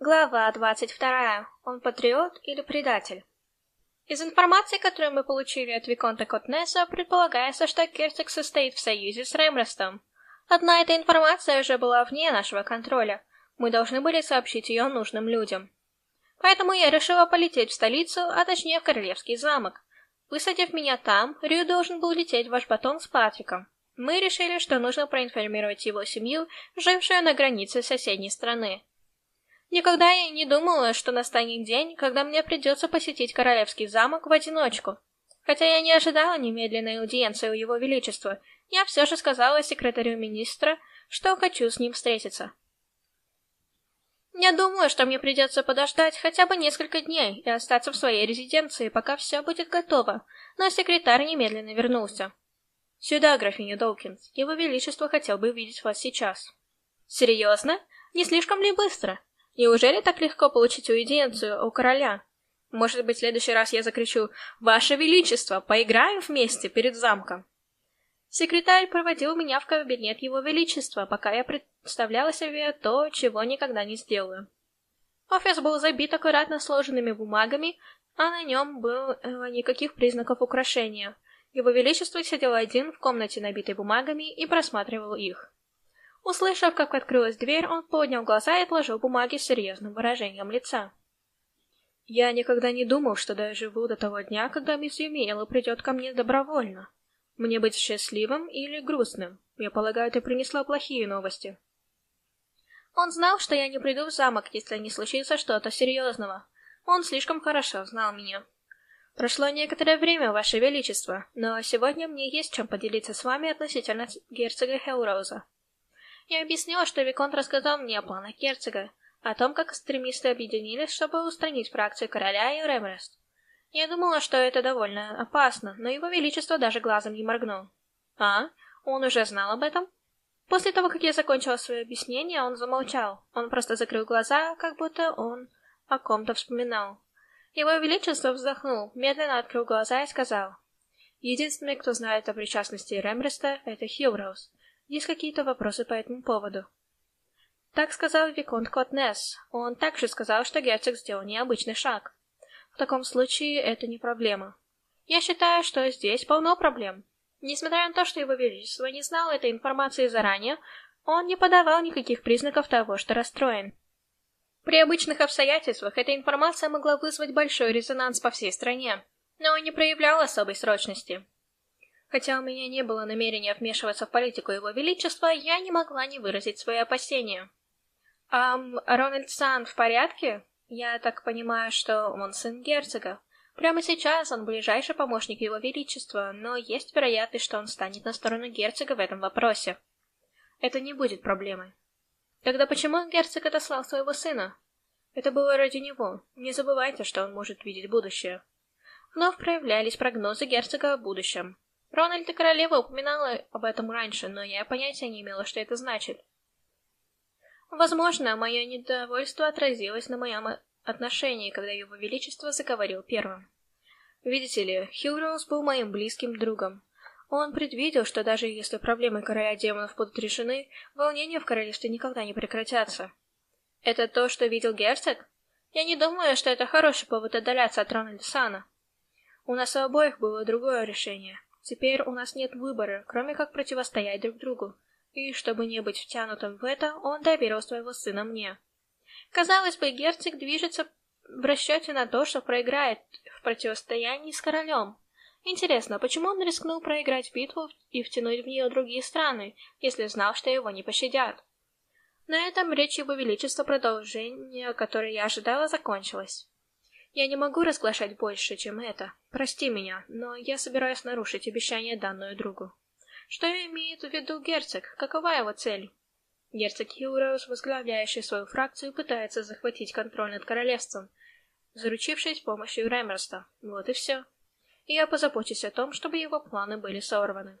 Глава двадцать вторая. Он патриот или предатель? Из информации, которую мы получили от Виконта Котнеса, предполагается, что герцог состоит в союзе с Ремростом. Одна эта информация уже была вне нашего контроля. Мы должны были сообщить ее нужным людям. Поэтому я решила полететь в столицу, а точнее в Королевский замок. Высадив меня там, Рю должен был лететь в ваш батон с Патриком. Мы решили, что нужно проинформировать его семью, жившую на границе соседней страны. Никогда я не думала, что настанет день, когда мне придется посетить Королевский замок в одиночку. Хотя я не ожидала немедленной аудиенции у Его Величества, я все же сказала секретарю министра, что хочу с ним встретиться. Я думаю, что мне придется подождать хотя бы несколько дней и остаться в своей резиденции, пока все будет готово, но секретарь немедленно вернулся. «Сюда, графиня Долкинс, Его Величество хотел бы видеть вас сейчас». «Серьезно? Не слишком ли быстро?» Неужели так легко получить аудиенцию у короля? Может быть, в следующий раз я закричу «Ваше Величество, поиграем вместе перед замком!» Секретарь проводил меня в кабинет Его Величества, пока я представляла себе то, чего никогда не сделаю. Офис был забит аккуратно сложенными бумагами, а на нем было э, никаких признаков украшения. Его Величество сидел один в комнате, набитой бумагами, и просматривал их. Услышав, как открылась дверь, он поднял глаза и отложил бумаги с серьезным выражением лица. Я никогда не думал, что доживу до того дня, когда мисс Юмиэла придет ко мне добровольно. Мне быть счастливым или грустным? Я полагаю, ты принесла плохие новости. Он знал, что я не приду в замок, если не случится что-то серьезного. Он слишком хорошо знал меня. Прошло некоторое время, Ваше Величество, но сегодня мне есть чем поделиться с вами относительно герцога Хелроуза. Я объяснила, что Виконт рассказал мне о планах герцога, о том, как экстремисты объединились, чтобы устранить фракцию короля и Ремрест. Я думала, что это довольно опасно, но его величество даже глазом не моргнул. А? Он уже знал об этом? После того, как я закончила свое объяснение, он замолчал. Он просто закрыл глаза, как будто он о ком-то вспоминал. Его величество вздохнул, медленно открыл глаза и сказал. Единственный, кто знает о причастности Ремреста, это Хилроуз. Есть какие-то вопросы по этому поводу? Так сказал Виконт Котнес. Он также сказал, что герцог сделал необычный шаг. В таком случае это не проблема. Я считаю, что здесь полно проблем. Несмотря на то, что его величество не знал этой информации заранее, он не подавал никаких признаков того, что расстроен. При обычных обстоятельствах эта информация могла вызвать большой резонанс по всей стране, но он не проявлял особой срочности. Хотя у меня не было намерения вмешиваться в политику Его Величества, я не могла не выразить свои опасения. «Ам, Рональд Сан в порядке? Я так понимаю, что он сын герцога. Прямо сейчас он ближайший помощник Его Величества, но есть вероятность, что он станет на сторону герцога в этом вопросе. Это не будет проблемой. Тогда почему герцог отослал своего сына? Это было ради него. Не забывайте, что он может видеть будущее. Вновь проявлялись прогнозы герцога о будущем. Рональд и королева упоминала об этом раньше, но я понятия не имела, что это значит. Возможно, мое недовольство отразилось на моем отношении, когда его величество заговорил первым. Видите ли, Хилроуз был моим близким другом. Он предвидел, что даже если проблемы короля демонов будут решены, волнения в королевстве никогда не прекратятся. Это то, что видел герцог? Я не думаю, что это хороший повод отдаляться от Рональда Сана. У нас у обоих было другое решение. Теперь у нас нет выбора, кроме как противостоять друг другу. И чтобы не быть втянутым в это, он доверил своего сына мне. Казалось бы, герцог движется в расчете на то, что проиграет в противостоянии с королем. Интересно, почему он рискнул проиграть битву и втянуть в нее другие страны, если знал, что его не пощадят? На этом речь его величества продолжение, которое я ожидала, закончилась. Я не могу разглашать больше, чем это. Прости меня, но я собираюсь нарушить обещание данную другу. Что имеет в виду герцог? Какова его цель? Герцог Хилроуз, возглавляющий свою фракцию, пытается захватить контроль над королевством, заручившись помощью Рэмерста. Вот и все. И я позабочусь о том, чтобы его планы были сорваны.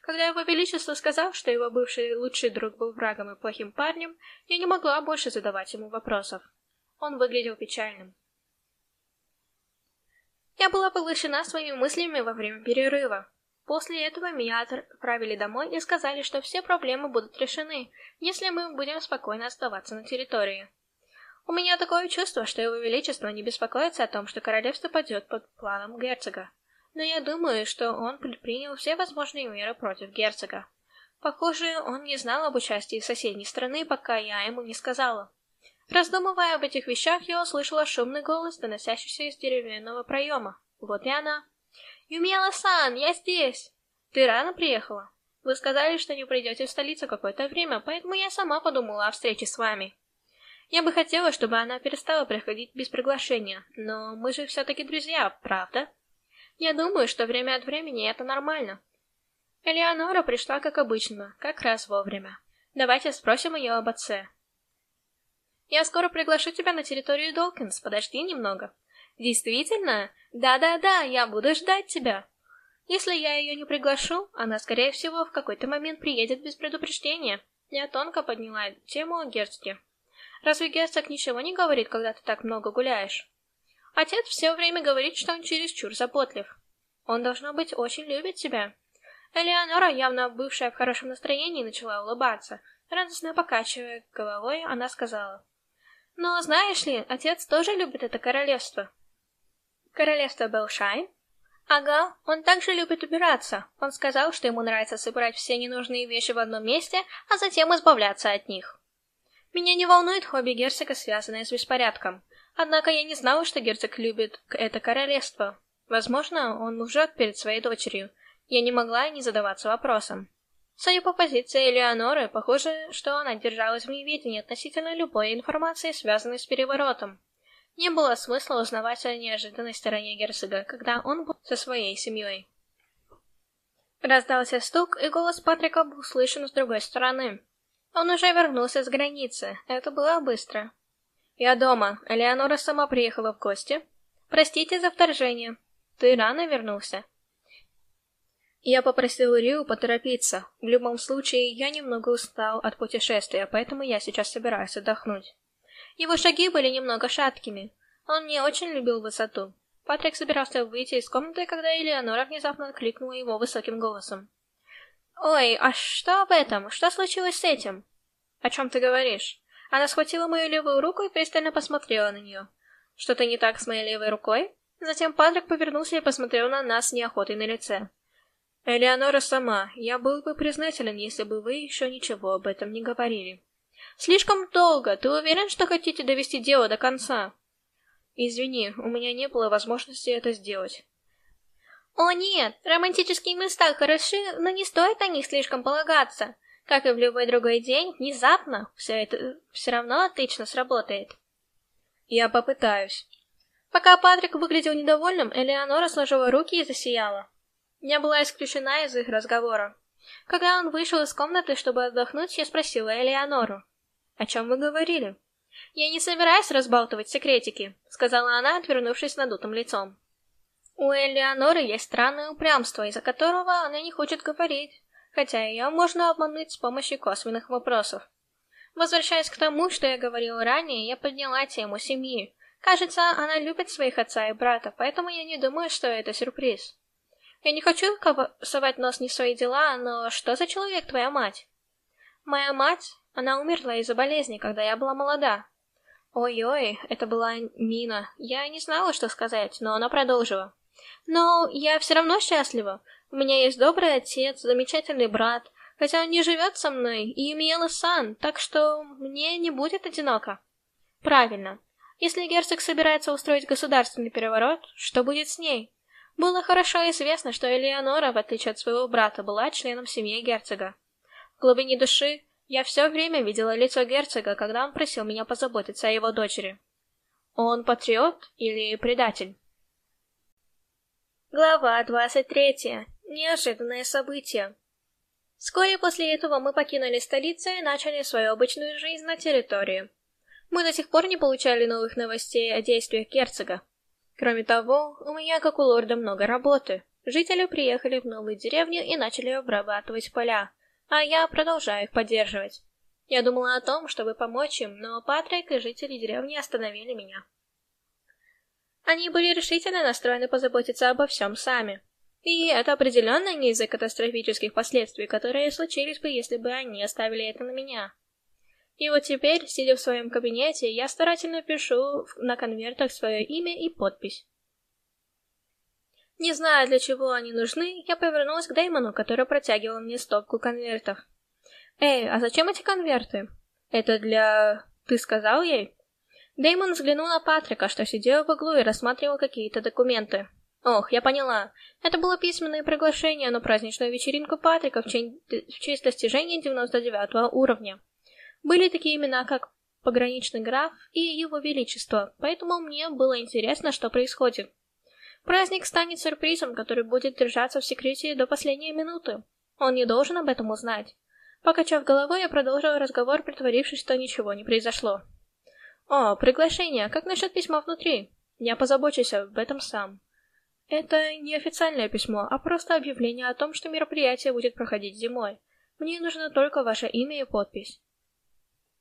Когда его величество сказал, что его бывший лучший друг был врагом и плохим парнем, я не могла больше задавать ему вопросов. Он выглядел печальным. Я была поглощена своими мыслями во время перерыва. После этого меня отправили домой и сказали, что все проблемы будут решены, если мы будем спокойно оставаться на территории. У меня такое чувство, что его величество не беспокоится о том, что королевство падет под планом герцога. Но я думаю, что он предпринял все возможные меры против герцога. Похоже, он не знал об участии соседней страны, пока я ему не сказала. Раздумывая об этих вещах, я услышала шумный голос, доносящийся из деревянного проема. Вот и она. «Юмиэла-сан, я здесь!» «Ты рано приехала? Вы сказали, что не придете в столицу какое-то время, поэтому я сама подумала о встрече с вами». Я бы хотела, чтобы она перестала приходить без приглашения, но мы же все-таки друзья, правда? Я думаю, что время от времени это нормально. Элеонора пришла как обычно, как раз вовремя. Давайте спросим ее об отце. Я скоро приглашу тебя на территорию Долкинс, подожди немного. Действительно? Да-да-да, я буду ждать тебя. Если я ее не приглашу, она, скорее всего, в какой-то момент приедет без предупреждения. Я тонко подняла тему о герцоге. Разве герцог ничего не говорит, когда ты так много гуляешь? Отец все время говорит, что он чересчур заботлив. Он, должно быть, очень любит тебя. Элеонора, явно бывшая в хорошем настроении, начала улыбаться. Радостно покачивая головой, она сказала. «Но знаешь ли, отец тоже любит это королевство». «Королевство Белшай?» «Ага, он также любит убираться. Он сказал, что ему нравится собирать все ненужные вещи в одном месте, а затем избавляться от них». Меня не волнует хобби герцога, связанное с беспорядком. Однако я не знала, что герцог любит это королевство. Возможно, он лжет перед своей дочерью. Я не могла не задаваться вопросом. Судя по позиции Элеоноры, похоже, что она держалась в неведении относительно любой информации, связанной с переворотом. Не было смысла узнавать о неожиданной стороне герцога, когда он был со своей семьей. Раздался стук, и голос Патрика был слышен с другой стороны. Он уже вернулся с границы. Это было быстро. Я дома. Элеонора сама приехала в гости. Простите за вторжение. Ты рано вернулся. Я попросил Риу поторопиться. В любом случае, я немного устал от путешествия, поэтому я сейчас собираюсь отдохнуть. Его шаги были немного шаткими. Он не очень любил высоту. Патрик собирался выйти из комнаты, когда Элеонора внезапно кликнула его высоким голосом. «Ой, а что об этом? Что случилось с этим?» «О чем ты говоришь?» Она схватила мою левую руку и пристально посмотрела на нее. «Что-то не так с моей левой рукой?» Затем Патрик повернулся и посмотрел на нас неохотой на лице. «Элеонора сама, я был бы признателен, если бы вы еще ничего об этом не говорили». «Слишком долго! Ты уверен, что хотите довести дело до конца?» «Извини, у меня не было возможности это сделать». «О нет, романтические места хороши, но не стоит на них слишком полагаться. Как и в любой другой день, внезапно все это все равно отлично сработает». «Я попытаюсь». Пока Патрик выглядел недовольным, Элеонора сложила руки и засияла. Я была исключена из их разговора. Когда он вышел из комнаты, чтобы отдохнуть, я спросила Элеонору. «О чем вы говорили?» «Я не собираюсь разбалтывать секретики», — сказала она, отвернувшись надутым лицом. У Элеоноры есть странное упрямство, из-за которого она не хочет говорить, хотя ее можно обмануть с помощью косвенных вопросов. Возвращаясь к тому, что я говорила ранее, я подняла тему семьи. Кажется, она любит своих отца и брата, поэтому я не думаю, что это сюрприз. Я не хочу совать нос не в свои дела, но что за человек твоя мать? Моя мать, она умерла из-за болезни, когда я была молода. Ой-ой, это была Нина. Я не знала, что сказать, но она продолжила. Но я все равно счастлива. У меня есть добрый отец, замечательный брат, хотя он не живет со мной, и Миела Сан, так что мне не будет одиноко. Правильно. Если герцог собирается устроить государственный переворот, что будет с ней? Было хорошо известно, что Элеонора, в отличие от своего брата, была членом семьи герцога. В глубине души я все время видела лицо герцога, когда он просил меня позаботиться о его дочери. Он патриот или предатель? Глава 23. Неожиданное событие. Вскоре после этого мы покинули столицу и начали свою обычную жизнь на территории. Мы до сих пор не получали новых новостей о действиях герцога. Кроме того, у меня, как у лорда, много работы. Жители приехали в новую деревню и начали обрабатывать поля, а я продолжаю их поддерживать. Я думала о том, чтобы помочь им, но Патрик и жители деревни остановили меня. Они были решительно настроены позаботиться обо всем сами. И это определенно не из-за катастрофических последствий, которые случились бы, если бы они оставили это на меня. И вот теперь, сидя в своем кабинете, я старательно пишу на конвертах свое имя и подпись. Не зная, для чего они нужны, я повернулась к Дэймону, который протягивал мне стопку конвертов. «Эй, а зачем эти конверты?» «Это для...» «Ты сказал ей?» Дэймон взглянул на Патрика, что сидел в углу и рассматривал какие-то документы. Ох, я поняла. Это было письменное приглашение на праздничную вечеринку Патрика в, честь, в честь достижения 99 уровня. Были такие имена, как Пограничный граф и Его Величество, поэтому мне было интересно, что происходит. Праздник станет сюрпризом, который будет держаться в секрете до последней минуты. Он не должен об этом узнать. Покачав головой, я продолжила разговор, притворившись, что ничего не произошло. «О, приглашение. Как насчет письма внутри? Я позабочусь об этом сам». Это не официальное письмо, а просто объявление о том, что мероприятие будет проходить зимой. Мне нужно только ваше имя и подпись.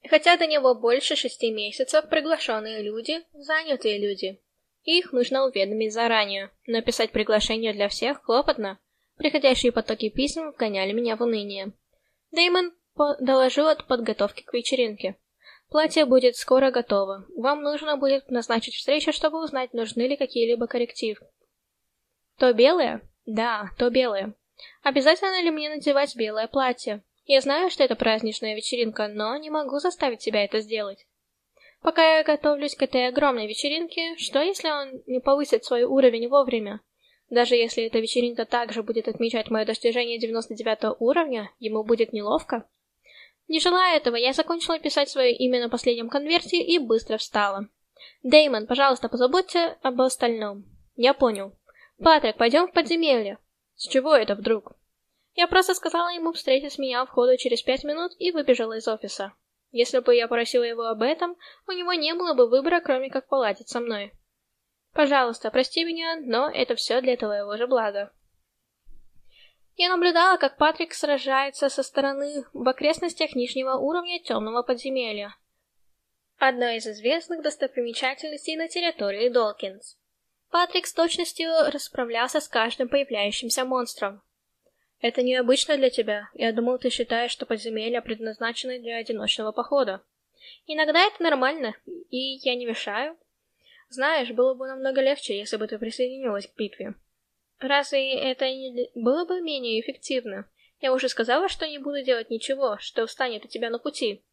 Хотя до него больше шести месяцев, приглашенные люди — занятые люди. Их нужно уведомить заранее. Написать приглашение для всех хлопотно. Приходящие потоки писем вгоняли меня в уныние. Дэймон доложил от подготовки к вечеринке. Платье будет скоро готово. Вам нужно будет назначить встречу, чтобы узнать, нужны ли какие-либо коррективы. То белое? Да, то белое. Обязательно ли мне надевать белое платье? Я знаю, что это праздничная вечеринка, но не могу заставить себя это сделать. Пока я готовлюсь к этой огромной вечеринке, что если он не повысит свой уровень вовремя? Даже если эта вечеринка также будет отмечать мое достижение 99 уровня, ему будет неловко. Не желая этого, я закончила писать свое имя на последнем конверте и быстро встала. Деймон, пожалуйста, позаботьте об остальном. Я понял. Патрик, пойдем в подземелье. С чего это вдруг? Я просто сказала ему встретить меня в входу через пять минут и выбежала из офиса. Если бы я просила его об этом, у него не было бы выбора, кроме как поладить со мной. Пожалуйста, прости меня, но это все для твоего же блага. Я наблюдала, как Патрик сражается со стороны в окрестностях нижнего уровня темного подземелья. Одна из известных достопримечательностей на территории Долкинс. Патрик с точностью расправлялся с каждым появляющимся монстром. Это необычно для тебя. Я думал, ты считаешь, что подземелья предназначены для одиночного похода. Иногда это нормально, и я не мешаю. Знаешь, было бы намного легче, если бы ты присоединилась к битве. Разве это не было бы менее эффективно? Я уже сказала, что не буду делать ничего, что встанет у тебя на пути.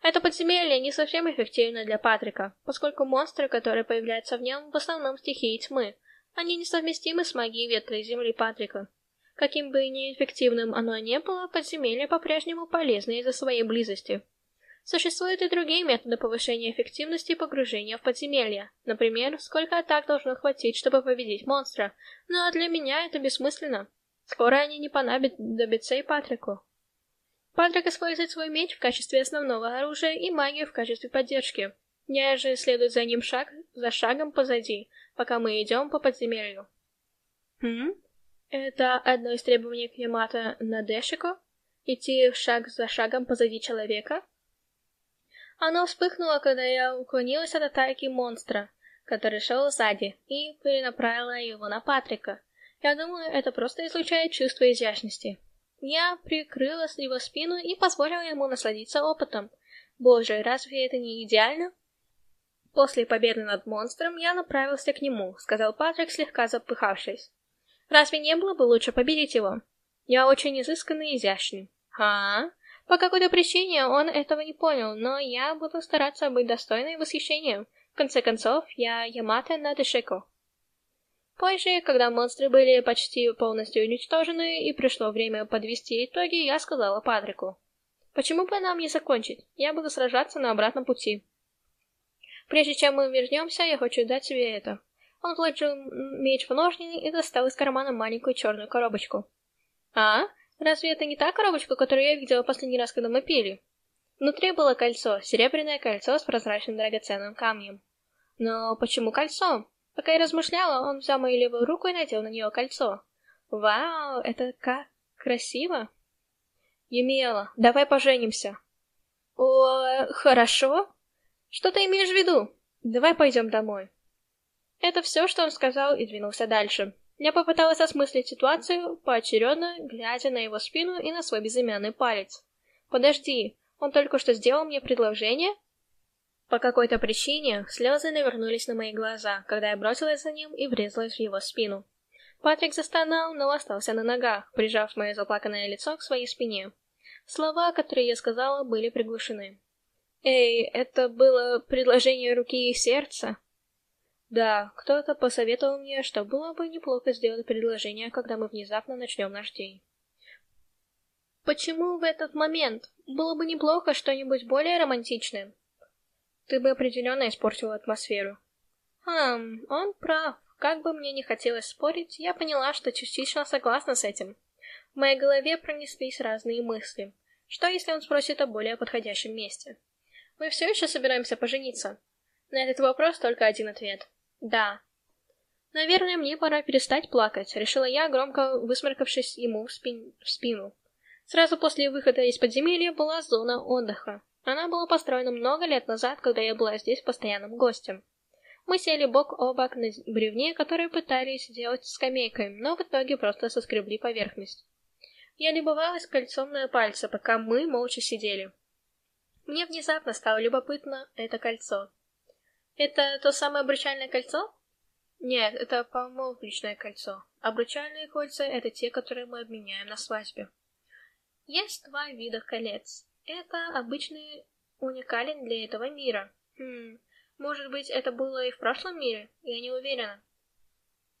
Это подземелье не совсем эффективно для Патрика, поскольку монстры, которые появляются в нем, в основном стихии тьмы. Они несовместимы с магией ветра и земли Патрика. Каким бы неэффективным оно ни было, подземелье по-прежнему полезно из-за своей близости. Существуют и другие методы повышения эффективности погружения в подземелье. Например, сколько атак должно хватить, чтобы победить монстра. Но для меня это бессмысленно. Скоро они не понадобятся и Патрику. Патрик использует свой меч в качестве основного оружия и магию в качестве поддержки. Я же следую за ним шаг за шагом позади, пока мы идем по подземелью. Хм? Это одно из требований Климата на Дэшику? Идти шаг за шагом позади человека? Оно вспыхнуло, когда я уклонилась от атаки монстра, который шел сзади, и перенаправила его на Патрика. Я думаю, это просто излучает чувство изящности. Я прикрыла его спину и позволила ему насладиться опытом. Боже, разве это не идеально? После победы над монстром я направился к нему, сказал Патрик, слегка запыхавшись. Разве не было бы лучше победить его? Я очень изысканный и изящный. А? По какой-то причине он этого не понял, но я буду стараться быть достойной восхищения. В конце концов, я Ямато Надешико. Позже, когда монстры были почти полностью уничтожены и пришло время подвести итоги, я сказала Патрику. Почему бы нам не закончить? Я буду сражаться на обратном пути. Прежде чем мы вернемся, я хочу дать тебе это. Он вложил меч в ножны и достал из кармана маленькую черную коробочку. «А? Разве это не та коробочка, которую я видела последний раз, когда мы пили?» Внутри было кольцо, серебряное кольцо с прозрачным драгоценным камнем. Но почему кольцо? Пока я размышляла, он взял мою левую руку и надел на нее кольцо. Вау, это как красиво! Емела, давай поженимся. О, хорошо. Что ты имеешь в виду? Давай пойдем домой. Это все, что он сказал, и двинулся дальше. Я попыталась осмыслить ситуацию, поочередно, глядя на его спину и на свой безымянный палец. Подожди, Он только что сделал мне предложение? По какой-то причине слезы навернулись на мои глаза, когда я бросилась за ним и врезалась в его спину. Патрик застонал, но остался на ногах, прижав мое заплаканное лицо к своей спине. Слова, которые я сказала, были приглушены. «Эй, это было предложение руки и сердца?» Да, кто-то посоветовал мне, что было бы неплохо сделать предложение, когда мы внезапно начнем наш день. Почему в этот момент? Было бы неплохо что-нибудь более романтичное. Ты бы определенно испортила атмосферу. Хм, он прав. Как бы мне не хотелось спорить, я поняла, что частично согласна с этим. В моей голове пронеслись разные мысли. Что, если он спросит о более подходящем месте? Мы все еще собираемся пожениться? На этот вопрос только один ответ. Да. Наверное, мне пора перестать плакать, решила я, громко высморкавшись ему в, спин... в спину. Сразу после выхода из подземелья была зона отдыха. Она была построена много лет назад, когда я была здесь постоянным гостем. Мы сели бок о бок на бревне, которые пытались сделать скамейкой, но в итоге просто соскребли поверхность. Я любовалась кольцом на пальце, пока мы молча сидели. Мне внезапно стало любопытно это кольцо. Это то самое обручальное кольцо? Нет, это помолвочное кольцо. Обручальные кольца — это те, которые мы обменяем на свадьбе. Есть два вида колец. Это обычный уникален для этого мира. Хм, может быть, это было и в прошлом мире? Я не уверена.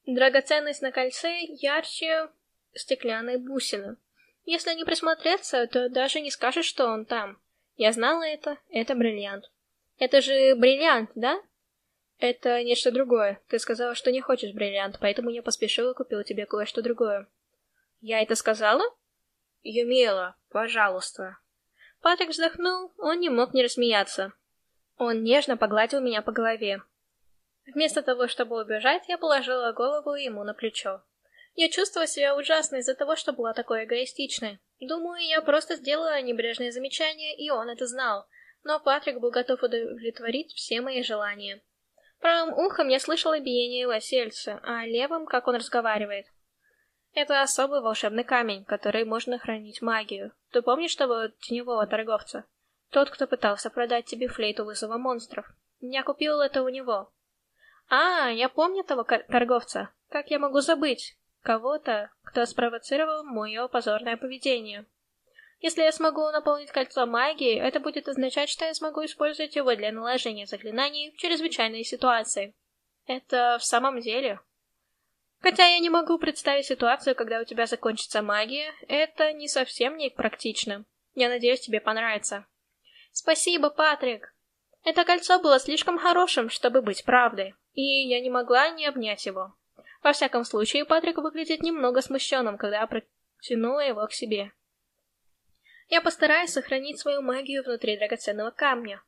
Драгоценность на кольце ярче стеклянной бусины. Если не присмотреться, то даже не скажешь, что он там. Я знала это, это бриллиант. Это же бриллиант, да? Это нечто другое. Ты сказала, что не хочешь бриллиант, поэтому я поспешила и купила тебе кое-что другое. Я это сказала? Юмила, пожалуйста. Патрик вздохнул, он не мог не рассмеяться. Он нежно погладил меня по голове. Вместо того, чтобы убежать, я положила голову ему на плечо. Я чувствовала себя ужасно из-за того, что была такой эгоистичной. Думаю, я просто сделала небрежное замечание, и он это знал но Патрик был готов удовлетворить все мои желания. Правым ухом я слышала биение его сердца, а левым, как он разговаривает. Это особый волшебный камень, который можно хранить магию. Ты помнишь того теневого торговца? Тот, кто пытался продать тебе флейту вызова монстров. Я купил это у него. А, я помню того торговца. Как я могу забыть? Кого-то, кто спровоцировал мое позорное поведение. Если я смогу наполнить кольцо магией, это будет означать, что я смогу использовать его для наложения заклинаний в чрезвычайной ситуации. Это в самом деле... Хотя я не могу представить ситуацию, когда у тебя закончится магия, это не совсем не практично. Я надеюсь, тебе понравится. Спасибо, Патрик. Это кольцо было слишком хорошим, чтобы быть правдой, и я не могла не обнять его. Во всяком случае, Патрик выглядит немного смущенным, когда я протянула его к себе. Я постараюсь сохранить свою магию внутри драгоценного камня.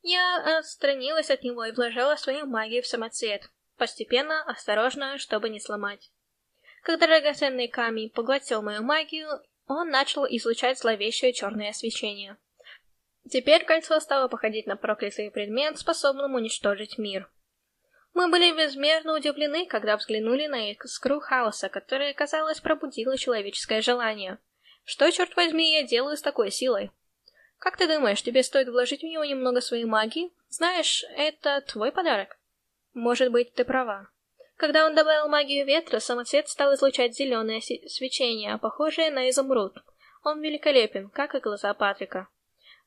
Я отстранилась от него и вложила свою магию в самоцвет, постепенно, осторожно, чтобы не сломать. Когда драгоценный камень поглотил мою магию, он начал излучать зловещее черное свечение. Теперь кольцо стало походить на проклятый предмет, способный уничтожить мир. Мы были безмерно удивлены, когда взглянули на искру хаоса, которая, казалось, пробудила человеческое желание — что, черт возьми, я делаю с такой силой? Как ты думаешь, тебе стоит вложить в него немного своей магии? Знаешь, это твой подарок. Может быть, ты права. Когда он добавил магию ветра, самоцвет стал излучать зеленое свечение, похожее на изумруд. Он великолепен, как и глаза Патрика.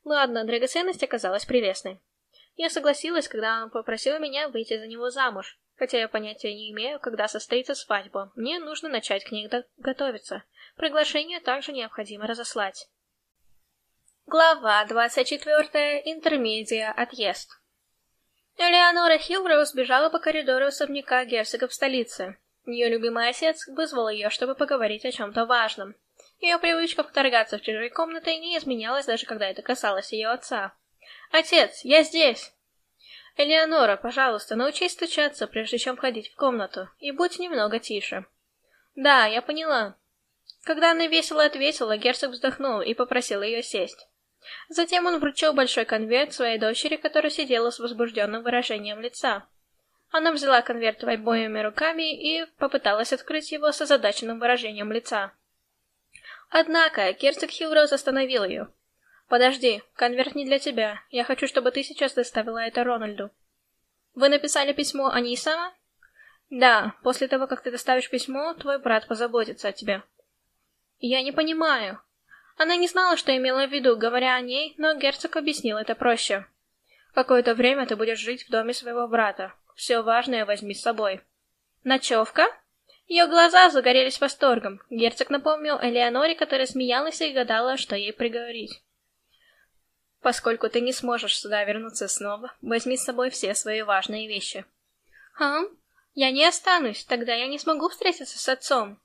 Ладно, драгоценность оказалась прелестной. Я согласилась, когда он попросил меня выйти за него замуж. Хотя я понятия не имею, когда состоится свадьба. Мне нужно начать к ней готовиться. Приглашение также необходимо разослать. Глава 24. Интермедия. Отъезд. Элеонора Хилброуз бежала по коридору особняка герцога в столице. Ее любимый отец вызвал ее, чтобы поговорить о чем-то важном. Ее привычка вторгаться в чужие комнаты не изменялась, даже когда это касалось ее отца. «Отец, я здесь!» «Элеонора, пожалуйста, научись стучаться, прежде чем входить в комнату, и будь немного тише». «Да, я поняла. Когда она весело ответила, герцог вздохнул и попросил ее сесть. Затем он вручил большой конверт своей дочери, которая сидела с возбужденным выражением лица. Она взяла конверт обоими руками и попыталась открыть его с озадаченным выражением лица. Однако герцог Хилроуз остановил ее. Подожди, конверт не для тебя. Я хочу, чтобы ты сейчас доставила это Рональду. Вы написали письмо Анисама? Да, после того, как ты доставишь письмо, твой брат позаботится о тебе. Я не понимаю. Она не знала, что имела в виду, говоря о ней, но герцог объяснил это проще. Какое-то время ты будешь жить в доме своего брата. Все важное возьми с собой. Ночевка? Ее глаза загорелись восторгом. Герцог напомнил Элеоноре, которая смеялась и гадала, что ей приговорить. Поскольку ты не сможешь сюда вернуться снова, возьми с собой все свои важные вещи. Хм? Я не останусь, тогда я не смогу встретиться с отцом.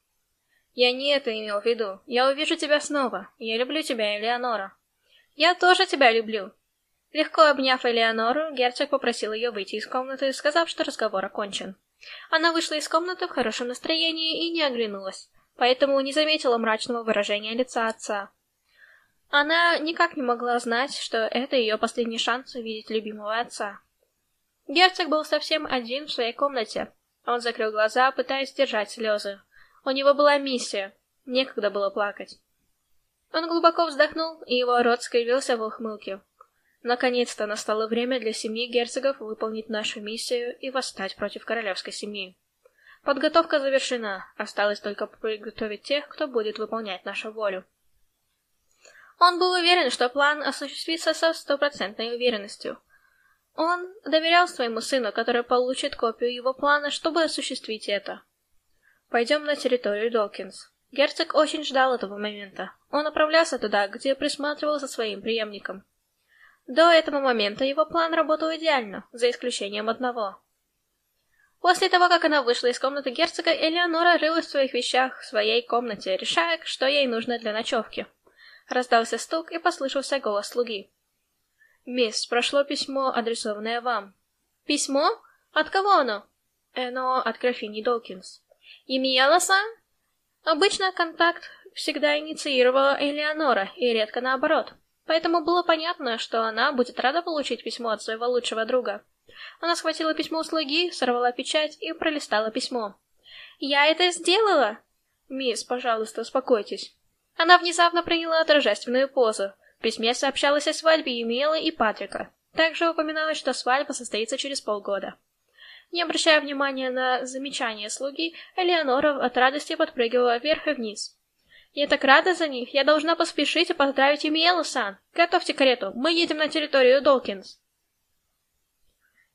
Я не это имел в виду. Я увижу тебя снова. Я люблю тебя, Элеонора. Я тоже тебя люблю. Легко обняв Элеонору, герцог попросил ее выйти из комнаты, сказав, что разговор окончен. Она вышла из комнаты в хорошем настроении и не оглянулась, поэтому не заметила мрачного выражения лица отца. Она никак не могла знать, что это ее последний шанс увидеть любимого отца. Герцог был совсем один в своей комнате. Он закрыл глаза, пытаясь держать слезы. У него была миссия. Некогда было плакать. Он глубоко вздохнул, и его рот скривился в ухмылке. Наконец-то настало время для семьи герцогов выполнить нашу миссию и восстать против королевской семьи. Подготовка завершена, осталось только приготовить тех, кто будет выполнять нашу волю. Он был уверен, что план осуществится со стопроцентной уверенностью. Он доверял своему сыну, который получит копию его плана, чтобы осуществить это. Пойдем на территорию Долкинс. Герцог очень ждал этого момента. Он направлялся туда, где присматривал за своим преемником. До этого момента его план работал идеально, за исключением одного. После того, как она вышла из комнаты герцога, Элеонора рылась в своих вещах в своей комнате, решая, что ей нужно для ночевки. Раздался стук и послышался голос слуги. «Мисс, прошло письмо, адресованное вам». «Письмо? От кого оно?» «Оно от графини Долкинс». «Емияла-сан?» Обычно контакт всегда инициировала Элеонора, и редко наоборот. Поэтому было понятно, что она будет рада получить письмо от своего лучшего друга. Она схватила письмо у слуги, сорвала печать и пролистала письмо. «Я это сделала!» «Мисс, пожалуйста, успокойтесь». Она внезапно приняла торжественную позу. В письме сообщалось о свадьбе Емелы и Патрика. Также упоминалось, что свадьба состоится через полгода. Не обращая внимания на замечания слуги, Элеонора от радости подпрыгивала вверх и вниз. «Я так рада за них! Я должна поспешить и поздравить Емиэлу-сан! Готовьте карету! Мы едем на территорию Долкинс!»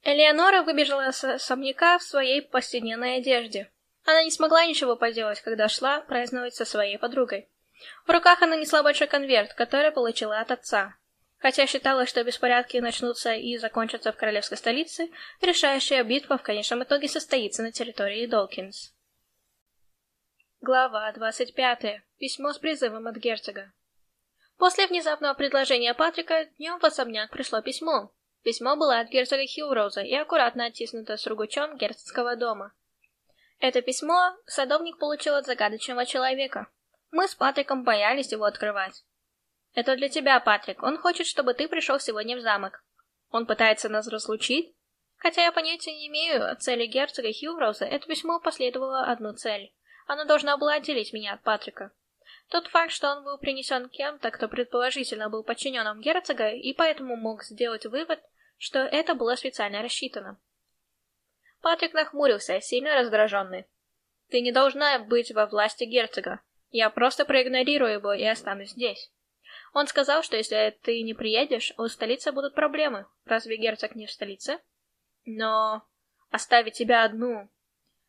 Элеонора выбежала с особняка в своей повседневной одежде. Она не смогла ничего поделать, когда шла праздновать со своей подругой. В руках она несла большой конверт, который получила от отца. Хотя считала, что беспорядки начнутся и закончатся в королевской столице, решающая битва в конечном итоге состоится на территории Долкинс. Глава 25. Письмо с призывом от герцога. После внезапного предложения Патрика днем в особняк пришло письмо. Письмо было от герцога Хилроуза и аккуратно оттиснуто сургучом герцогского дома. Это письмо садовник получил от загадочного человека. Мы с Патриком боялись его открывать. Это для тебя, Патрик. Он хочет, чтобы ты пришел сегодня в замок. Он пытается нас разлучить? Хотя я понятия не имею о цели герцога Хьюроуза, это письмо последовало одну цель. Оно должно было отделить меня от Патрика. Тот факт, что он был принесен кем-то, кто предположительно был подчиненным герцога, и поэтому мог сделать вывод, что это было специально рассчитано. Патрик нахмурился, сильно раздраженный. «Ты не должна быть во власти герцога. Я просто проигнорирую его и останусь здесь. Он сказал, что если ты не приедешь, у столицы будут проблемы. Разве герцог не в столице? Но... Оставить тебя одну...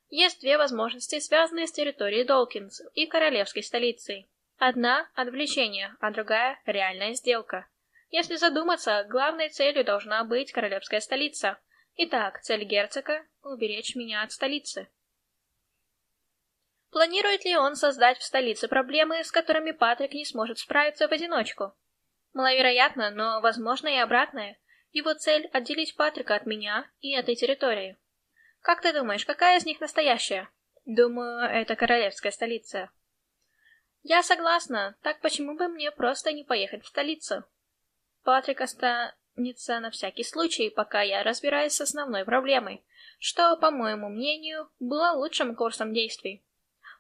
Есть две возможности, связанные с территорией Долкинс и королевской столицей. Одна — отвлечение, а другая — реальная сделка. Если задуматься, главной целью должна быть королевская столица. Итак, цель герцога — уберечь меня от столицы. Планирует ли он создать в столице проблемы, с которыми Патрик не сможет справиться в одиночку? Маловероятно, но возможно и обратное. Его цель — отделить Патрика от меня и этой территории. Как ты думаешь, какая из них настоящая? Думаю, это королевская столица. Я согласна, так почему бы мне просто не поехать в столицу? Патрик останется на всякий случай, пока я разбираюсь с основной проблемой, что, по моему мнению, было лучшим курсом действий.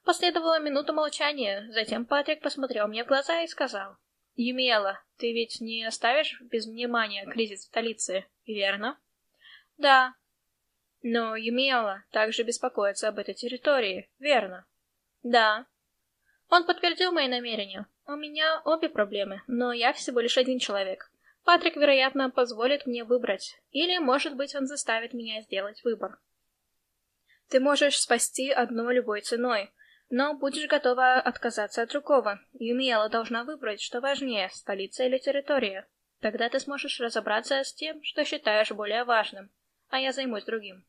Последовала минута молчания, затем Патрик посмотрел мне в глаза и сказал. Юмиэла, ты ведь не оставишь без внимания кризис в столице, верно? Да. Но Юмиэла также беспокоится об этой территории, верно? Да. Он подтвердил мои намерения. У меня обе проблемы, но я всего лишь один человек. Патрик, вероятно, позволит мне выбрать, или, может быть, он заставит меня сделать выбор. Ты можешь спасти одно любой ценой, но будешь готова отказаться от другого. Юмиэла должна выбрать, что важнее, столица или территория. Тогда ты сможешь разобраться с тем, что считаешь более важным, а я займусь другим.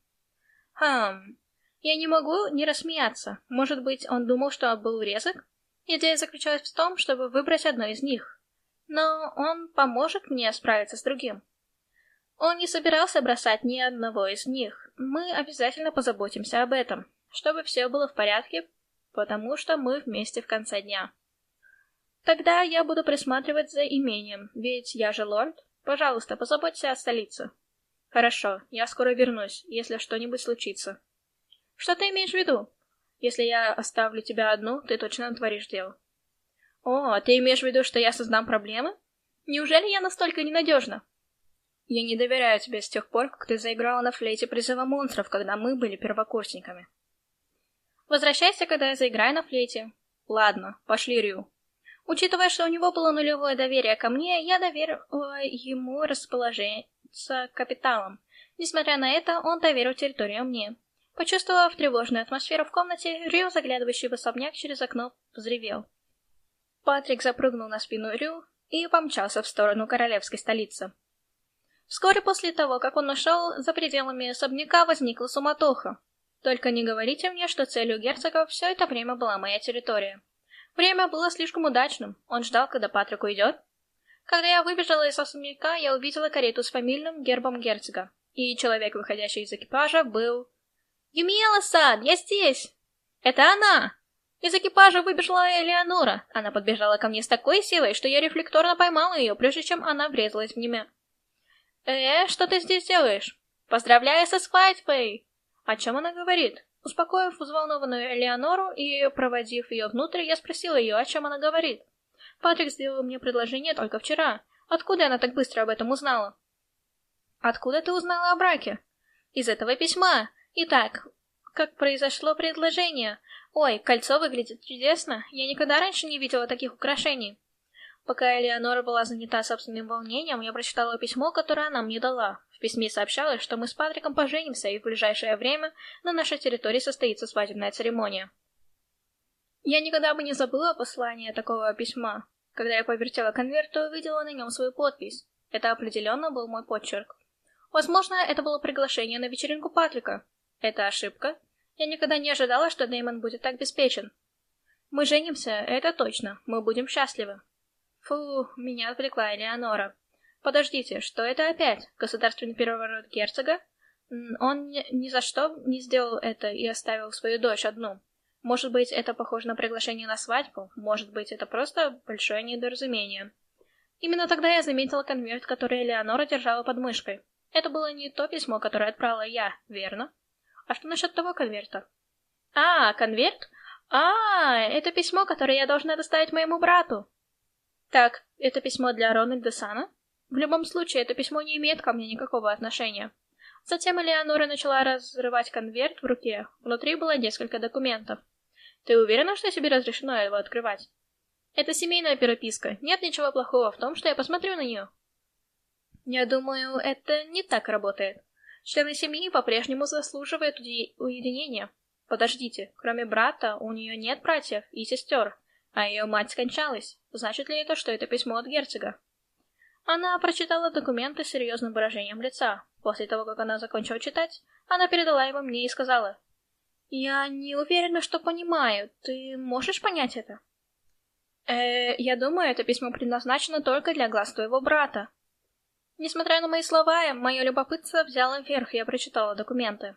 Хм, я не могу не рассмеяться. Может быть, он думал, что был резок? Идея заключалась в том, чтобы выбрать одно из них. Но он поможет мне справиться с другим. Он не собирался бросать ни одного из них. Мы обязательно позаботимся об этом, чтобы все было в порядке, потому что мы вместе в конце дня. Тогда я буду присматривать за имением, ведь я же лорд. Пожалуйста, позаботься о столице. Хорошо, я скоро вернусь, если что-нибудь случится. Что ты имеешь в виду? Если я оставлю тебя одну, ты точно натворишь дело. О, ты имеешь в виду, что я создам проблемы? Неужели я настолько ненадежна? Я не доверяю тебе с тех пор, как ты заиграла на флейте призыва монстров, когда мы были первокурсниками. Возвращайся, когда я заиграю на флейте. Ладно, пошли, Рю. Учитывая, что у него было нулевое доверие ко мне, я доверила ему расположиться капиталом. Несмотря на это, он доверил территорию мне. Почувствовав тревожную атмосферу в комнате, Рю, заглядывающий в особняк через окно, взревел. Патрик запрыгнул на спину Рю и помчался в сторону королевской столицы. Вскоре после того, как он ушел, за пределами особняка возникла суматоха. Только не говорите мне, что целью герцога все это время была моя территория. Время было слишком удачным, он ждал, когда Патрик уйдет. Когда я выбежала из особняка, я увидела карету с фамильным гербом герцога, и человек, выходящий из экипажа, был... «Юмиэла-сан, я здесь!» «Это она!» Из экипажа выбежала Элеонора. Она подбежала ко мне с такой силой, что я рефлекторно поймала ее, прежде чем она врезалась в меня. «Э, что ты здесь делаешь?» «Поздравляю со свадьбой!» О чем она говорит? Успокоив взволнованную Элеонору и проводив ее внутрь, я спросила ее, о чем она говорит. Патрик сделал мне предложение только вчера. Откуда она так быстро об этом узнала? Откуда ты узнала о браке? Из этого письма. Итак, как произошло предложение? Ой, кольцо выглядит чудесно. Я никогда раньше не видела таких украшений. Пока Элеонора была занята собственным волнением, я прочитала письмо, которое она мне дала. В письме сообщалось, что мы с Патриком поженимся, и в ближайшее время на нашей территории состоится свадебная церемония. Я никогда бы не забыла послание такого письма. Когда я повертела конверт, то увидела на нем свою подпись. Это определенно был мой почерк. Возможно, это было приглашение на вечеринку Патрика. Это ошибка. Я никогда не ожидала, что Дэймон будет так беспечен. Мы женимся, это точно. Мы будем счастливы. Фу, меня отвлекла Элеонора. Подождите, что это опять? Государственный переворот герцога? Он ни, за что не сделал это и оставил свою дочь одну. Может быть, это похоже на приглашение на свадьбу, может быть, это просто большое недоразумение. Именно тогда я заметила конверт, который Элеонора держала под мышкой. Это было не то письмо, которое отправила я, верно? А что насчет того конверта? А, конверт? А, это письмо, которое я должна доставить моему брату. Так, это письмо для Рональда Сана? В любом случае, это письмо не имеет ко мне никакого отношения. Затем Элеонора начала разрывать конверт в руке. Внутри было несколько документов. Ты уверена, что тебе разрешено его открывать? Это семейная переписка. Нет ничего плохого в том, что я посмотрю на нее. Я думаю, это не так работает. Члены семьи по-прежнему заслуживают уединения. Подождите, кроме брата, у нее нет братьев и сестер. А ее мать скончалась. Значит ли это, что это письмо от герцога? Она прочитала документы с серьезным выражением лица. После того, как она закончила читать, она передала его мне и сказала. «Я не уверена, что понимаю. Ты можешь понять это?» «Э, я думаю, это письмо предназначено только для глаз твоего брата». Несмотря на мои слова, мое любопытство взяло вверх, и я прочитала документы.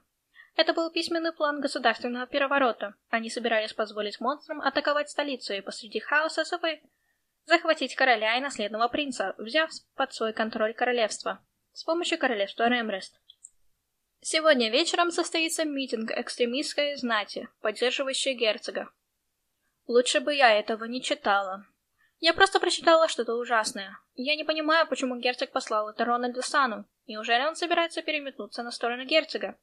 Это был письменный план государственного переворота. Они собирались позволить монстрам атаковать столицу и посреди хаоса собой захватить короля и наследного принца, взяв под свой контроль королевство с помощью королевства Ремрест. Сегодня вечером состоится митинг экстремистской знати, поддерживающей герцога. Лучше бы я этого не читала. Я просто прочитала что-то ужасное. Я не понимаю, почему герцог послал это Рональду Сану. Неужели он собирается переметнуться на сторону герцога?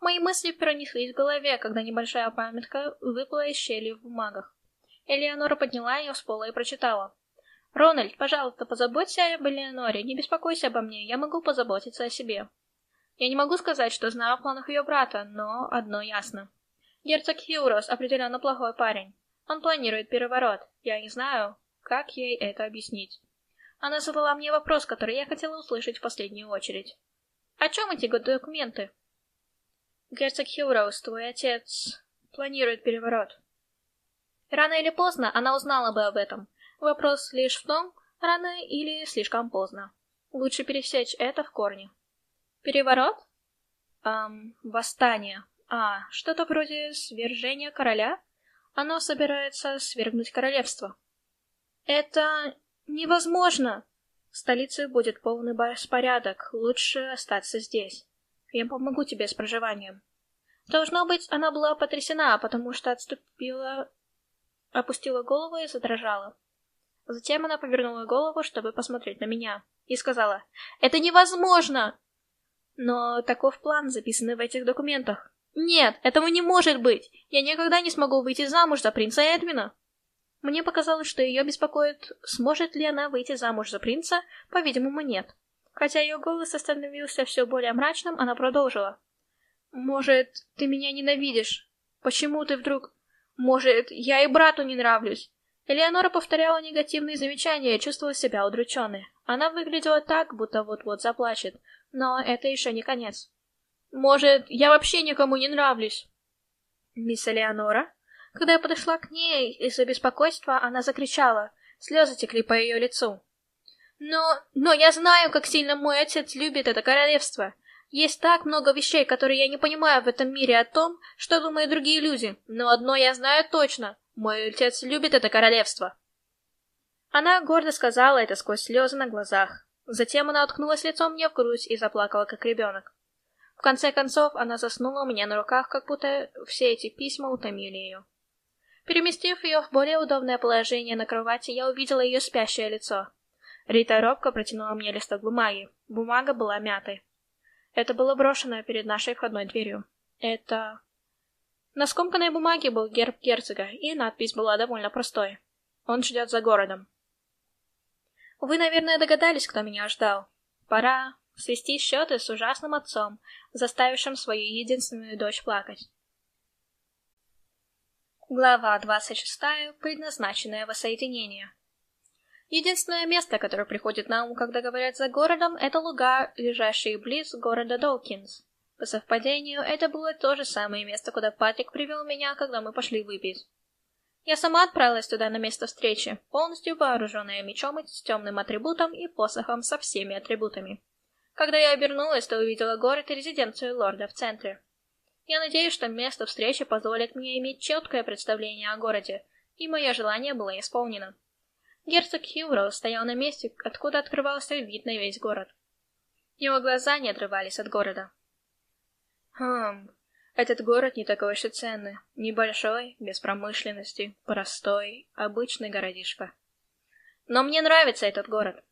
Мои мысли пронеслись в голове, когда небольшая памятка выпала из щели в бумагах. Элеонора подняла ее с пола и прочитала. «Рональд, пожалуйста, позаботься об Элеоноре, не беспокойся обо мне, я могу позаботиться о себе». Я не могу сказать, что знаю о планах ее брата, но одно ясно. Герцог Хиурос определенно плохой парень. Он планирует переворот. Я не знаю, как ей это объяснить. Она задала мне вопрос, который я хотела услышать в последнюю очередь. О чем эти документы? Герцог Хиурос, твой отец, планирует переворот. Рано или поздно она узнала бы об этом. Вопрос лишь в том, рано или слишком поздно. Лучше пересечь это в корне. Переворот? Эм, восстание. А, что-то вроде свержения короля? Оно собирается свергнуть королевство. Это невозможно. В столице будет полный беспорядок. Лучше остаться здесь. Я помогу тебе с проживанием. Должно быть, она была потрясена, потому что отступила... Опустила голову и задрожала. Затем она повернула голову, чтобы посмотреть на меня, и сказала, «Это невозможно!» Но таков план, записанный в этих документах. Нет, этого не может быть! Я никогда не смогу выйти замуж за принца Эдвина. Мне показалось, что ее беспокоит, сможет ли она выйти замуж за принца, по-видимому, нет. Хотя ее голос становился все более мрачным, она продолжила. «Может, ты меня ненавидишь? Почему ты вдруг...» «Может, я и брату не нравлюсь?» Элеонора повторяла негативные замечания и чувствовала себя удрученной. Она выглядела так, будто вот-вот заплачет, но это еще не конец. Может, я вообще никому не нравлюсь? Мисс Элеонора? Когда я подошла к ней из-за беспокойства, она закричала. Слезы текли по ее лицу. Но... но я знаю, как сильно мой отец любит это королевство. Есть так много вещей, которые я не понимаю в этом мире о том, что думают другие люди. Но одно я знаю точно. Мой отец любит это королевство. Она гордо сказала это сквозь слезы на глазах. Затем она уткнулась лицом мне в грудь и заплакала, как ребенок. В конце концов, она заснула у меня на руках, как будто все эти письма утомили ее. Переместив ее в более удобное положение на кровати, я увидела ее спящее лицо. Рита робко протянула мне листок бумаги. Бумага была мятой. Это было брошено перед нашей входной дверью. Это... На скомканной бумаге был герб герцога, и надпись была довольно простой. Он ждет за городом. Вы, наверное, догадались, кто меня ждал. Пора свести счеты с ужасным отцом, заставившим свою единственную дочь плакать. Глава 26. Предназначенное воссоединение. Единственное место, которое приходит на ум, когда говорят за городом, это луга, лежащие близ города Долкинс. По совпадению, это было то же самое место, куда Патрик привел меня, когда мы пошли выпить. Я сама отправилась туда на место встречи, полностью вооруженная мечом с темным атрибутом и посохом со всеми атрибутами. Когда я обернулась, то увидела город и резиденцию лорда в центре. Я надеюсь, что место встречи позволит мне иметь четкое представление о городе, и мое желание было исполнено. Герцог Хьюроу стоял на месте, откуда открывался вид на весь город. Его глаза не отрывались от города. Хм, этот город не такой уж и ценный. Небольшой, без промышленности, простой, обычный городишко. Но мне нравится этот город.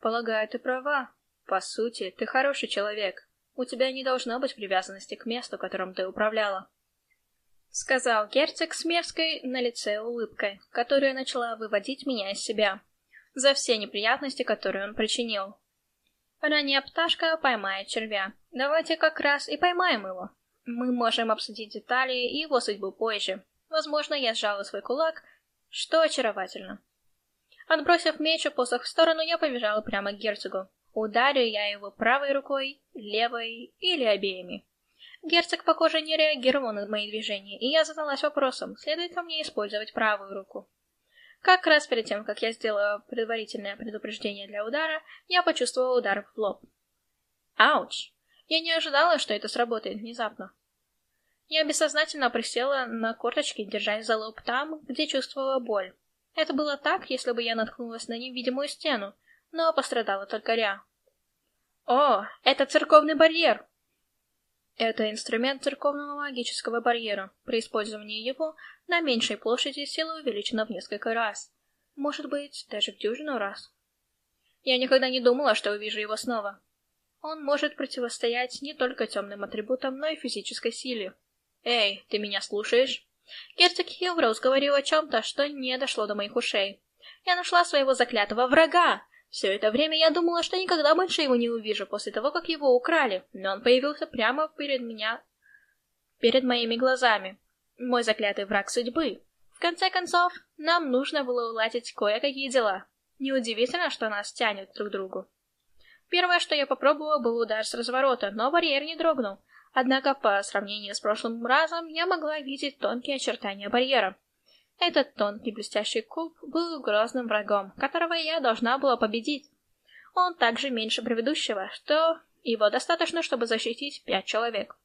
Полагаю, ты права. По сути, ты хороший человек. У тебя не должно быть привязанности к месту, которым ты управляла. Сказал герцог с мерзкой на лице улыбкой, которая начала выводить меня из себя. За все неприятности, которые он причинил. Ранняя пташка поймает червя. Давайте как раз и поймаем его. Мы можем обсудить детали и его судьбу позже. Возможно, я сжала свой кулак, что очаровательно. Отбросив меч и посох в сторону, я побежала прямо к герцогу. Ударю я его правой рукой, левой или обеими. Герцог, похоже, не реагировал на мои движения, и я задалась вопросом, следует ли мне использовать правую руку. Как раз перед тем, как я сделала предварительное предупреждение для удара, я почувствовала удар в лоб. Ауч! Я не ожидала, что это сработает внезапно. Я бессознательно присела на корточки, держась за лоб там, где чувствовала боль. Это было так, если бы я наткнулась на невидимую стену, но пострадала только Ря. О, это церковный барьер! Это инструмент церковного магического барьера. При использовании его на меньшей площади сила увеличена в несколько раз. Может быть, даже в дюжину раз. Я никогда не думала, что увижу его снова. Он может противостоять не только темным атрибутам, но и физической силе. Эй, ты меня слушаешь? Герцог Хилброуз говорил о чем-то, что не дошло до моих ушей. Я нашла своего заклятого врага. Все это время я думала, что никогда больше его не увижу после того, как его украли, но он появился прямо перед меня, перед моими глазами. Мой заклятый враг судьбы. В конце концов, нам нужно было уладить кое-какие дела. Неудивительно, что нас тянет друг к другу. Первое, что я попробовала, был удар с разворота, но барьер не дрогнул. Однако, по сравнению с прошлым разом, я могла видеть тонкие очертания барьера. Этот тонкий блестящий куб был грозным врагом, которого я должна была победить. Он также меньше предыдущего, что его достаточно, чтобы защитить пять человек.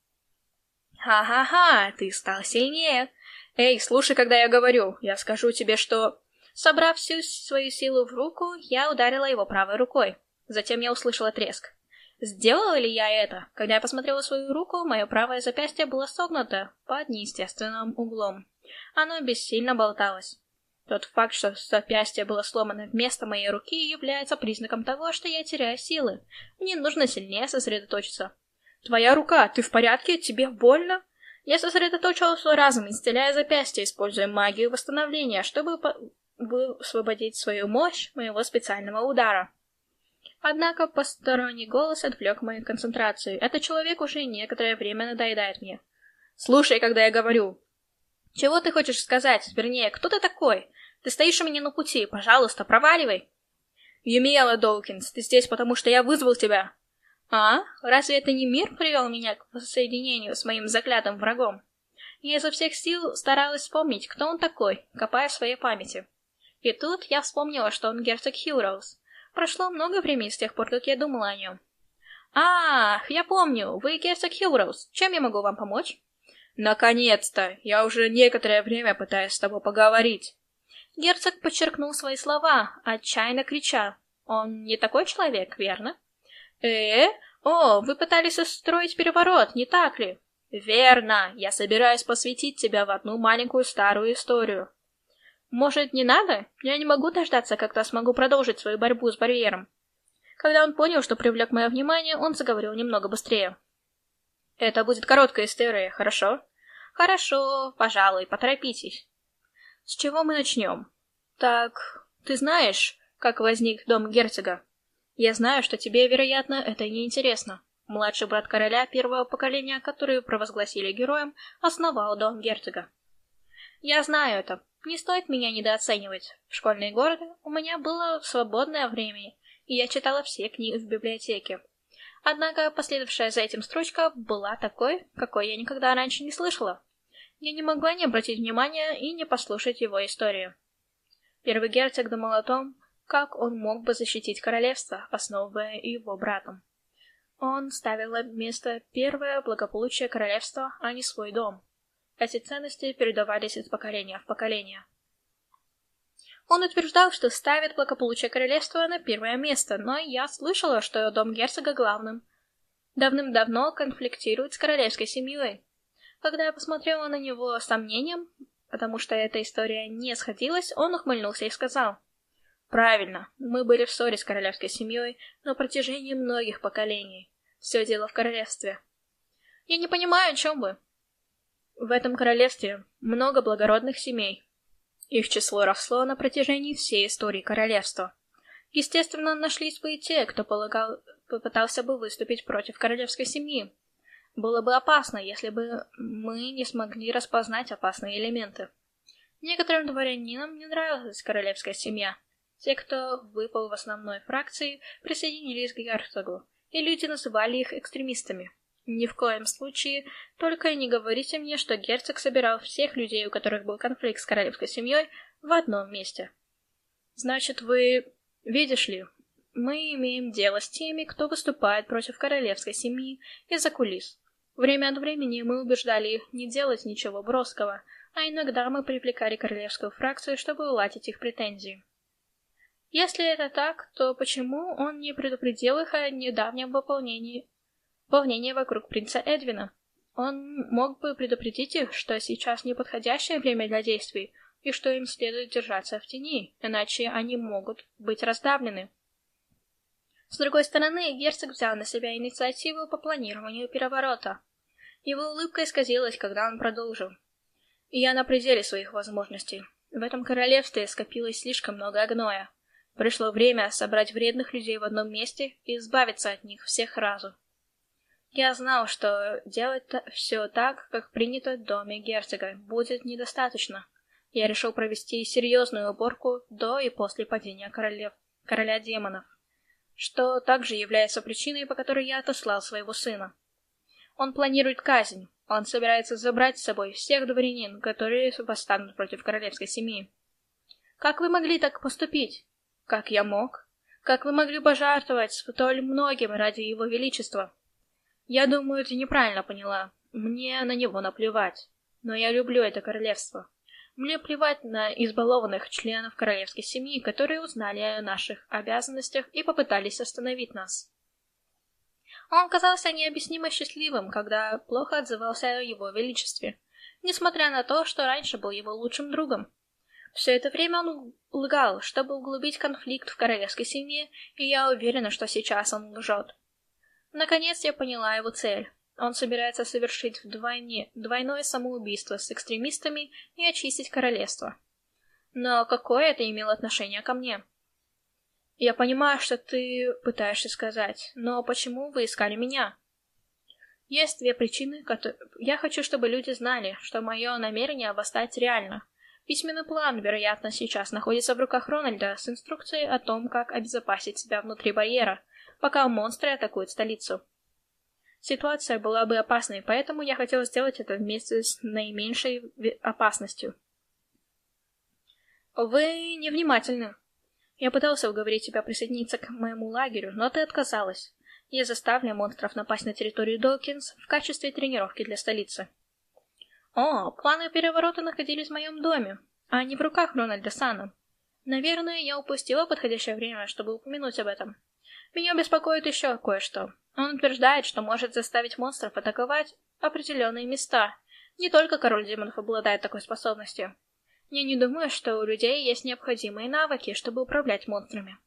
«Ха-ха-ха, ты стал сильнее!» «Эй, слушай, когда я говорю, я скажу тебе, что...» Собрав всю свою силу в руку, я ударила его правой рукой. Затем я услышала треск. Сделала ли я это? Когда я посмотрела свою руку, мое правое запястье было согнуто под неестественным углом. Оно бессильно болталось. Тот факт, что запястье было сломано вместо моей руки, является признаком того, что я теряю силы. Мне нужно сильнее сосредоточиться. «Твоя рука, ты в порядке? Тебе больно?» Я сосредоточила свой разум, исцеляя запястье, используя магию восстановления, чтобы высвободить свою мощь моего специального удара. Однако посторонний голос отвлек мою концентрацию. Этот человек уже некоторое время надоедает мне. «Слушай, когда я говорю!» «Чего ты хочешь сказать? Вернее, кто ты такой? Ты стоишь у меня на пути. Пожалуйста, проваливай!» «Юмиэла Доукинс, ты здесь, потому что я вызвал тебя!» «А? Разве это не мир привел меня к воссоединению с моим заклятым врагом?» Я изо всех сил старалась вспомнить, кто он такой, копая в своей памяти. И тут я вспомнила, что он герцог Хилроуз. Прошло много времени с тех пор, как я думала о нем. «Ах, я помню, вы герцог Хилроуз. Чем я могу вам помочь?» «Наконец-то! Я уже некоторое время пытаюсь с тобой поговорить». Герцог подчеркнул свои слова, отчаянно крича. «Он не такой человек, верно?» «Э? О, вы пытались устроить переворот, не так ли?» «Верно! Я собираюсь посвятить тебя в одну маленькую старую историю. Может, не надо? Я не могу дождаться, когда смогу продолжить свою борьбу с барьером. Когда он понял, что привлек мое внимание, он заговорил немного быстрее. Это будет короткая история, хорошо? Хорошо, пожалуй, поторопитесь. С чего мы начнем? Так, ты знаешь, как возник дом герцога? Я знаю, что тебе, вероятно, это не интересно. Младший брат короля первого поколения, который провозгласили героем, основал дом герцога. Я знаю это, не стоит меня недооценивать. В школьные годы у меня было свободное время, и я читала все книги в библиотеке. Однако последовавшая за этим строчка была такой, какой я никогда раньше не слышала. Я не могла не обратить внимания и не послушать его историю. Первый герцог думал о том, как он мог бы защитить королевство, основывая его братом. Он ставил место первое благополучие королевства, а не свой дом. Эти ценности передавались из поколения в поколение. Он утверждал, что ставит благополучие королевства на первое место, но я слышала, что дом герцога главным. Давным-давно конфликтирует с королевской семьей. Когда я посмотрела на него с сомнением, потому что эта история не сходилась, он ухмыльнулся и сказал. «Правильно, мы были в ссоре с королевской семьей на протяжении многих поколений. Все дело в королевстве». «Я не понимаю, о чем вы?» В этом королевстве много благородных семей. Их число росло на протяжении всей истории королевства. Естественно, нашлись бы и те, кто полагал, попытался бы выступить против королевской семьи. Было бы опасно, если бы мы не смогли распознать опасные элементы. Некоторым дворянинам не нравилась королевская семья. Те, кто выпал в основной фракции, присоединились к герцогу, и люди называли их экстремистами. Ни в коем случае, только не говорите мне, что герцог собирал всех людей, у которых был конфликт с королевской семьей, в одном месте. Значит, вы... Видишь ли, мы имеем дело с теми, кто выступает против королевской семьи из-за кулис. Время от времени мы убеждали их не делать ничего броского, а иногда мы привлекали королевскую фракцию, чтобы уладить их претензии. Если это так, то почему он не предупредил их о недавнем выполнении волнение вокруг принца Эдвина. Он мог бы предупредить их, что сейчас неподходящее время для действий, и что им следует держаться в тени, иначе они могут быть раздавлены. С другой стороны, герцог взял на себя инициативу по планированию переворота. Его улыбка исказилась, когда он продолжил. «Я на пределе своих возможностей. В этом королевстве скопилось слишком много гноя. Пришло время собрать вредных людей в одном месте и избавиться от них всех разу. Я знал, что делать все так, как принято в доме герцога, будет недостаточно. Я решил провести серьезную уборку до и после падения королев, короля демонов что также является причиной, по которой я отослал своего сына. Он планирует казнь. Он собирается забрать с собой всех дворянин, которые восстанут против королевской семьи. Как вы могли так поступить? Как я мог? Как вы могли пожертвовать столь многим ради его величества? Я думаю, ты неправильно поняла. Мне на него наплевать. Но я люблю это королевство. Мне плевать на избалованных членов королевской семьи, которые узнали о наших обязанностях и попытались остановить нас. Он казался необъяснимо счастливым, когда плохо отзывался о его величестве, несмотря на то, что раньше был его лучшим другом. Все это время он лгал, чтобы углубить конфликт в королевской семье, и я уверена, что сейчас он лжет. Наконец я поняла его цель. Он собирается совершить вдвойне, двойное самоубийство с экстремистами и очистить королевство. Но какое это имело отношение ко мне? Я понимаю, что ты пытаешься сказать, но почему вы искали меня? Есть две причины, которые... Я хочу, чтобы люди знали, что мое намерение восстать реально. Письменный план, вероятно, сейчас находится в руках Рональда с инструкцией о том, как обезопасить себя внутри барьера, пока монстры атакуют столицу. Ситуация была бы опасной, поэтому я хотел сделать это вместе с наименьшей опасностью. Вы невнимательны. Я пытался уговорить тебя присоединиться к моему лагерю, но ты отказалась. Я заставлю монстров напасть на территорию Докинс в качестве тренировки для столицы. О, планы переворота находились в моем доме, а не в руках Рональда Сана. Наверное, я упустила подходящее время, чтобы упомянуть об этом. Меня беспокоит еще кое-что. Он утверждает, что может заставить монстров атаковать определенные места. Не только король демонов обладает такой способностью. Я не думаю, что у людей есть необходимые навыки, чтобы управлять монстрами.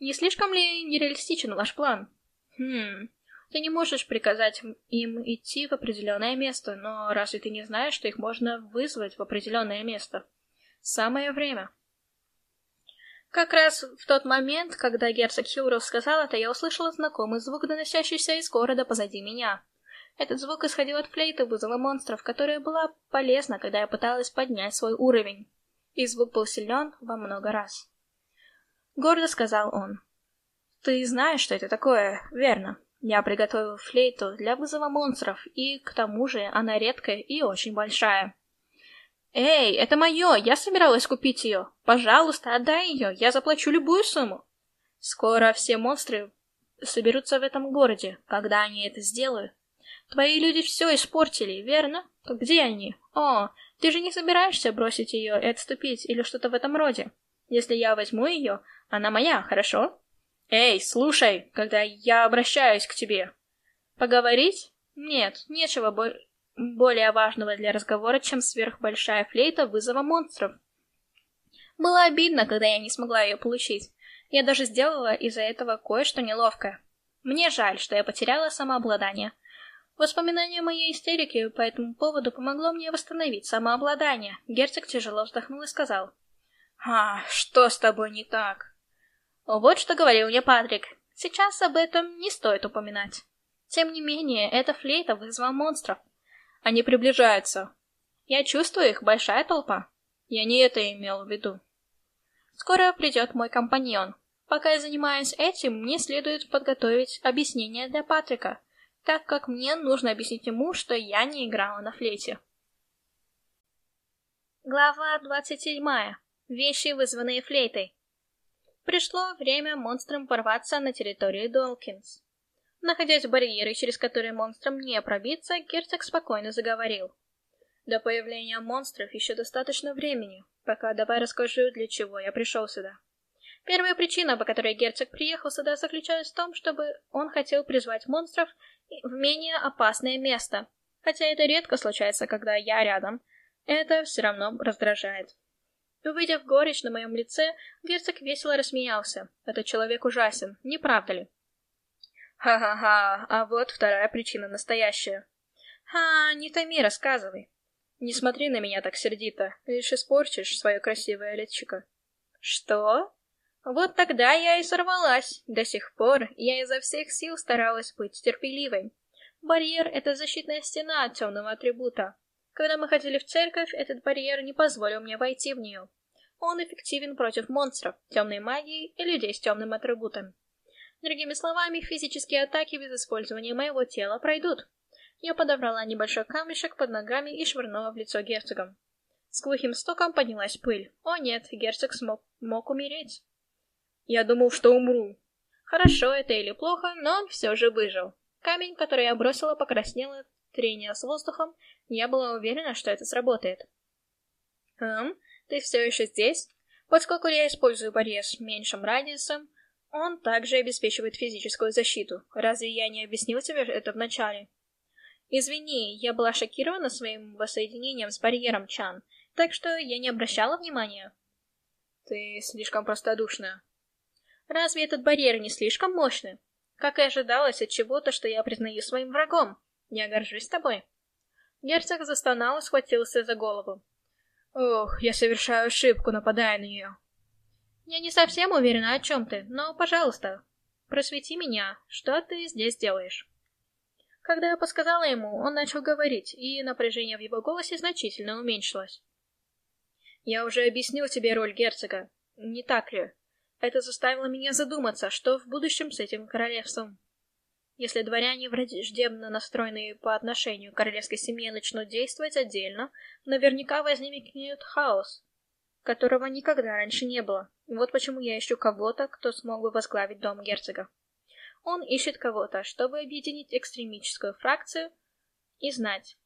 Не слишком ли нереалистичен ваш план? Хм, ты не можешь приказать им идти в определенное место, но разве ты не знаешь, что их можно вызвать в определенное место? Самое время. Как раз в тот момент, когда герцог Хьюров сказал это, я услышала знакомый звук, доносящийся из города позади меня. Этот звук исходил от флейты вызова монстров, которая была полезна, когда я пыталась поднять свой уровень. И звук был силен во много раз. Гордо сказал он. «Ты знаешь, что это такое, верно? Я приготовил флейту для вызова монстров, и, к тому же, она редкая и очень большая. «Эй, это мое! Я собиралась купить ее! Пожалуйста, отдай ее! Я заплачу любую сумму!» Скоро все монстры соберутся в этом городе. Когда они это сделают? Твои люди все испортили, верно? Где они? О, ты же не собираешься бросить ее и отступить или что-то в этом роде? Если я возьму ее, она моя, хорошо? Эй, слушай, когда я обращаюсь к тебе. Поговорить? Нет, нечего больше более важного для разговора, чем сверхбольшая флейта вызова монстров. Было обидно, когда я не смогла ее получить. Я даже сделала из-за этого кое-что неловкое. Мне жаль, что я потеряла самообладание. Воспоминание моей истерики по этому поводу помогло мне восстановить самообладание. Герцог тяжело вздохнул и сказал. «А, что с тобой не так?» Вот что говорил мне Патрик. Сейчас об этом не стоит упоминать. Тем не менее, эта флейта вызвала монстров. Они приближаются. Я чувствую их, большая толпа. Я не это имел в виду. Скоро придет мой компаньон. Пока я занимаюсь этим, мне следует подготовить объяснение для Патрика, так как мне нужно объяснить ему, что я не играла на флейте. Глава 27. Вещи, вызванные флейтой. Пришло время монстрам порваться на территорию Долкинс. Находясь в барьере, через который монстрам не пробиться, герцог спокойно заговорил. До появления монстров еще достаточно времени. Пока давай расскажу, для чего я пришел сюда. Первая причина, по которой герцог приехал сюда, заключалась в том, чтобы он хотел призвать монстров в менее опасное место. Хотя это редко случается, когда я рядом. Это все равно раздражает. Увидев горечь на моем лице, герцог весело рассмеялся. Этот человек ужасен, не правда ли? Ха-ха-ха, а вот вторая причина настоящая. Ха, не томи, рассказывай. Не смотри на меня так сердито, лишь испорчишь свое красивое личико. Что? Вот тогда я и сорвалась. До сих пор я изо всех сил старалась быть терпеливой. Барьер — это защитная стена от темного атрибута. Когда мы ходили в церковь, этот барьер не позволил мне войти в нее. Он эффективен против монстров, темной магии и людей с темным атрибутом. Другими словами, физические атаки без использования моего тела пройдут. Я подобрала небольшой камешек под ногами и швырнула в лицо герцога. С глухим стуком поднялась пыль. О нет, герцог смог мог умереть. Я думал, что умру. Хорошо это или плохо, но он все же выжил. Камень, который я бросила, покраснел от трения с воздухом, я была уверена, что это сработает. Хм, ты все еще здесь? Поскольку я использую барьер с меньшим радиусом, он также обеспечивает физическую защиту. Разве я не объяснил тебе это вначале? Извини, я была шокирована своим воссоединением с барьером Чан, так что я не обращала внимания. Ты слишком простодушна. Разве этот барьер не слишком мощный? Как и ожидалось от чего-то, что я признаю своим врагом. Я горжусь тобой. Герцог застонал и схватился за голову. Ох, я совершаю ошибку, нападая на нее. Я не совсем уверена, о чем ты, но, пожалуйста, просвети меня, что ты здесь делаешь? Когда я подсказала ему, он начал говорить, и напряжение в его голосе значительно уменьшилось. Я уже объяснил тебе роль герцога, не так ли? Это заставило меня задуматься, что в будущем с этим королевством. Если дворяне враждебно настроенные по отношению к королевской семье начнут действовать отдельно, наверняка возникнет хаос, которого никогда раньше не было. Вот почему я ищу кого-то, кто смог бы возглавить дом герцога. Он ищет кого-то, чтобы объединить экстремическую фракцию и знать,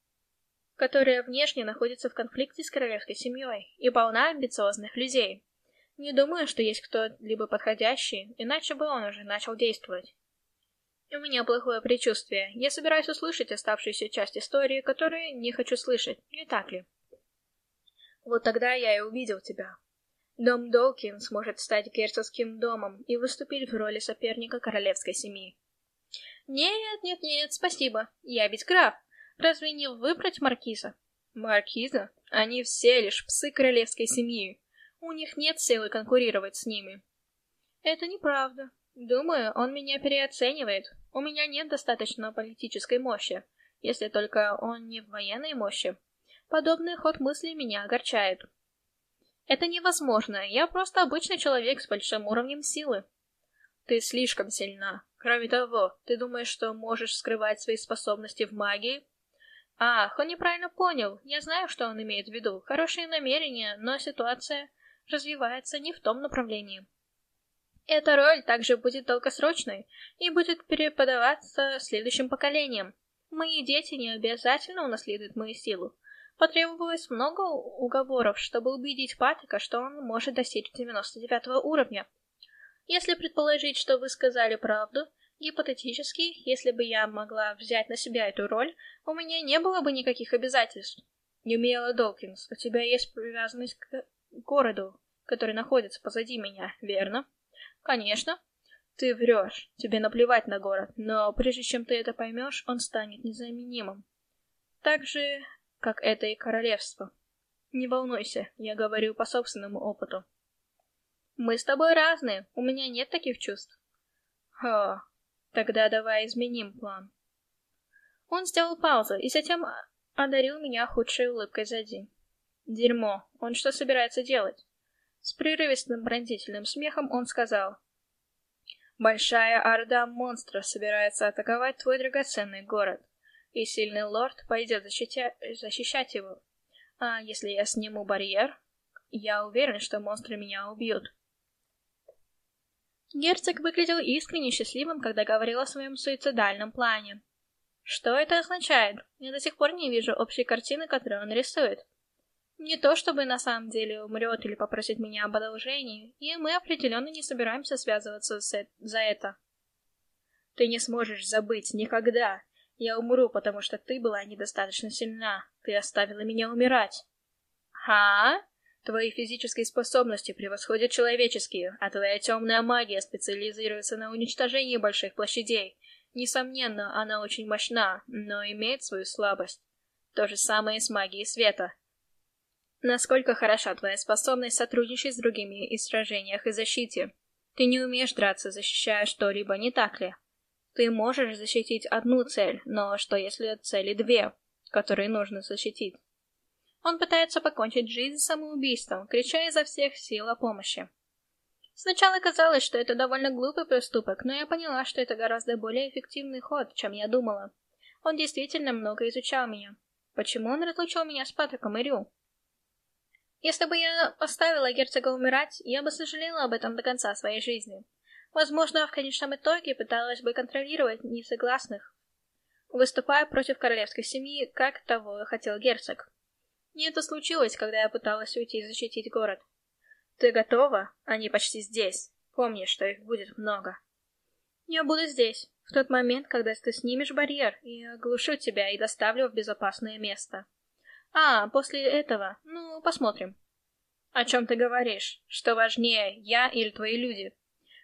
которая внешне находится в конфликте с королевской семьей и полна амбициозных людей. Не думаю, что есть кто-либо подходящий, иначе бы он уже начал действовать. У меня плохое предчувствие. Я собираюсь услышать оставшуюся часть истории, которую не хочу слышать, не так ли? Вот тогда я и увидел тебя. Дом Долкин сможет стать герцогским домом и выступить в роли соперника королевской семьи. Нет, нет, нет, спасибо. Я ведь граф. Разве не выбрать маркиза? Маркиза? Они все лишь псы королевской семьи. У них нет силы конкурировать с ними. Это неправда. Думаю, он меня переоценивает. У меня нет достаточно политической мощи, если только он не в военной мощи. Подобный ход мысли меня огорчает. Это невозможно, я просто обычный человек с большим уровнем силы. Ты слишком сильна. Кроме того, ты думаешь, что можешь скрывать свои способности в магии? Ах, он неправильно понял. Я знаю, что он имеет в виду. Хорошие намерения, но ситуация развивается не в том направлении. Эта роль также будет долгосрочной и будет переподаваться следующим поколениям. Мои дети не обязательно унаследуют мою силу. Потребовалось много уговоров, чтобы убедить Патрика, что он может достичь 99 уровня. Если предположить, что вы сказали правду, гипотетически, если бы я могла взять на себя эту роль, у меня не было бы никаких обязательств. Юмиэла Долкинс, у тебя есть привязанность к городу, который находится позади меня, верно? Конечно. Ты врешь, тебе наплевать на город, но прежде чем ты это поймешь, он станет незаменимым. Так же, как это и королевство. Не волнуйся, я говорю по собственному опыту. Мы с тобой разные, у меня нет таких чувств. Ха, тогда давай изменим план. Он сделал паузу и затем одарил меня худшей улыбкой за день. Дерьмо, он что собирается делать? С прерывистым пронзительным смехом он сказал. «Большая орда монстров собирается атаковать твой драгоценный город, и сильный лорд пойдет защитя... защищать его. А если я сниму барьер, я уверен, что монстры меня убьют». Герцог выглядел искренне счастливым, когда говорил о своем суицидальном плане. Что это означает? Я до сих пор не вижу общей картины, которую он рисует. Не то чтобы на самом деле умрет или попросит меня об одолжении, и мы определенно не собираемся связываться с за это. Ты не сможешь забыть никогда. Я умру, потому что ты была недостаточно сильна. Ты оставила меня умирать. Ха? Твои физические способности превосходят человеческие, а твоя темная магия специализируется на уничтожении больших площадей. Несомненно, она очень мощна, но имеет свою слабость. То же самое и с магией света. Насколько хороша твоя способность сотрудничать с другими и сражениях и защите? Ты не умеешь драться, защищая что-либо, не так ли? Ты можешь защитить одну цель, но что если цели две, которые нужно защитить? Он пытается покончить жизнь самоубийством, крича изо всех сил о помощи. Сначала казалось, что это довольно глупый поступок, но я поняла, что это гораздо более эффективный ход, чем я думала. Он действительно много изучал меня. Почему он разлучил меня с Патриком и Рю? Если бы я оставила герцога умирать, я бы сожалела об этом до конца своей жизни. Возможно, в конечном итоге пыталась бы контролировать несогласных, выступая против королевской семьи, как того хотел герцог. И это случилось, когда я пыталась уйти и защитить город. Ты готова? Они почти здесь. Помни, что их будет много. Я буду здесь, в тот момент, когда ты снимешь барьер, и оглушу тебя и доставлю в безопасное место. А, после этого, ну, посмотрим. О чем ты говоришь? Что важнее, я или твои люди?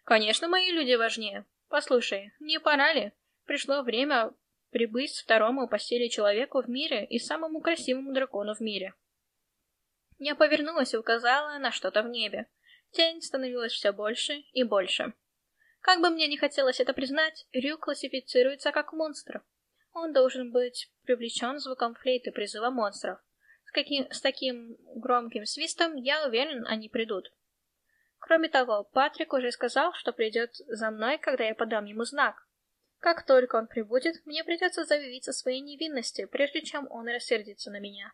Конечно, мои люди важнее. Послушай, не пора ли? Пришло время прибыть второму по человеку в мире и самому красивому дракону в мире. Я повернулась и указала на что-то в небе. Тень становилась все больше и больше. Как бы мне не хотелось это признать, Рю классифицируется как монстр. Он должен быть привлечен звуком флейты призыва монстров. С, каким, с таким громким свистом, я уверен, они придут. Кроме того, Патрик уже сказал, что придет за мной, когда я подам ему знак. Как только он прибудет, мне придется заявить о своей невинности, прежде чем он рассердится на меня.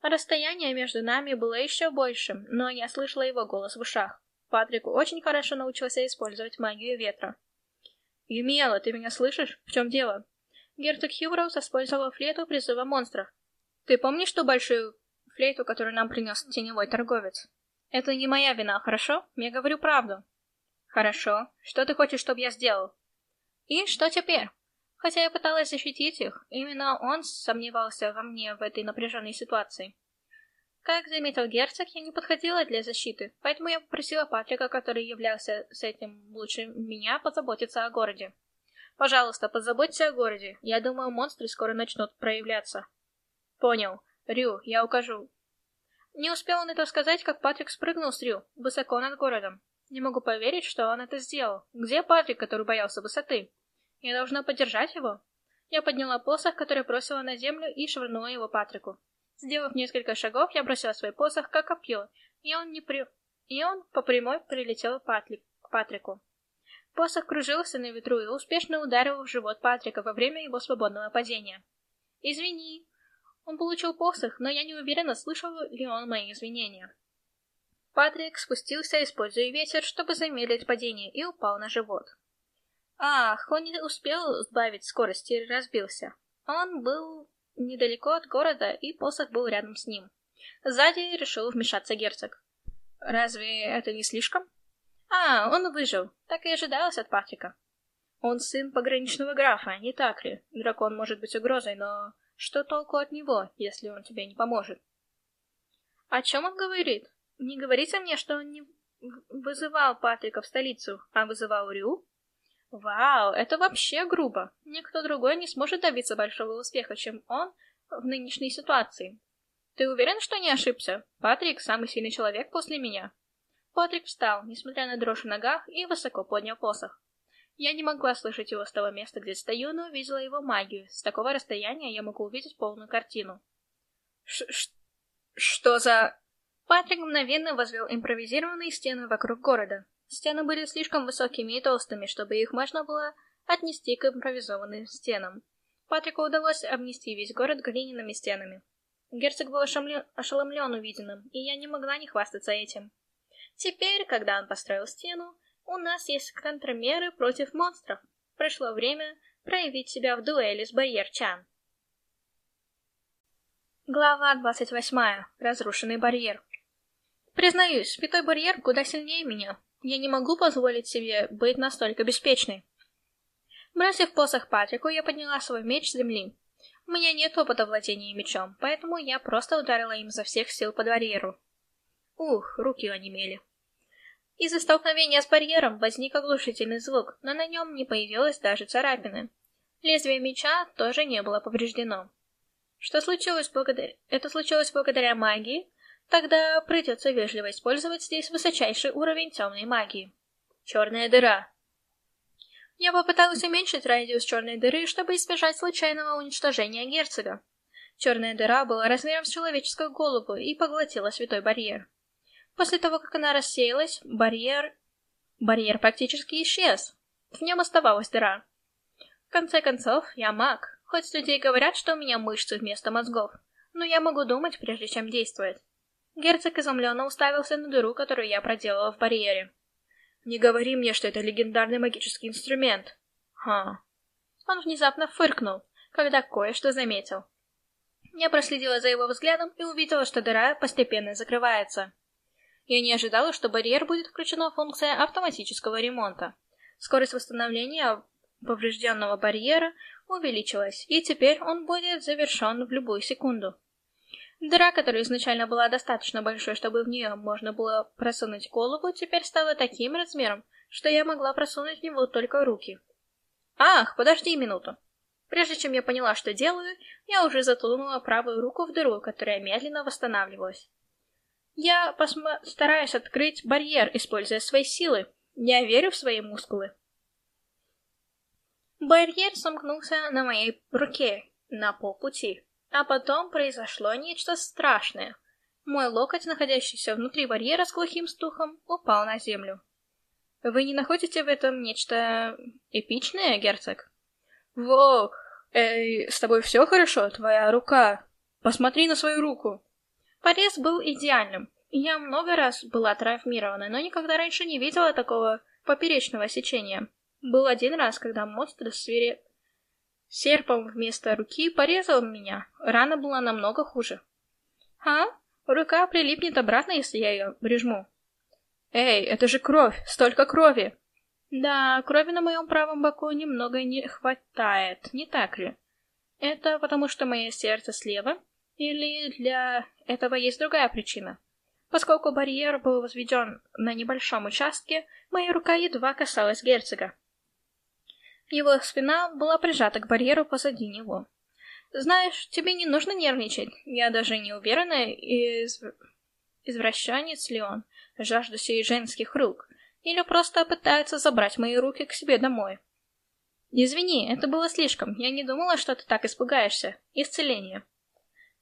Расстояние между нами было еще большим, но я слышала его голос в ушах. Патрик очень хорошо научился использовать магию ветра. «Юмиэла, ты меня слышишь? В чем дело?» Герцог Хьюроуз использовал флейту призыва монстров. «Ты помнишь ту большую флейту, которую нам принес теневой торговец?» «Это не моя вина, хорошо? Я говорю правду». «Хорошо. Что ты хочешь, чтобы я сделал?» И что теперь? Хотя я пыталась защитить их, именно он сомневался во мне в этой напряженной ситуации. Как заметил герцог, я не подходила для защиты, поэтому я попросила Патрика, который являлся с этим лучше меня, позаботиться о городе. Пожалуйста, позаботься о городе. Я думаю, монстры скоро начнут проявляться. Понял. Рю, я укажу. Не успел он это сказать, как Патрик спрыгнул с Рю, высоко над городом. Не могу поверить, что он это сделал. Где Патрик, который боялся высоты? Я должна поддержать его. Я подняла посох, который бросила на землю, и швырнула его Патрику. Сделав несколько шагов, я бросила свой посох, как копье, и он, не при... и он по прямой прилетел Патрик... к Патрику. Посох кружился на ветру и успешно ударил в живот Патрика во время его свободного падения. «Извини». Он получил посох, но я не уверена, слышал ли он мои извинения. Патрик спустился, используя ветер, чтобы замедлить падение, и упал на живот. Ах, он не успел сбавить скорости и разбился. Он был недалеко от города, и посох был рядом с ним. Сзади решил вмешаться герцог. Разве это не слишком? А, он выжил. Так и ожидалось от Патрика. Он сын пограничного графа, не так ли? Дракон может быть угрозой, но что толку от него, если он тебе не поможет? О чем он говорит? Не говорите мне, что он не вызывал Патрика в столицу, а вызывал Рю? Вау, это вообще грубо. Никто другой не сможет добиться большого успеха, чем он в нынешней ситуации. Ты уверен, что не ошибся? Патрик самый сильный человек после меня. Патрик встал, несмотря на дрожь в ногах, и высоко поднял посох. Я не могла слышать его с того места, где стою, но увидела его магию. С такого расстояния я могу увидеть полную картину. Ш -ш что за... Патрик мгновенно возвел импровизированные стены вокруг города. Стены были слишком высокими и толстыми, чтобы их можно было отнести к импровизованным стенам. Патрику удалось обнести весь город глиняными стенами. Герцог был ошеломлен, ошеломлен увиденным, и я не могла не хвастаться этим. Теперь, когда он построил стену, у нас есть контрмеры против монстров. Пришло время проявить себя в дуэли с Барьер-Чан. Глава двадцать восьмая. Разрушенный барьер. Признаюсь, святой барьер куда сильнее меня. Я не могу позволить себе быть настолько беспечной. Бросив посох Патрику, я подняла свой меч с земли. У меня нет опыта владения мечом, поэтому я просто ударила им за всех сил по барьеру. Ух, руки онемели. Из-за столкновения с барьером возник оглушительный звук, но на нем не появилось даже царапины. Лезвие меча тоже не было повреждено. Что случилось благодаря... Это случилось благодаря магии? Тогда придется вежливо использовать здесь высочайший уровень темной магии. Черная дыра. Я попыталась уменьшить радиус черной дыры, чтобы избежать случайного уничтожения герцога. Черная дыра была размером с человеческую голову и поглотила святой барьер. После того, как она рассеялась, барьер... Барьер практически исчез. В нем оставалась дыра. В конце концов, я маг, хоть людей говорят, что у меня мышцы вместо мозгов, но я могу думать, прежде чем действовать. Герцог изумленно уставился на дыру, которую я проделала в барьере. «Не говори мне, что это легендарный магический инструмент!» «Ха...» Он внезапно фыркнул, когда кое-что заметил. Я проследила за его взглядом и увидела, что дыра постепенно закрывается. Я не ожидала, что барьер будет включена функция автоматического ремонта. Скорость восстановления поврежденного барьера увеличилась, и теперь он будет завершен в любую секунду. Дыра, которая изначально была достаточно большой, чтобы в нее можно было просунуть голову, теперь стала таким размером, что я могла просунуть в него только руки. Ах, подожди минуту. Прежде чем я поняла, что делаю, я уже затолкнула правую руку в дыру, которая медленно восстанавливалась. Я постараюсь открыть барьер, используя свои силы. Я верю в свои мускулы. Барьер сомкнулся на моей руке на полпути. А потом произошло нечто страшное. Мой локоть, находящийся внутри барьера с глухим стухом, упал на землю. Вы не находите в этом нечто эпичное, герцог? Во, эй, с тобой все хорошо? Твоя рука. Посмотри на свою руку. Порез был идеальным. Я много раз была травмирована, но никогда раньше не видела такого поперечного сечения. Был один раз, когда монстр свиреп Серпом вместо руки порезал меня. Рана была намного хуже. А? Рука прилипнет обратно, если я ее прижму. Эй, это же кровь! Столько крови! Да, крови на моем правом боку немного не хватает, не так ли? Это потому, что мое сердце слева? Или для этого есть другая причина? Поскольку барьер был возведен на небольшом участке, моя рука едва касалась герцога. Его спина была прижата к барьеру позади него. «Знаешь, тебе не нужно нервничать. Я даже не уверена, из... извращенец ли он, жаждущий женских рук, или просто пытается забрать мои руки к себе домой. Извини, это было слишком. Я не думала, что ты так испугаешься. Исцеление».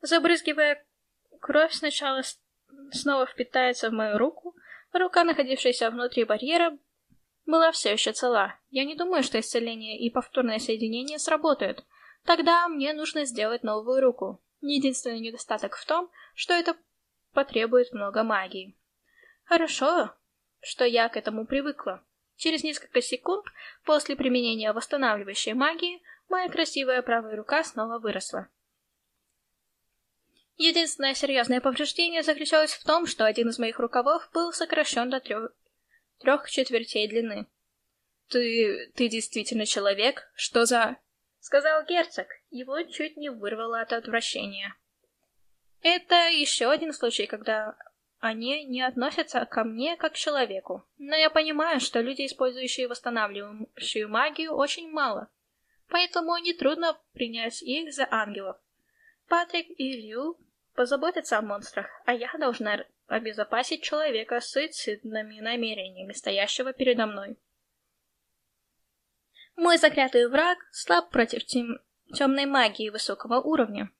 Забрызгивая кровь, сначала снова впитается в мою руку, рука, находившаяся внутри барьера, была все еще цела. Я не думаю, что исцеление и повторное соединение сработают. Тогда мне нужно сделать новую руку. Единственный недостаток в том, что это потребует много магии. Хорошо, что я к этому привыкла. Через несколько секунд после применения восстанавливающей магии моя красивая правая рука снова выросла. Единственное серьезное повреждение заключалось в том, что один из моих рукавов был сокращен до трех трех четвертей длины. «Ты... ты действительно человек? Что за...» — сказал герцог. Его чуть не вырвало от отвращения. Это еще один случай, когда они не относятся ко мне как к человеку. Но я понимаю, что люди, использующие восстанавливающую магию, очень мало. Поэтому нетрудно принять их за ангелов. Патрик и Лью позаботятся о монстрах, а я должна обезопасить человека с суицидными намерениями, стоящего передо мной. Мой заклятый враг слаб против тем... темной магии высокого уровня.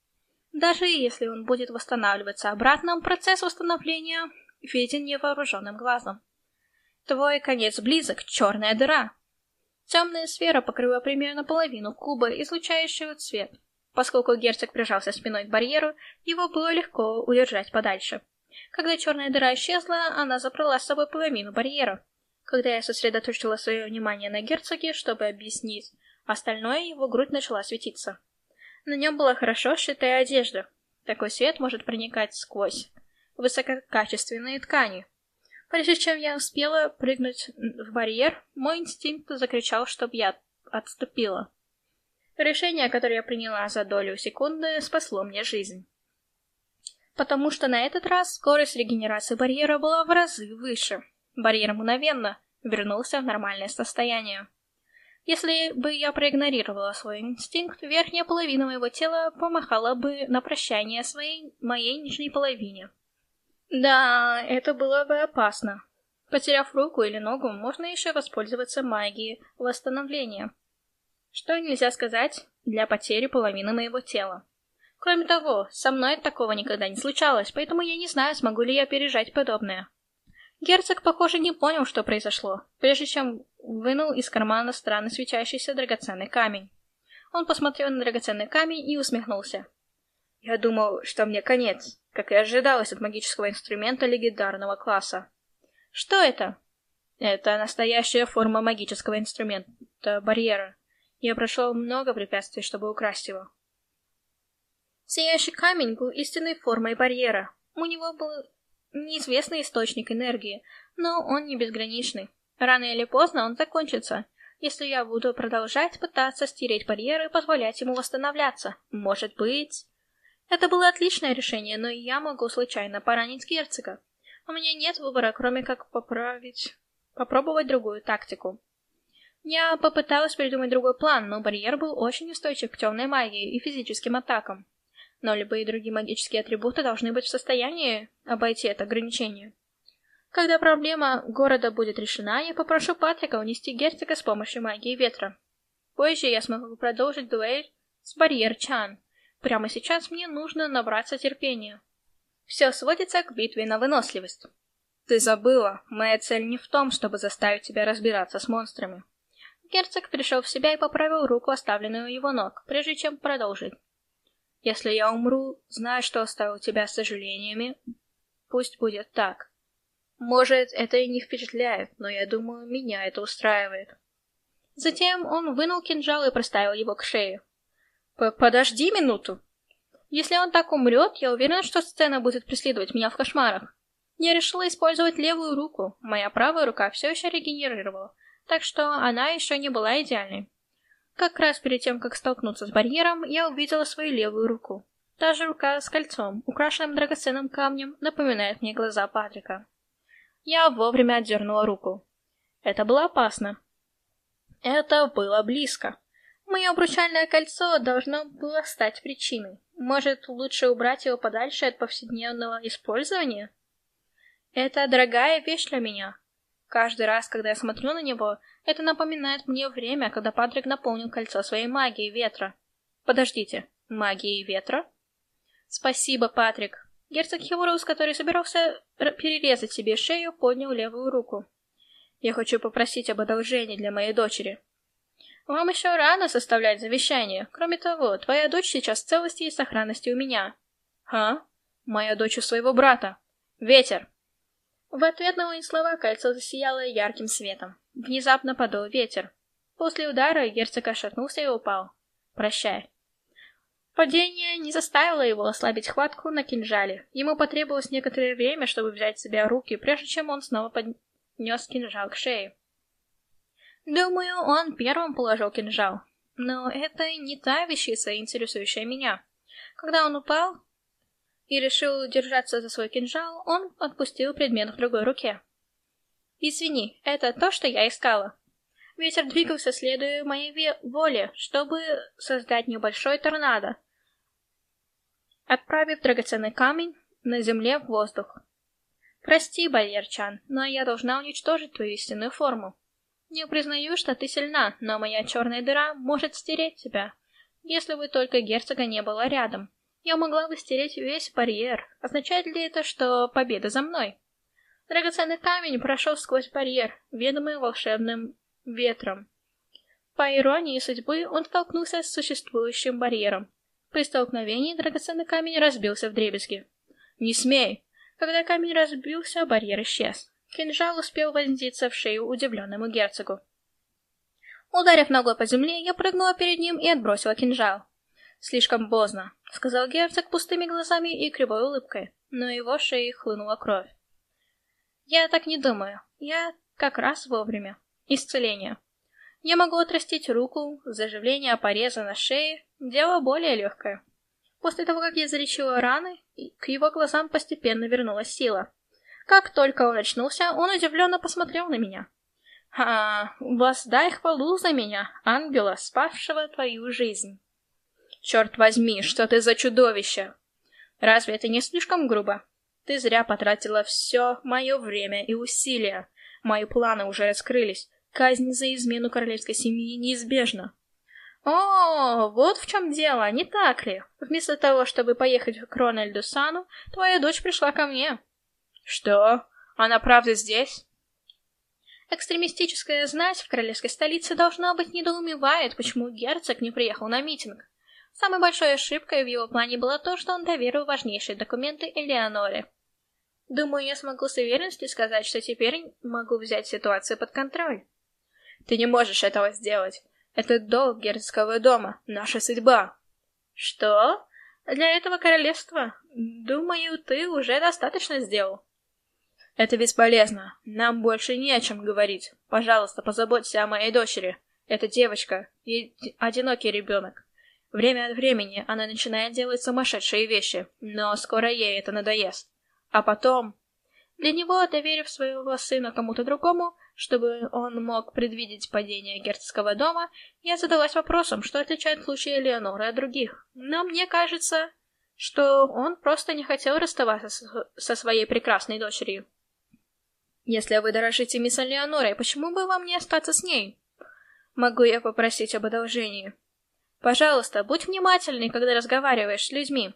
Даже если он будет восстанавливаться обратно, процесс восстановления виден невооруженным глазом. Твой конец близок, черная дыра. Темная сфера покрыла примерно половину куба, излучающего цвет. Поскольку герцог прижался спиной к барьеру, его было легко удержать подальше. Когда черная дыра исчезла, она забрала с собой половину барьера. Когда я сосредоточила свое внимание на герцоге, чтобы объяснить остальное, его грудь начала светиться. На нем была хорошо сшитая одежда. Такой свет может проникать сквозь высококачественные ткани. Прежде чем я успела прыгнуть в барьер, мой инстинкт закричал, чтобы я отступила. Решение, которое я приняла за долю секунды, спасло мне жизнь. Потому что на этот раз скорость регенерации барьера была в разы выше. Барьер мгновенно вернулся в нормальное состояние. Если бы я проигнорировала свой инстинкт, верхняя половина моего тела помахала бы на прощание своей моей нижней половине. Да, это было бы опасно. Потеряв руку или ногу, можно еще воспользоваться магией восстановления. Что нельзя сказать для потери половины моего тела. Кроме того, со мной такого никогда не случалось, поэтому я не знаю, смогу ли я пережать подобное. Герцог, похоже, не понял, что произошло, прежде чем вынул из кармана странный свечающийся драгоценный камень. Он посмотрел на драгоценный камень и усмехнулся. Я думал, что мне конец, как и ожидалось от магического инструмента легендарного класса. Что это? Это настоящая форма магического инструмента, барьера. Я прошел много препятствий, чтобы украсть его. Сияющий камень был истинной формой барьера. У него был неизвестный источник энергии, но он не безграничный. Рано или поздно он закончится, если я буду продолжать пытаться стереть барьеры и позволять ему восстанавливаться. Может быть... Это было отличное решение, но я могу случайно поранить герцога. У меня нет выбора, кроме как поправить... попробовать другую тактику. Я попыталась придумать другой план, но барьер был очень устойчив к темной магии и физическим атакам. Но любые другие магические атрибуты должны быть в состоянии обойти это ограничение. Когда проблема города будет решена, я попрошу Патрика унести герцога с помощью магии ветра. Позже я смогу продолжить дуэль с Барьер Чан. Прямо сейчас мне нужно набраться терпения. Все сводится к битве на выносливость. Ты забыла, моя цель не в том, чтобы заставить тебя разбираться с монстрами. Герцог пришел в себя и поправил руку, оставленную у его ног, прежде чем продолжить. Если я умру, знай, что оставил тебя с сожалениями. Пусть будет так. Может, это и не впечатляет, но я думаю, меня это устраивает. Затем он вынул кинжал и проставил его к шее. П «Подожди минуту!» Если он так умрет, я уверена, что сцена будет преследовать меня в кошмарах. Я решила использовать левую руку, моя правая рука все еще регенерировала, так что она еще не была идеальной. Как раз перед тем, как столкнуться с барьером, я увидела свою левую руку. Та же рука с кольцом, украшенным драгоценным камнем, напоминает мне глаза Патрика. Я вовремя отдернула руку. Это было опасно. Это было близко. Мое обручальное кольцо должно было стать причиной. Может, лучше убрать его подальше от повседневного использования? Это дорогая вещь для меня. Каждый раз, когда я смотрю на него, это напоминает мне время, когда Патрик наполнил кольцо своей магией ветра. Подождите, магией ветра? Спасибо, Патрик. Герцог Хевурус, который собирался перерезать себе шею, поднял левую руку. Я хочу попросить об одолжении для моей дочери. Вам еще рано составлять завещание. Кроме того, твоя дочь сейчас в целости и сохранности у меня. А? Моя дочь у своего брата. Ветер. В ответ на мои слова кольцо засияло ярким светом. Внезапно подул ветер. После удара герцог ошатнулся и упал. Прощай. Падение не заставило его ослабить хватку на кинжале. Ему потребовалось некоторое время, чтобы взять себя руки, прежде чем он снова поднес кинжал к шее. Думаю, он первым положил кинжал. Но это не та вещица, интересующая меня. Когда он упал и решил держаться за свой кинжал, он отпустил предмет в другой руке. Извини, это то, что я искала. Ветер двигался, следуя моей воле, чтобы создать небольшой торнадо, отправив драгоценный камень на земле в воздух. Прости, Бальерчан, но я должна уничтожить твою истинную форму. Не признаю, что ты сильна, но моя черная дыра может стереть тебя. Если бы только герцога не было рядом, я могла бы стереть весь барьер. Означает ли это, что победа за мной? Драгоценный камень прошел сквозь барьер, ведомый волшебным ветром. По иронии судьбы, он столкнулся с существующим барьером. При столкновении драгоценный камень разбился в дребезги. «Не смей!» Когда камень разбился, барьер исчез. Кинжал успел вонзиться в шею удивленному герцогу. Ударив ногой по земле, я прыгнула перед ним и отбросила кинжал. «Слишком поздно», — сказал герцог пустыми глазами и кривой улыбкой, но его шеи хлынула кровь. «Я так не думаю. Я как раз вовремя. Исцеление. Я могу отрастить руку, заживление пореза на шее, дело более легкое. После того, как я залечила раны, к его глазам постепенно вернулась сила. Как только он очнулся, он удивленно посмотрел на меня. «А, воздай хвалу за меня, ангела, спасшего твою жизнь». «Черт возьми, что ты за чудовище!» «Разве это не слишком грубо? Ты зря потратила все мое время и усилия. Мои планы уже раскрылись. Казнь за измену королевской семьи неизбежна. «О, вот в чем дело, не так ли? Вместо того, чтобы поехать к Рональду Сану, твоя дочь пришла ко мне». «Что? Она правда здесь?» Экстремистическая знать в королевской столице должна быть недоумевает, почему герцог не приехал на митинг. Самой большой ошибкой в его плане было то, что он доверил важнейшие документы Элеоноре. Думаю, я смогу с уверенностью сказать, что теперь могу взять ситуацию под контроль. Ты не можешь этого сделать. Это долг герцогского дома, наша судьба. Что? Для этого королевства? Думаю, ты уже достаточно сделал. Это бесполезно. Нам больше не о чем говорить. Пожалуйста, позаботься о моей дочери. Это девочка и одинокий ребенок. Время от времени она начинает делать сумасшедшие вещи, но скоро ей это надоест. А потом... Для него, доверив своего сына кому-то другому, чтобы он мог предвидеть падение герцогского дома, я задалась вопросом, что отличает случай Элеоноры от других. Но мне кажется, что он просто не хотел расставаться со своей прекрасной дочерью. Если вы дорожите мисс Элеонорой, почему бы вам не остаться с ней? Могу я попросить об одолжении? Пожалуйста, будь внимательный, когда разговариваешь с людьми.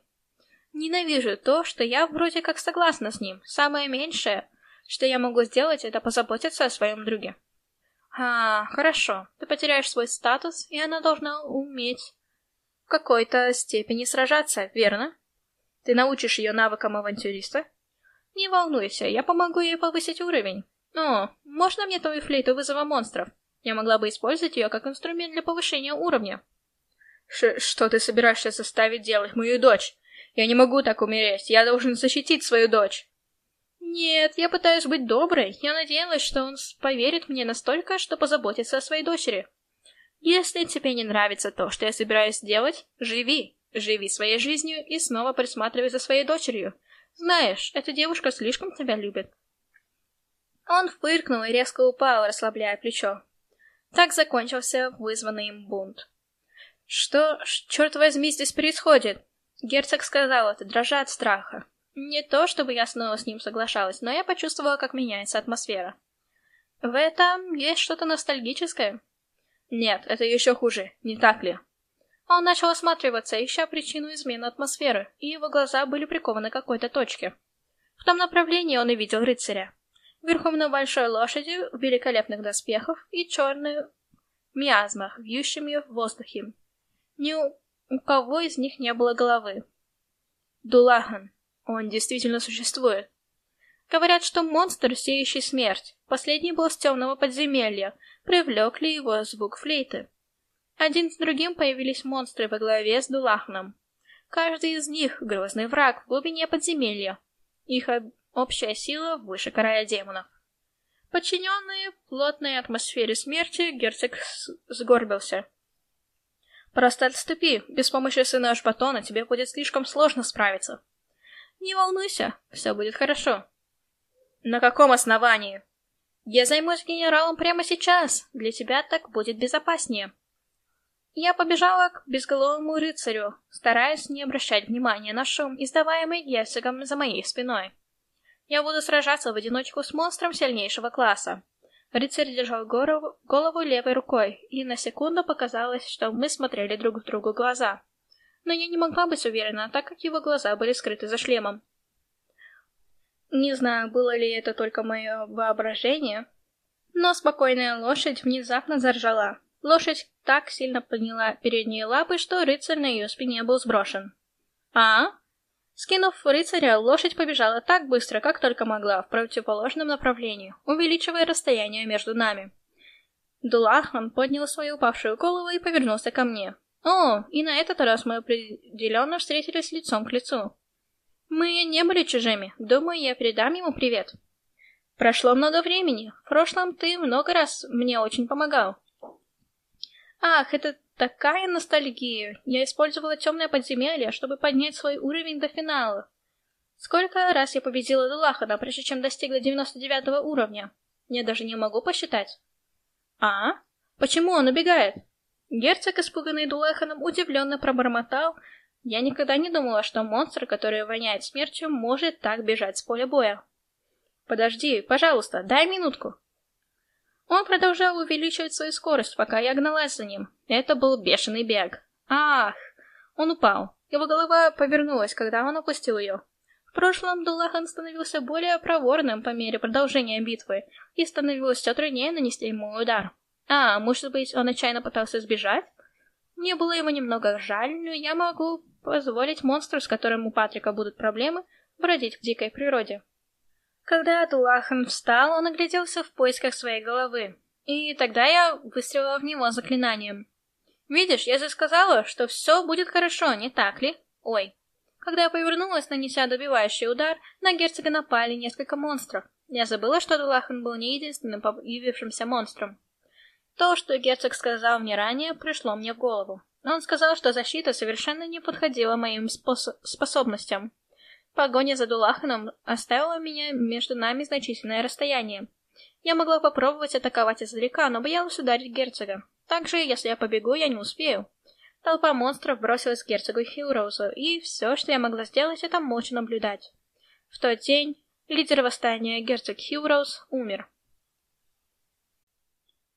Ненавижу то, что я вроде как согласна с ним. Самое меньшее, что я могу сделать, это позаботиться о своем друге. А, хорошо. Ты потеряешь свой статус, и она должна уметь в какой-то степени сражаться, верно? Ты научишь ее навыкам авантюриста? Не волнуйся, я помогу ей повысить уровень. О, можно мне твою флейту вызова монстров? Я могла бы использовать ее как инструмент для повышения уровня. Ш что ты собираешься заставить делать мою дочь? Я не могу так умереть, я должен защитить свою дочь. Нет, я пытаюсь быть доброй. Я надеялась, что он поверит мне настолько, что позаботится о своей дочери. Если тебе не нравится то, что я собираюсь делать, живи. Живи своей жизнью и снова присматривай за своей дочерью. Знаешь, эта девушка слишком тебя любит. Он фыркнул и резко упал, расслабляя плечо. Так закончился вызванный им бунт. Что, черт возьми, здесь происходит? Герцог сказал это, дрожа от страха. Не то, чтобы я снова с ним соглашалась, но я почувствовала, как меняется атмосфера. В этом есть что-то ностальгическое? Нет, это еще хуже, не так ли? Он начал осматриваться, ища причину измены атмосферы, и его глаза были прикованы к какой-то точке. В том направлении он увидел рыцаря. Верхом на большой лошади, в великолепных доспехах и черных миазмах, вьющими в воздухе. Ни у, у кого из них не было головы. Дулаган. Он действительно существует. Говорят, что монстр, сеющий смерть, последний был с темного подземелья, привлек ли его звук флейты. Один с другим появились монстры во главе с Дулахном. Каждый из них — грозный враг в глубине подземелья. Их общая сила выше короля демонов. Подчиненные плотной атмосфере смерти, герцог сгорбился. «Просто отступи, без помощи сына Ашбатона тебе будет слишком сложно справиться». Не волнуйся, все будет хорошо. На каком основании? Я займусь генералом прямо сейчас. Для тебя так будет безопаснее. Я побежала к безголовому рыцарю, стараясь не обращать внимания на шум, издаваемый герцогом за моей спиной. Я буду сражаться в одиночку с монстром сильнейшего класса. Рыцарь держал голову, голову левой рукой, и на секунду показалось, что мы смотрели друг в другу глаза но я не могла быть уверена, так как его глаза были скрыты за шлемом. Не знаю, было ли это только мое воображение, но спокойная лошадь внезапно заржала. Лошадь так сильно подняла передние лапы, что рыцарь на ее спине был сброшен. «А?» Скинув рыцаря, лошадь побежала так быстро, как только могла, в противоположном направлении, увеличивая расстояние между нами. Дулахан поднял свою упавшую голову и повернулся ко мне. О, и на этот раз мы определенно встретились лицом к лицу. Мы не были чужими. Думаю, я передам ему привет. Прошло много времени. В прошлом ты много раз мне очень помогал. Ах, это такая ностальгия. Я использовала темное подземелье, чтобы поднять свой уровень до финала. Сколько раз я победила Дулахана, прежде чем достигла 99 уровня? Я даже не могу посчитать. А? Почему он убегает? Герцог, испуганный Дулаханом, удивленно пробормотал. Я никогда не думала, что монстр, который воняет смертью, может так бежать с поля боя. Подожди, пожалуйста, дай минутку. Он продолжал увеличивать свою скорость, пока я гналась за ним. Это был бешеный бег. Ах! Он упал. Его голова повернулась, когда он опустил ее. В прошлом Дулахан становился более проворным по мере продолжения битвы, и становилось все труднее нанести ему удар. А, может быть, он отчаянно пытался сбежать? Мне было его немного жаль, но я могу позволить монстру, с которым у Патрика будут проблемы, бродить в дикой природе. Когда Дулахан встал, он огляделся в поисках своей головы. И тогда я выстрелила в него заклинанием. Видишь, я же сказала, что все будет хорошо, не так ли? Ой. Когда я повернулась, нанеся добивающий удар, на герцога напали несколько монстров. Я забыла, что Дулахан был не единственным явившимся монстром. То, что герцог сказал мне ранее, пришло мне в голову. Он сказал, что защита совершенно не подходила моим спос способностям. Погоня за Дулаханом оставила меня между нами значительное расстояние. Я могла попробовать атаковать издалека, но боялась ударить герцога. Также, если я побегу, я не успею. Толпа монстров бросилась к герцогу Хилроузу, и все, что я могла сделать, это молча наблюдать. В тот день лидер восстания, герцог Хилроуз, умер.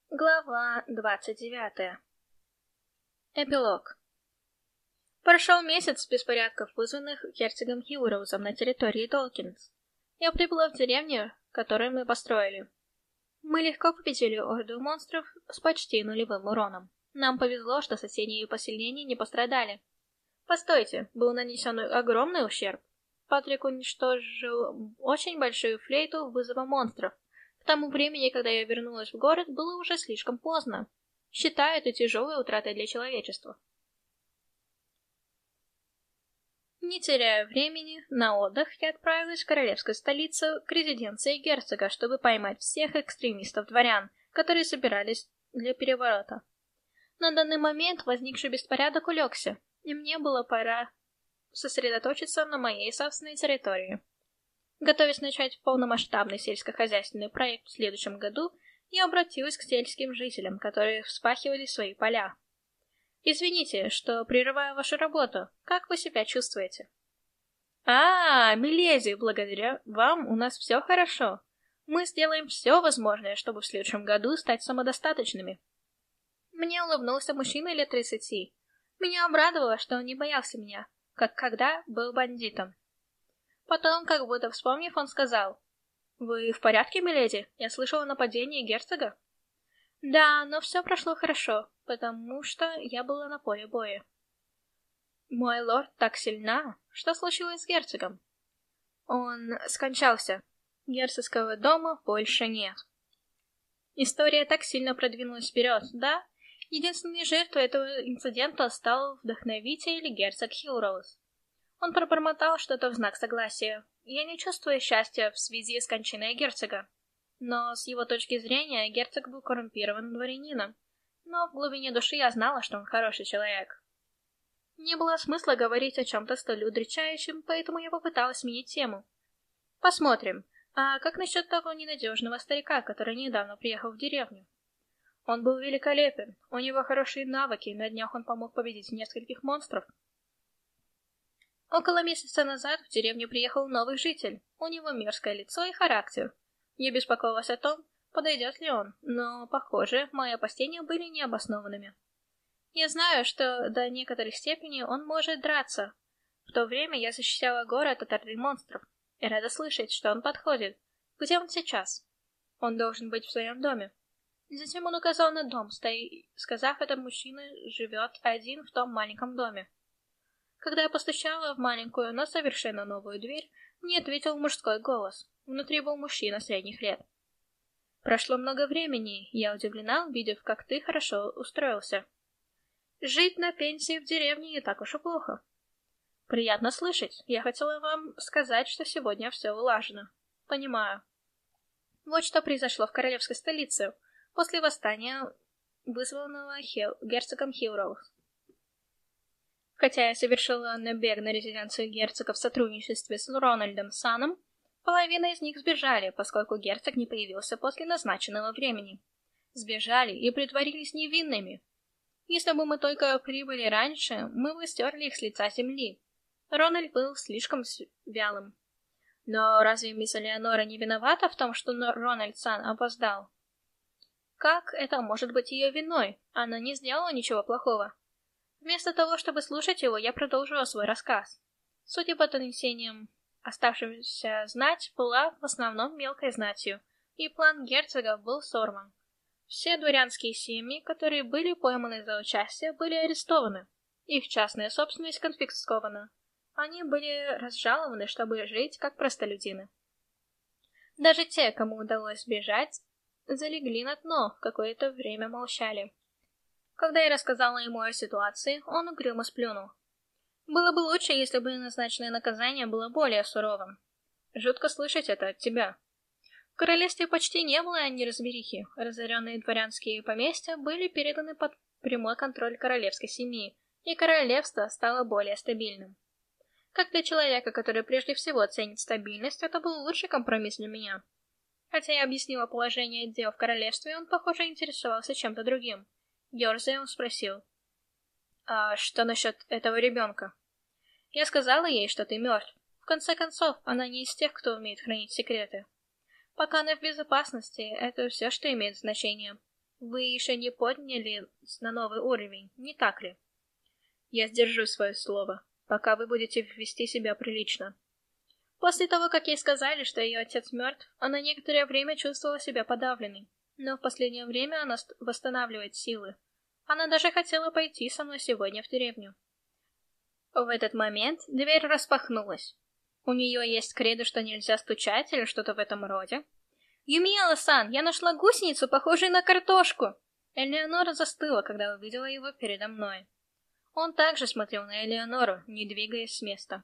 Глава двадцать девятая. Эпилог. Прошел месяц беспорядков, вызванных герцогом Хьюроузом на территории Толкинс. Я прибыла в деревню, которую мы построили. Мы легко победили орду монстров с почти нулевым уроном. Нам повезло, что соседние поселения не пострадали. Постойте, был нанесен огромный ущерб. Патрик уничтожил очень большую флейту вызова монстров. К тому времени, когда я вернулась в город, было уже слишком поздно. Считаю это тяжелой утратой для человечества. Не теряя времени, на отдых я отправилась в королевскую столицу к резиденции герцога, чтобы поймать всех экстремистов-дворян, которые собирались для переворота. На данный момент возникший беспорядок улегся, и мне было пора сосредоточиться на моей собственной территории. Готовясь начать полномасштабный сельскохозяйственный проект в следующем году, я обратилась к сельским жителям, которые вспахивали свои поля. Извините, что прерываю вашу работу. Как вы себя чувствуете? А, Милези, благодаря вам у нас все хорошо. Мы сделаем все возможное, чтобы в следующем году стать самодостаточными. Мне улыбнулся мужчина лет тридцати. Меня обрадовало, что он не боялся меня, как когда был бандитом. Потом, как будто вспомнив, он сказал, «Вы в порядке, миледи? Я слышал о нападении герцога». Да, но все прошло хорошо, потому что я была на поле боя. Мой лорд так сильна. Что случилось с герцогом? Он скончался. Герцогского дома больше нет. История так сильно продвинулась вперед, да? Единственной жертвой этого инцидента стал вдохновитель герцог Хилроуз. Он пробормотал что-то в знак согласия. Я не чувствую счастья в связи с кончиной герцога. Но с его точки зрения герцог был коррумпированным дворянином. Но в глубине души я знала, что он хороший человек. Не было смысла говорить о чем-то столь удручающем, поэтому я попыталась сменить тему. Посмотрим, а как насчет того ненадежного старика, который недавно приехал в деревню? Он был великолепен, у него хорошие навыки, на днях он помог победить нескольких монстров. Около месяца назад в деревню приехал новый житель, у него мерзкое лицо и характер. Я беспокоилась о том, подойдет ли он, но, похоже, мои опасения были необоснованными. Я знаю, что до некоторой степени он может драться. В то время я защищала город от орды монстров, и рада слышать, что он подходит. Где он сейчас? Он должен быть в своем доме. Затем он указал на дом, сказав, это мужчина живет один в том маленьком доме. Когда я постучала в маленькую, но совершенно новую дверь, мне ответил мужской голос. Внутри был мужчина средних лет. Прошло много времени, я удивлена, увидев, как ты хорошо устроился. Жить на пенсии в деревне не так уж и плохо. Приятно слышать. Я хотела вам сказать, что сегодня все улажено. Понимаю. Вот что произошло в королевской столице. После восстания вызванного Хил... герцогом Хилроуз. Хотя я совершила набег на резиденцию герцога в сотрудничестве с Рональдом Саном, половина из них сбежали, поскольку герцог не появился после назначенного времени. Сбежали и притворились невинными. Если бы мы только прибыли раньше, мы бы стерли их с лица земли. Рональд был слишком вялым. Но разве мисс Элеонора не виновата в том, что Рональд Сан опоздал? Как это может быть ее виной? Она не сделала ничего плохого. Вместо того, чтобы слушать его, я продолжила свой рассказ. Судя по донесениям, оставшимся знать была в основном мелкой знатью, и план герцога был сорван. Все дворянские семьи, которые были пойманы за участие, были арестованы. Их частная собственность конфискована. Они были разжалованы, чтобы жить как простолюдины. Даже те, кому удалось сбежать, залегли на дно, какое-то время молчали. Когда я рассказала ему о ситуации, он угрюмо сплюнул. Было бы лучше, если бы назначенное наказание было более суровым. Жутко слышать это от тебя. В королевстве почти не было неразберихи. Разоренные дворянские поместья были переданы под прямой контроль королевской семьи, и королевство стало более стабильным. Как для человека, который прежде всего ценит стабильность, это был лучший компромисс для меня. Хотя я объяснила положение дел в королевстве, он, похоже, интересовался чем-то другим. Ёрзая, он спросил. «А что насчет этого ребенка?» Я сказала ей, что ты мертв. В конце концов, она не из тех, кто умеет хранить секреты. Пока она в безопасности, это все, что имеет значение. Вы еще не подняли на новый уровень, не так ли? Я сдержу свое слово, пока вы будете вести себя прилично. После того, как ей сказали, что ее отец мертв, она некоторое время чувствовала себя подавленной но в последнее время она восстанавливает силы. Она даже хотела пойти со мной сегодня в деревню. В этот момент дверь распахнулась. У нее есть кредо, что нельзя стучать или что-то в этом роде. «Юмиэла-сан, я нашла гусеницу, похожую на картошку!» Элеонора застыла, когда увидела его передо мной. Он также смотрел на Элеонору, не двигаясь с места.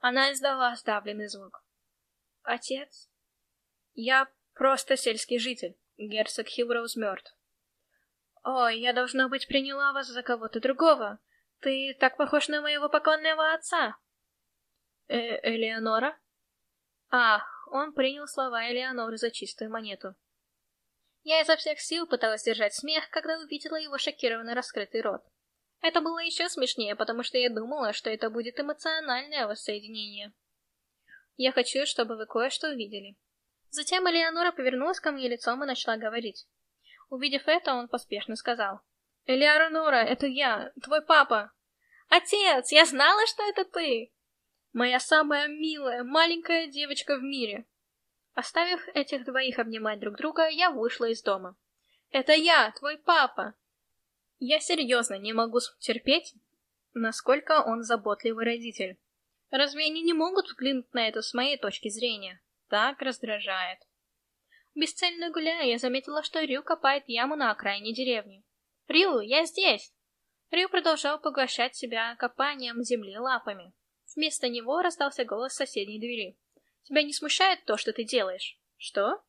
Она издала сдавленный звук. «Отец?» «Я просто сельский житель. Герцог Хилроуз мертв. Ой, я, должно быть, приняла вас за кого-то другого. Ты так похож на моего покойного отца. Э Элеонора? Ах, он принял слова Элеоноры за чистую монету. Я изо всех сил пыталась держать смех, когда увидела его шокированный раскрытый рот. Это было еще смешнее, потому что я думала, что это будет эмоциональное воссоединение. Я хочу, чтобы вы кое-что увидели. Затем Элеонора повернулась ко мне лицом и начала говорить. Увидев это, он поспешно сказал. «Элеонора, это я, твой папа!» «Отец, я знала, что это ты!» «Моя самая милая, маленькая девочка в мире!» Оставив этих двоих обнимать друг друга, я вышла из дома. «Это я, твой папа!» Я серьезно не могу терпеть, насколько он заботливый родитель. Разве они не могут взглянуть на это с моей точки зрения? Так раздражает. Бесцельно гуляя, я заметила, что Рю копает яму на окраине деревни. «Рю, я здесь!» Рю продолжал поглощать себя копанием земли лапами. Вместо него раздался голос соседней двери. «Тебя не смущает то, что ты делаешь?» «Что?»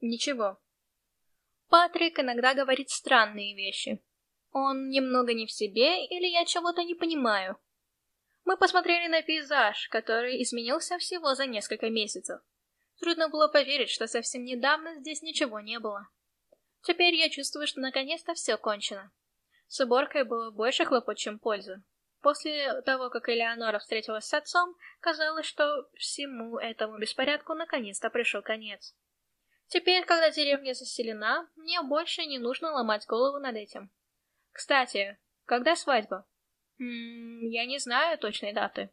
«Ничего». Патрик иногда говорит странные вещи. Он немного не в себе, или я чего-то не понимаю. Мы посмотрели на пейзаж, который изменился всего за несколько месяцев. Трудно было поверить, что совсем недавно здесь ничего не было. Теперь я чувствую, что наконец-то все кончено. С уборкой было больше хлопот, чем пользы. После того, как Элеонора встретилась с отцом, казалось, что всему этому беспорядку наконец-то пришел конец. Теперь, когда деревня заселена, мне больше не нужно ломать голову над этим. Кстати, когда свадьба? М -м, я не знаю точной даты.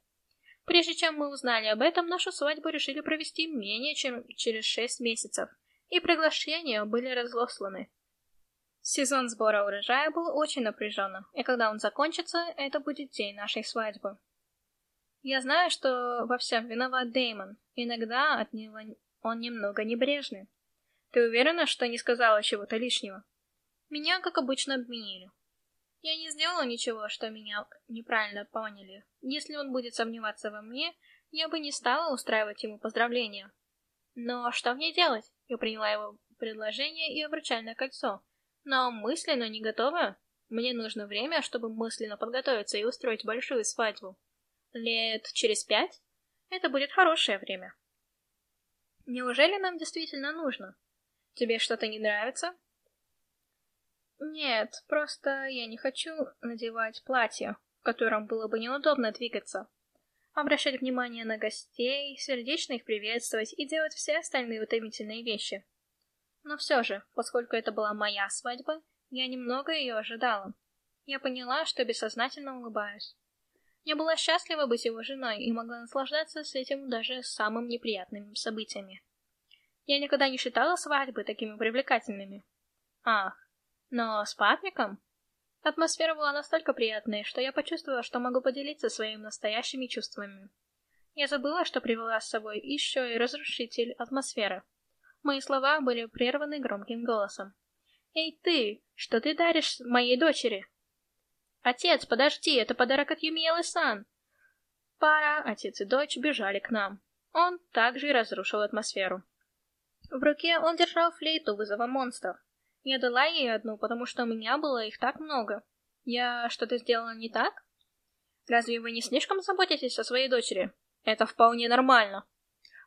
Прежде чем мы узнали об этом, нашу свадьбу решили провести менее чем через шесть месяцев, и приглашения были разосланы. Сезон сбора урожая был очень напряженным, и когда он закончится, это будет день нашей свадьбы. Я знаю, что во всем виноват Деймон. Иногда от него он немного небрежный. Ты уверена, что не сказала чего-то лишнего? Меня, как обычно, обвинили. Я не сделала ничего, что меня неправильно поняли. Если он будет сомневаться во мне, я бы не стала устраивать ему поздравления. Но что мне делать? Я приняла его предложение и обручальное кольцо. Но мысленно не готова. Мне нужно время, чтобы мысленно подготовиться и устроить большую свадьбу. Лет через пять? Это будет хорошее время. Неужели нам действительно нужно? Тебе что-то не нравится? Нет, просто я не хочу надевать платье, в котором было бы неудобно двигаться. Обращать внимание на гостей, сердечно их приветствовать и делать все остальные утомительные вещи. Но все же, поскольку это была моя свадьба, я немного ее ожидала. Я поняла, что бессознательно улыбаюсь. Я была счастлива быть его женой и могла наслаждаться с этим даже самым неприятными событиями. Я никогда не считала свадьбы такими привлекательными. Ах, но с Патриком? Атмосфера была настолько приятной, что я почувствовала, что могу поделиться своими настоящими чувствами. Я забыла, что привела с собой еще и разрушитель атмосферы. Мои слова были прерваны громким голосом. «Эй ты, что ты даришь моей дочери?» «Отец, подожди, это подарок от Юмиэлы-сан!» Пара, отец и дочь, бежали к нам. Он также разрушил атмосферу. В руке он держал флейту вызова монстров. Я дала ей одну, потому что у меня было их так много. Я что-то сделала не так? Разве вы не слишком заботитесь о своей дочери? Это вполне нормально.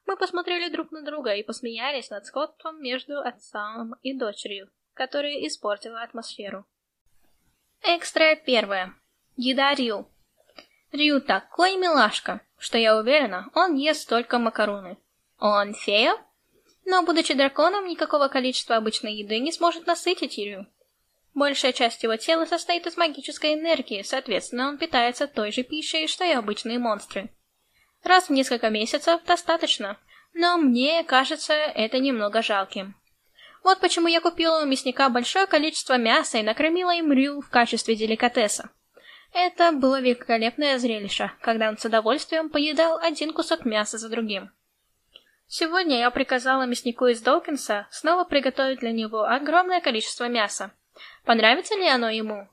Мы посмотрели друг на друга и посмеялись над сходством между отцом и дочерью, которая испортила атмосферу. Экстра первое. Еда Рю. Рю такой милашка, что я уверена, он ест только макароны. Он фея? Но, будучи драконом, никакого количества обычной еды не сможет насытить Рю. Большая часть его тела состоит из магической энергии, соответственно, он питается той же пищей, что и обычные монстры. Раз в несколько месяцев достаточно, но мне кажется это немного жалким. Вот почему я купила у мясника большое количество мяса и накормила им Рю в качестве деликатеса. Это было великолепное зрелище, когда он с удовольствием поедал один кусок мяса за другим. Сегодня я приказала мяснику из Долкинса снова приготовить для него огромное количество мяса. Понравится ли оно ему?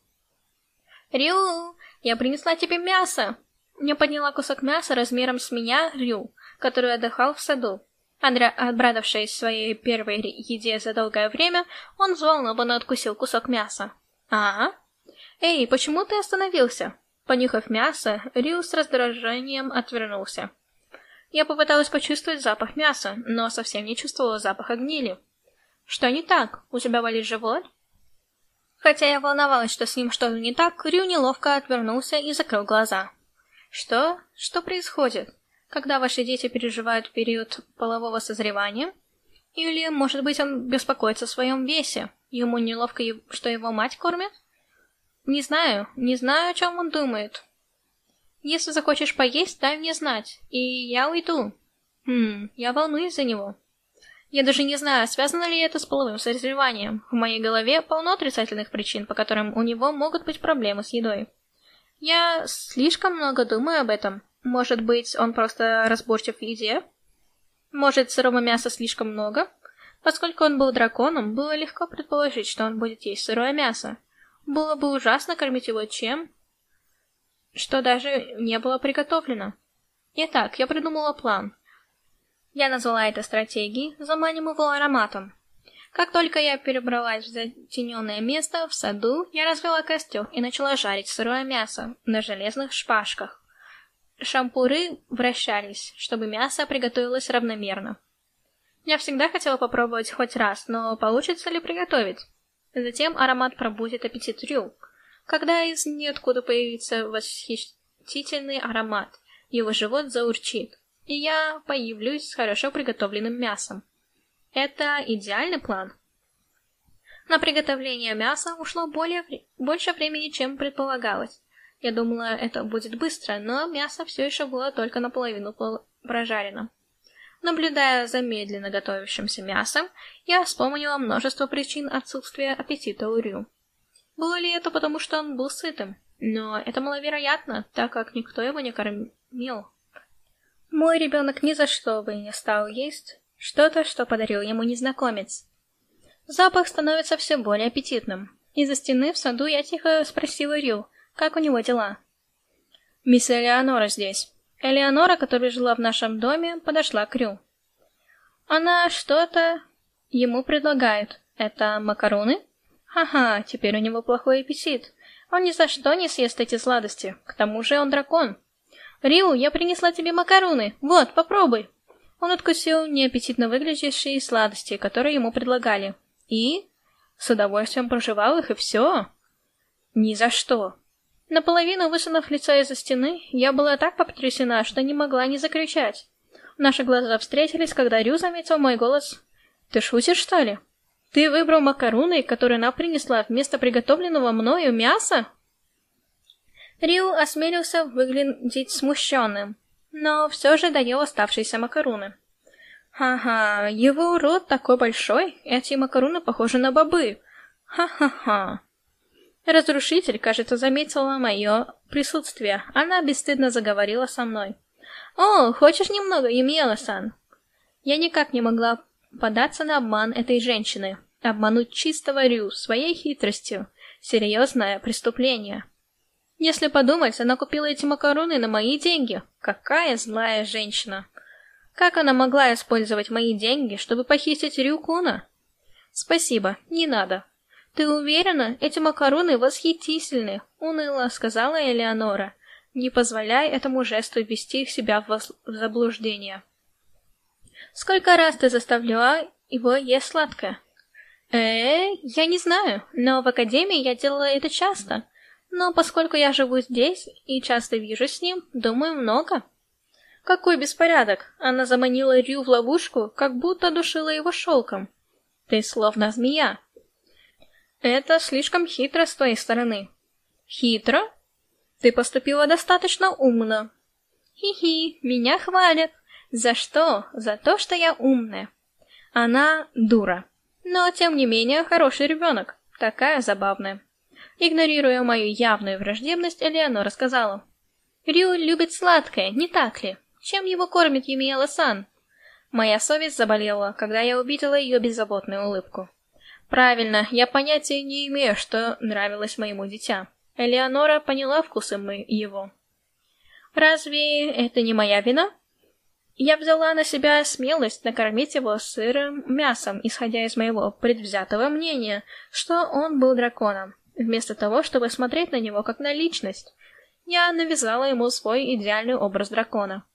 Рю, я принесла тебе мясо. Я подняла кусок мяса размером с меня, Рю, который отдыхал в саду. Андре, обрадовавшись своей первой еде за долгое время, он взволнованно откусил кусок мяса. «А? Эй, почему ты остановился?» Понюхав мясо, Рю с раздражением отвернулся. Я попыталась почувствовать запах мяса, но совсем не чувствовала запаха гнили. «Что не так? У тебя болит живот?» Хотя я волновалась, что с ним что-то не так, Рю неловко отвернулся и закрыл глаза. «Что? Что происходит?» когда ваши дети переживают период полового созревания? Или, может быть, он беспокоится о своем весе? Ему неловко, что его мать кормит? Не знаю, не знаю, о чем он думает. Если захочешь поесть, дай мне знать, и я уйду. Хм, я волнуюсь за него. Я даже не знаю, связано ли это с половым созреванием. В моей голове полно отрицательных причин, по которым у него могут быть проблемы с едой. Я слишком много думаю об этом. Может быть, он просто разборчив в еде? Может, сырого мяса слишком много? Поскольку он был драконом, было легко предположить, что он будет есть сырое мясо. Было бы ужасно кормить его чем, что даже не было приготовлено. Итак, я придумала план. Я назвала это стратегией, заманим его ароматом. Как только я перебралась в затененное место в саду, я развела костер и начала жарить сырое мясо на железных шпажках. Шампуры вращались, чтобы мясо приготовилось равномерно. Я всегда хотела попробовать хоть раз, но получится ли приготовить? Затем аромат пробудет аппетит Рю. Когда из ниоткуда появится восхитительный аромат, его живот заурчит, и я появлюсь с хорошо приготовленным мясом. Это идеальный план. На приготовление мяса ушло более, больше времени, чем предполагалось. Я думала, это будет быстро, но мясо все еще было только наполовину прожарено. Наблюдая за медленно готовящимся мясом, я вспомнила множество причин отсутствия аппетита у Рю. Было ли это потому, что он был сытым? Но это маловероятно, так как никто его не кормил. Мой ребенок ни за что бы не стал есть что-то, что подарил ему незнакомец. Запах становится все более аппетитным. Из-за стены в саду я тихо спросила Рю, как у него дела? Мисс Элеонора здесь. Элеонора, которая жила в нашем доме, подошла к Рю. Она что-то ему предлагает. Это макароны? Ха-ха, теперь у него плохой аппетит. Он ни за что не съест эти сладости. К тому же он дракон. Риу, я принесла тебе макаруны. Вот, попробуй. Он откусил неаппетитно выглядящие сладости, которые ему предлагали. И с удовольствием проживал их, и все. Ни за что. Наполовину высунув лицо из-за стены, я была так потрясена, что не могла не закричать. Наши глаза встретились, когда Рю заметил мой голос. «Ты шутишь, что ли? Ты выбрал макаруны, которые она принесла вместо приготовленного мною мяса?» Рю осмелился выглядеть смущенным, но все же доел оставшиеся макаруны. Ха-ха, его рот такой большой, эти макаруны похожи на бобы. Ха-ха-ха. Разрушитель, кажется, заметила мое присутствие. Она бесстыдно заговорила со мной. «О, хочешь немного, Юмиэла-сан?» Я никак не могла податься на обман этой женщины. Обмануть чистого Рю своей хитростью. Серьезное преступление. Если подумать, она купила эти макароны на мои деньги. Какая злая женщина. Как она могла использовать мои деньги, чтобы похитить Рюкуна? Спасибо, не надо. Ты уверена? Эти макароны восхитительны, уныло сказала Элеонора, не позволяя этому жесту ввести себя в, в заблуждение. Сколько раз ты заставляла его есть сладкое? Э, я не знаю, но в академии я делала это часто. Но поскольку я живу здесь и часто вижу с ним, думаю, много. Какой беспорядок! Она заманила Рю в ловушку, как будто душила его шелком. Ты словно змея. Это слишком хитро с твоей стороны. Хитро? Ты поступила достаточно умно. Хи-хи, меня хвалят. За что? За то, что я умная. Она дура. Но, тем не менее, хороший ребенок. Такая забавная. Игнорируя мою явную враждебность, Элеонора сказала. Рю любит сладкое, не так ли? Чем его кормит Юмиэла-сан? Моя совесть заболела, когда я увидела ее беззаботную улыбку. Правильно, я понятия не имею, что нравилось моему дитя. Элеонора поняла вкусы мы его. Разве это не моя вина? Я взяла на себя смелость накормить его сырым мясом, исходя из моего предвзятого мнения, что он был драконом. Вместо того, чтобы смотреть на него как на личность, я навязала ему свой идеальный образ дракона.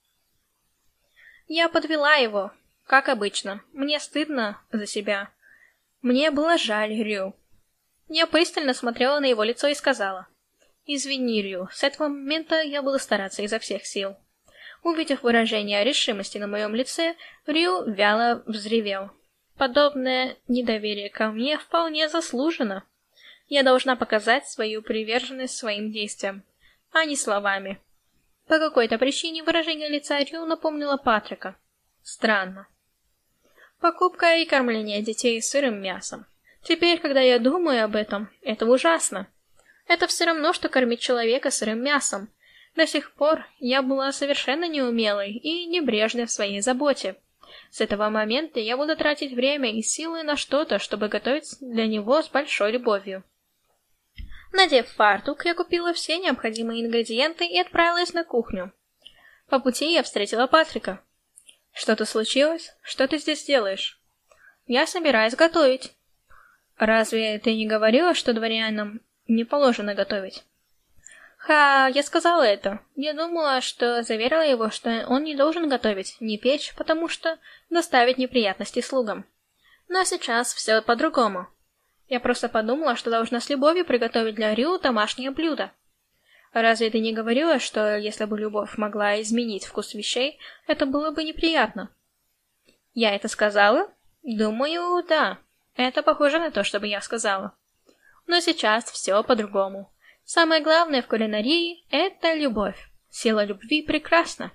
Я подвела его, как обычно. Мне стыдно за себя. Мне было жаль Рю. Я пристально смотрела на его лицо и сказала. «Извини, Рю, с этого момента я буду стараться изо всех сил». Увидев выражение решимости на моем лице, Рю вяло взревел. Подобное недоверие ко мне вполне заслужено. Я должна показать свою приверженность своим действиям, а не словами. По какой-то причине выражение лица Рю напомнило Патрика. Странно. Покупка и кормление детей сырым мясом. Теперь, когда я думаю об этом, это ужасно. Это все равно, что кормить человека сырым мясом. До сих пор я была совершенно неумелой и небрежной в своей заботе. С этого момента я буду тратить время и силы на что-то, чтобы готовить для него с большой любовью. Надев фартук, я купила все необходимые ингредиенты и отправилась на кухню. По пути я встретила Патрика. «Что-то случилось? Что ты здесь делаешь?» «Я собираюсь готовить». «Разве ты не говорила, что дворянам не положено готовить?» «Ха, я сказала это. Я думала, что заверила его, что он не должен готовить, не печь, потому что доставит неприятности слугам. Но сейчас все по-другому. Я просто подумала, что должна с любовью приготовить для Рю домашнее блюдо. Разве ты не говорила, что если бы любовь могла изменить вкус вещей, это было бы неприятно? Я это сказала? Думаю, да. Это похоже на то, что бы я сказала. Но сейчас все по-другому. Самое главное в кулинарии — это любовь. Сила любви прекрасна.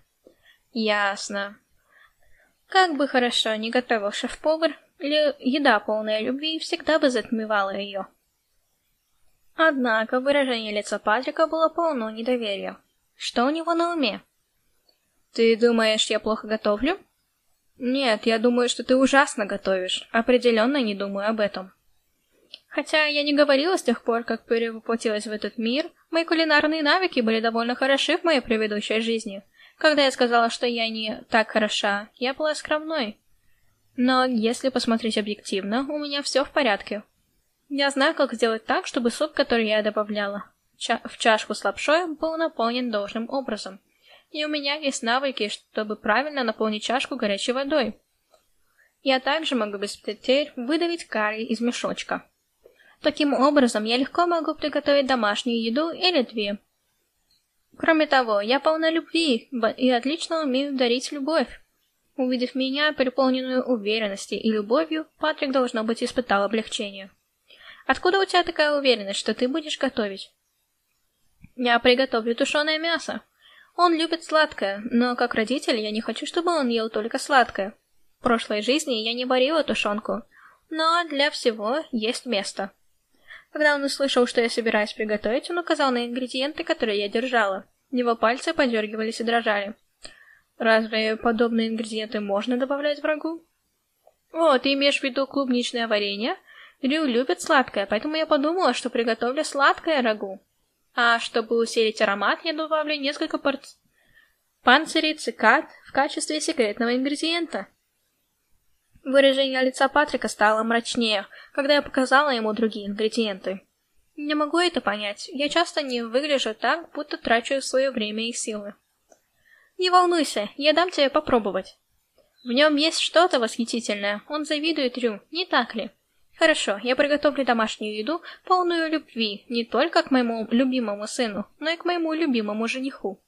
Ясно. Как бы хорошо ни готовил шеф-повар, еда, полная любви, всегда бы затмевала ее. Однако выражение лица Патрика было полно недоверия. Что у него на уме? «Ты думаешь, я плохо готовлю?» «Нет, я думаю, что ты ужасно готовишь. Определенно не думаю об этом». Хотя я не говорила с тех пор, как перевоплотилась в этот мир, мои кулинарные навыки были довольно хороши в моей предыдущей жизни. Когда я сказала, что я не так хороша, я была скромной. Но если посмотреть объективно, у меня все в порядке. Я знаю, как сделать так, чтобы суп, который я добавляла в чашку с лапшой, был наполнен должным образом. И у меня есть навыки, чтобы правильно наполнить чашку горячей водой. Я также могу без потерь выдавить карри из мешочка. Таким образом, я легко могу приготовить домашнюю еду или две. Кроме того, я полна любви и отлично умею дарить любовь. Увидев меня, переполненную уверенностью и любовью, Патрик, должно быть, испытал облегчение. Откуда у тебя такая уверенность, что ты будешь готовить? Я приготовлю тушеное мясо. Он любит сладкое, но как родитель я не хочу, чтобы он ел только сладкое. В прошлой жизни я не варила тушенку, но для всего есть место. Когда он услышал, что я собираюсь приготовить, он указал на ингредиенты, которые я держала. Его пальцы подергивались и дрожали. Разве подобные ингредиенты можно добавлять в рагу? О, ты имеешь в виду клубничное варенье? Рю любит сладкое, поэтому я подумала, что приготовлю сладкое рагу. А чтобы усилить аромат, я добавлю несколько порций панцирей цикад в качестве секретного ингредиента. Выражение лица Патрика стало мрачнее, когда я показала ему другие ингредиенты. Не могу это понять. Я часто не выгляжу так, будто трачу свое время и силы. Не волнуйся, я дам тебе попробовать. В нем есть что-то восхитительное. Он завидует Рю, не так ли? Хорошо, я приготовлю домашнюю еду, полную любви, не только к моему любимому сыну, но и к моему любимому жениху.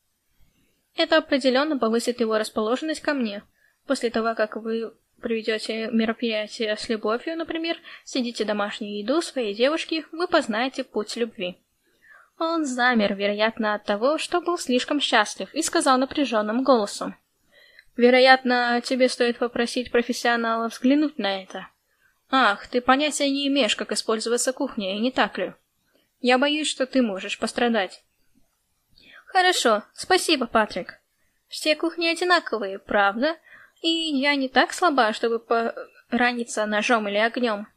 Это определенно повысит его расположенность ко мне. После того, как вы проведете мероприятие с любовью, например, съедите домашнюю еду своей девушки, вы познаете путь любви. Он замер, вероятно, от того, что был слишком счастлив, и сказал напряженным голосом. «Вероятно, тебе стоит попросить профессионала взглянуть на это». Ах, ты понятия не имеешь, как использоваться кухней, не так ли? Я боюсь, что ты можешь пострадать. Хорошо, спасибо, Патрик. Все кухни одинаковые, правда? И я не так слаба, чтобы пораниться ножом или огнем.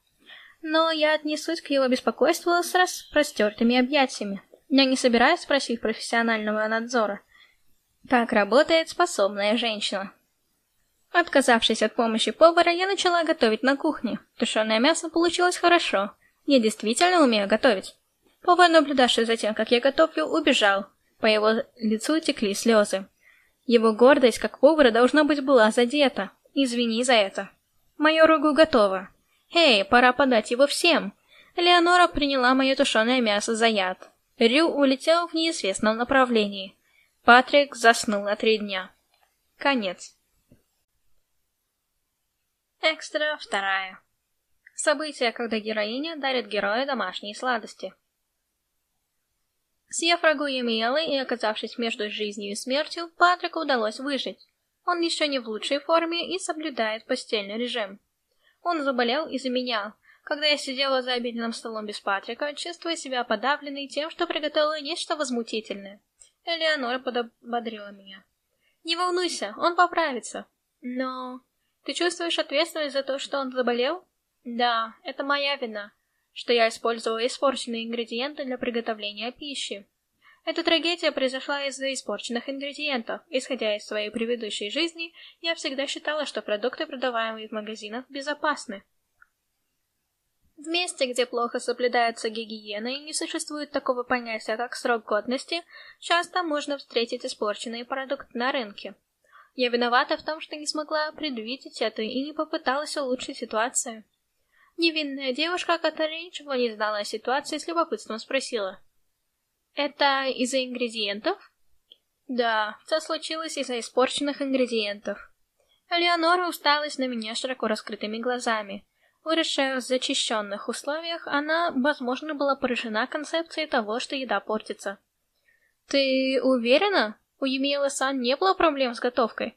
Но я отнесусь к его беспокойству с распростертыми объятиями. Я не собираюсь спросить профессионального надзора. Так работает способная женщина. Отказавшись от помощи повара, я начала готовить на кухне. Тушеное мясо получилось хорошо. Я действительно умею готовить. Повар, наблюдавший за тем, как я готовлю, убежал. По его лицу текли слезы. Его гордость как повара должно быть была задета. Извини за это. Мое рагу готово. Эй, пора подать его всем. Леонора приняла мое тушеное мясо за яд. Рю улетел в неизвестном направлении. Патрик заснул на три дня. Конец. Экстра вторая. События, когда героиня дарит герою домашние сладости. Съев рагу Емиелы и оказавшись между жизнью и смертью, Патрику удалось выжить. Он еще не в лучшей форме и соблюдает постельный режим. Он заболел из-за меня. Когда я сидела за обеденным столом без Патрика, чувствуя себя подавленной тем, что приготовила нечто возмутительное. Элеонора подободрила меня. «Не волнуйся, он поправится». «Но...» Ты чувствуешь ответственность за то, что он заболел? Да, это моя вина, что я использовала испорченные ингредиенты для приготовления пищи. Эта трагедия произошла из-за испорченных ингредиентов. Исходя из своей предыдущей жизни, я всегда считала, что продукты, продаваемые в магазинах, безопасны. В месте, где плохо соблюдается гигиена и не существует такого понятия, как срок годности, часто можно встретить испорченные продукты на рынке. Я виновата в том, что не смогла предвидеть это и не попыталась улучшить ситуацию. Невинная девушка, которая ничего не знала о ситуации, с любопытством спросила. «Это из-за ингредиентов?» «Да, это случилось из-за испорченных ингредиентов». Леонора усталась на меня широко раскрытыми глазами. Выросшая в зачищенных условиях, она, возможно, была поражена концепцией того, что еда портится. «Ты уверена?» У Емиэлы-сан не было проблем с готовкой?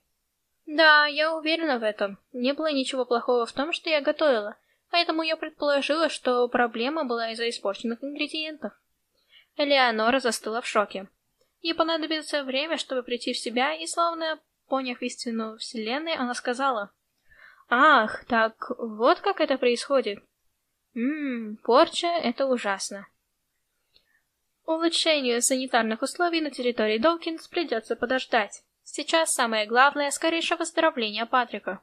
Да, я уверена в этом. Не было ничего плохого в том, что я готовила, поэтому я предположила, что проблема была из-за испорченных ингредиентов. Элеонора застыла в шоке. Ей понадобится время, чтобы прийти в себя, и, словно поняв истину Вселенной, она сказала, «Ах, так вот как это происходит. Ммм, порча — это ужасно. Улучшению санитарных условий на территории Долкинс придется подождать. Сейчас самое главное — скорейшее выздоровление Патрика.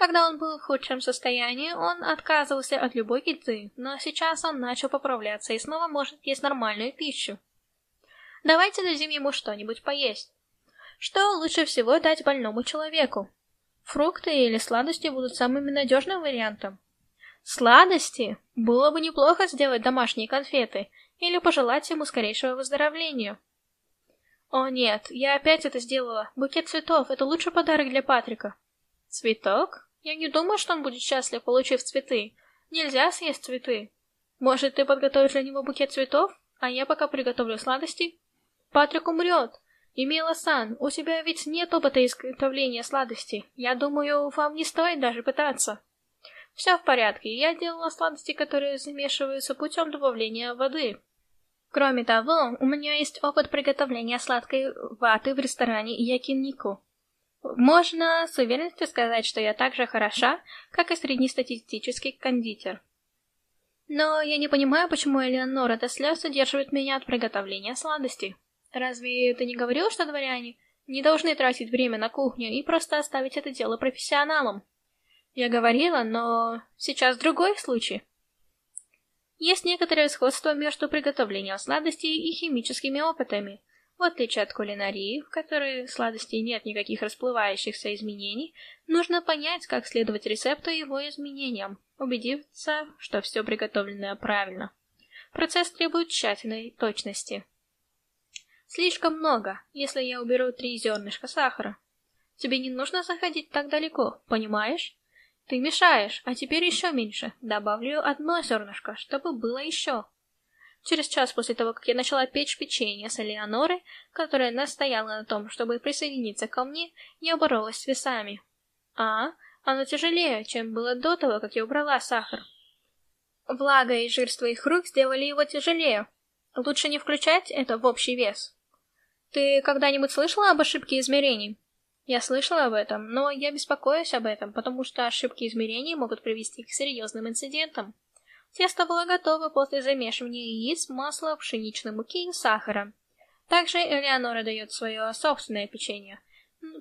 Когда он был в худшем состоянии, он отказывался от любой еды, но сейчас он начал поправляться и снова может есть нормальную пищу. Давайте дадим ему что-нибудь поесть. Что лучше всего дать больному человеку? Фрукты или сладости будут самым надежным вариантом. Сладости? Было бы неплохо сделать домашние конфеты или пожелать ему скорейшего выздоровления. О нет, я опять это сделала. Букет цветов — это лучший подарок для Патрика. Цветок? Я не думаю, что он будет счастлив, получив цветы. Нельзя съесть цветы. Может, ты подготовишь для него букет цветов, а я пока приготовлю сладости? Патрик умрет. И Мила-сан, у тебя ведь нет опыта изготовления сладостей. Я думаю, вам не стоит даже пытаться. Все в порядке, я делала сладости, которые замешиваются путем добавления воды. Кроме того, у меня есть опыт приготовления сладкой ваты в ресторане Якиннику. Можно с уверенностью сказать, что я так же хороша, как и среднестатистический кондитер. Но я не понимаю, почему Элеонора до слез удерживает меня от приготовления сладостей. Разве ты не говорил, что дворяне не должны тратить время на кухню и просто оставить это дело профессионалам? Я говорила, но сейчас другой случай. Есть некоторое сходство между приготовлением сладостей и химическими опытами. В отличие от кулинарии, в которой сладостей нет никаких расплывающихся изменений, нужно понять, как следовать рецепту и его изменениям, убедиться, что все приготовленное правильно. Процесс требует тщательной точности. Слишком много, если я уберу три зернышка сахара. Тебе не нужно заходить так далеко, понимаешь? Ты мешаешь, а теперь еще меньше. Добавлю одно зернышко, чтобы было еще. Через час после того, как я начала печь печенье с Элеонорой, которая настояла на том, чтобы присоединиться ко мне, я боролась с весами. А, оно тяжелее, чем было до того, как я убрала сахар. Влага и жир с твоих рук сделали его тяжелее. Лучше не включать это в общий вес. Ты когда-нибудь слышала об ошибке измерений? Я слышала об этом, но я беспокоюсь об этом, потому что ошибки измерений могут привести к серьезным инцидентам. Тесто было готово после замешивания яиц, масла, пшеничной муки и сахара. Также Элеонора дает свое собственное печенье.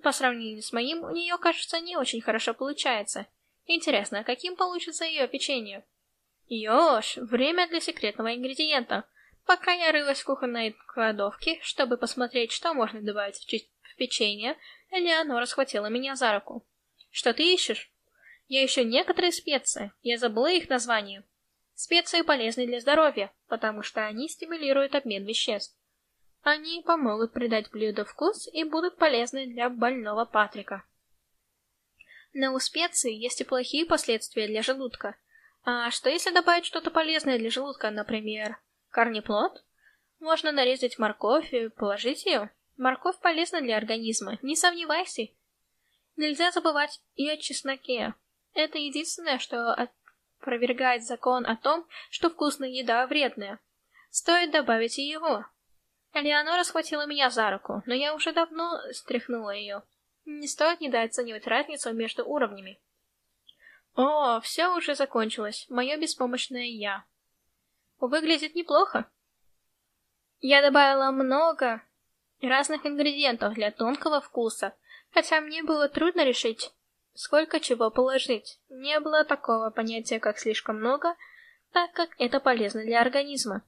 По сравнению с моим, у нее, кажется, не очень хорошо получается. Интересно, каким получится ее печенье? Ёж, время для секретного ингредиента. Пока я рылась в кухонной кладовке, чтобы посмотреть, что можно добавить в, в печенье, Элеонора схватила меня за руку. «Что ты ищешь?» «Я ищу некоторые специи. Я забыла их название. Специи полезны для здоровья, потому что они стимулируют обмен веществ. Они помогут придать блюду вкус и будут полезны для больного Патрика. Но у специй есть и плохие последствия для желудка. А что если добавить что-то полезное для желудка, например, корнеплод? Можно нарезать морковь и положить ее. Морковь полезна для организма, не сомневайся. Нельзя забывать и о чесноке. Это единственное, что опровергает закон о том, что вкусная еда вредная. Стоит добавить и его. Элеонора схватила меня за руку, но я уже давно стряхнула ее. Не стоит недооценивать разницу между уровнями. О, все уже закончилось, мое беспомощное я. Выглядит неплохо. Я добавила много разных ингредиентов для тонкого вкуса, хотя мне было трудно решить, сколько чего положить. Не было такого понятия, как слишком много, так как это полезно для организма.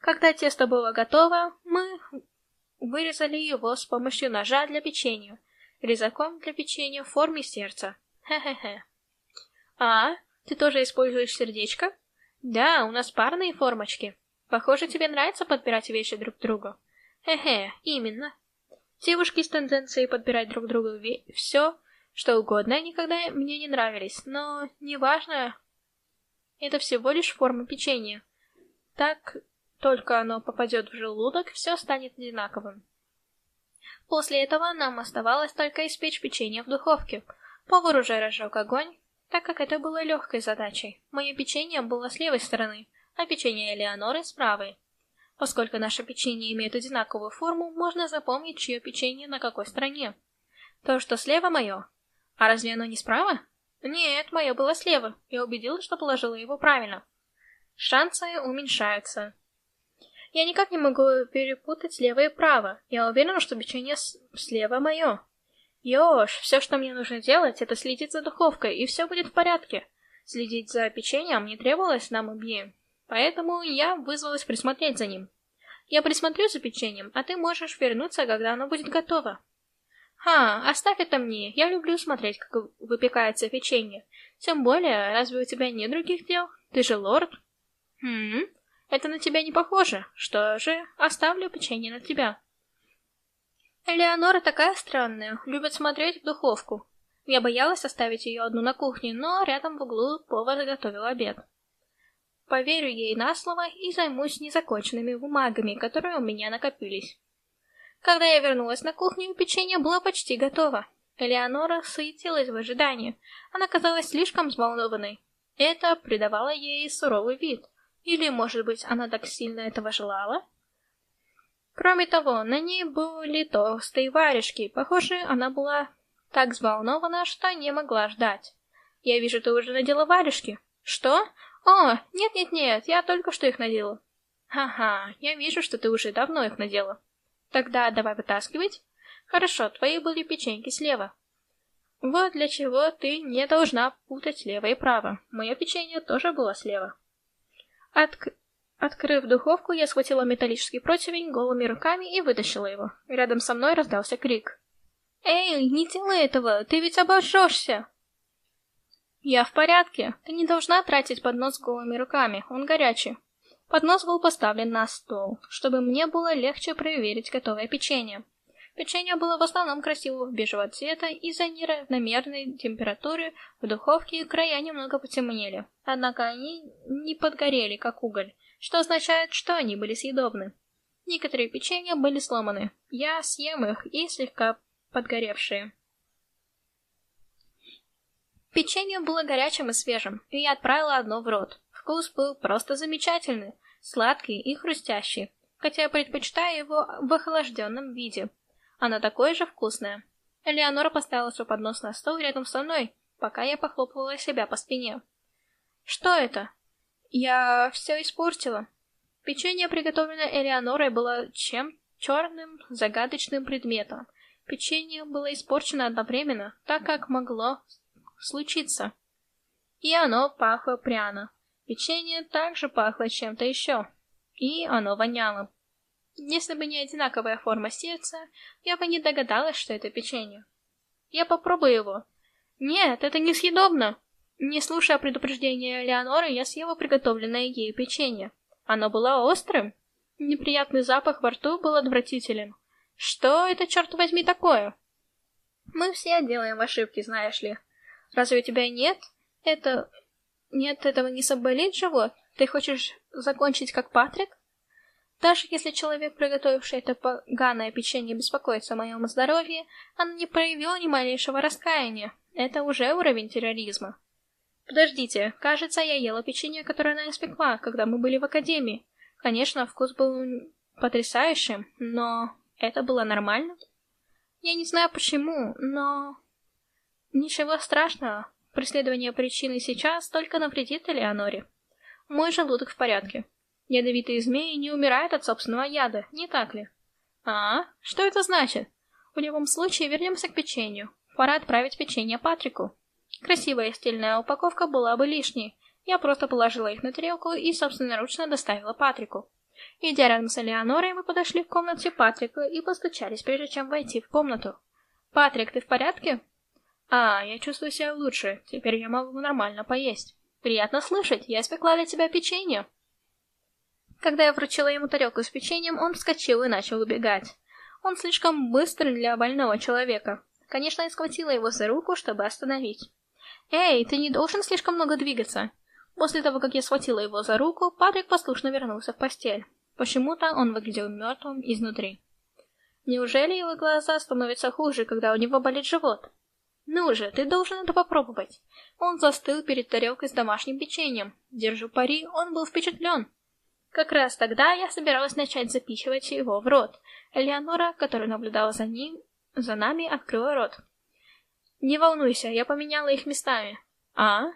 Когда тесто было готово, мы вырезали его с помощью ножа для печенья, резаком для печенья в форме сердца. Хе-хе-хе. А, ты тоже используешь сердечко? Да, у нас парные формочки. Похоже, тебе нравится подбирать вещи друг другу. Хе-хе, именно. Девушки с тенденцией подбирать друг другу все, что угодно, никогда мне не нравились, но неважно, это всего лишь форма печенья. Так только оно попадет в желудок, все станет одинаковым. После этого нам оставалось только испечь печенье в духовке. Повар уже разжег огонь, так как это было легкой задачей. Мое печенье было с левой стороны, а печенье Элеоноры с правой. Поскольку наше печенье имеет одинаковую форму, можно запомнить, чье печенье на какой стороне. То, что слева мое. А разве оно не справа? Нет, мое было слева. Я убедилась, что положила его правильно. Шансы уменьшаются. Я никак не могу перепутать лево и право. Я уверена, что печенье слева мое. Ёж, все, что мне нужно делать, это следить за духовкой, и все будет в порядке. Следить за печеньем не требовалось нам обеим, поэтому я вызвалась присмотреть за ним. Я присмотрю за печеньем, а ты можешь вернуться, когда оно будет готово. Ха, оставь это мне, я люблю смотреть, как выпекается печенье. Тем более, разве у тебя нет других дел? Ты же лорд. Хм, это на тебя не похоже. Что же, оставлю печенье на тебя. Элеонора такая странная, любит смотреть в духовку. Я боялась оставить ее одну на кухне, но рядом в углу повар заготовил обед. Поверю ей на слово и займусь незаконченными бумагами, которые у меня накопились. Когда я вернулась на кухню, печенье было почти готово. Элеонора суетилась в ожидании. Она казалась слишком взволнованной. Это придавало ей суровый вид. Или, может быть, она так сильно этого желала? Кроме того, на ней были толстые варежки. Похоже, она была так взволнована, что не могла ждать. «Я вижу, ты уже надела варежки». «Что? О, нет-нет-нет, я только что их надела». «Ха-ха, я вижу, что ты уже давно их надела». «Тогда давай вытаскивать». «Хорошо, твои были печеньки слева». «Вот для чего ты не должна путать лево и право. Мое печенье тоже было слева». Отк... Открыв духовку, я схватила металлический противень голыми руками и вытащила его. Рядом со мной раздался крик. «Эй, не делай этого, ты ведь обожжешься!» «Я в порядке. Ты не должна тратить поднос голыми руками, он горячий». Поднос был поставлен на стол, чтобы мне было легче проверить готовое печенье. Печенье было в основном красивого бежевого цвета, из-за неравномерной температуры в духовке края немного потемнели. Однако они не подгорели, как уголь, что означает, что они были съедобны. Некоторые печенья были сломаны. Я съем их и слегка подгоревшие. Печенье было горячим и свежим, и я отправила одно в рот. Вкус был просто замечательный, сладкий и хрустящий, хотя я предпочитаю его в охлажденном виде. Оно такое же вкусное. Элеонора поставила свой поднос на стол рядом со мной, пока я похлопывала себя по спине. «Что это?» «Я все испортила». Печенье, приготовленное Элеонорой, было чем черным, загадочным предметом — Печенье было испорчено одновременно, так как могло случиться. И оно пахло пряно. Печенье также пахло чем-то еще. И оно воняло. Если бы не одинаковая форма сердца, я бы не догадалась, что это печенье. Я попробую его. Нет, это несъедобно. Не слушая предупреждения Леоноры, я съела приготовленное ею печенье. Оно было острым. Неприятный запах во рту был отвратителен. Что это, черт возьми, такое? Мы все делаем ошибки, знаешь ли. Разве у тебя нет? Это... Нет, этого не соболит живот? Ты хочешь закончить как Патрик? Даже если человек, приготовивший это поганое печенье, беспокоится о моем здоровье, она не проявила ни малейшего раскаяния. Это уже уровень терроризма. Подождите, кажется, я ела печенье, которое она испекла, когда мы были в академии. Конечно, вкус был потрясающим, но... Это было нормально? Я не знаю почему, но... Ничего страшного. Преследование причины сейчас только навредит Элеоноре. Мой желудок в порядке. Ядовитые змеи не умирают от собственного яда, не так ли? А? Что это значит? В любом случае, вернемся к печенью. Пора отправить печенье Патрику. Красивая стильная упаковка была бы лишней. Я просто положила их на тарелку и собственноручно доставила Патрику. Идя рядом с Элеонорой, мы подошли к комнате Патрика и постучались, прежде чем войти в комнату. «Патрик, ты в порядке?» «А, я чувствую себя лучше. Теперь я могу нормально поесть. Приятно слышать. Я испекла для тебя печенье». Когда я вручила ему тарелку с печеньем, он вскочил и начал убегать. Он слишком быстрый для больного человека. Конечно, я схватила его за руку, чтобы остановить. «Эй, ты не должен слишком много двигаться. После того, как я схватила его за руку, Патрик послушно вернулся в постель. Почему-то он выглядел мертвым изнутри. Неужели его глаза становятся хуже, когда у него болит живот? Ну же, ты должен это попробовать. Он застыл перед тарелкой с домашним печеньем. Держу пари, он был впечатлен. Как раз тогда я собиралась начать запихивать его в рот. Элеонора, которая наблюдала за ним, за нами, открыла рот. Не волнуйся, я поменяла их местами. А?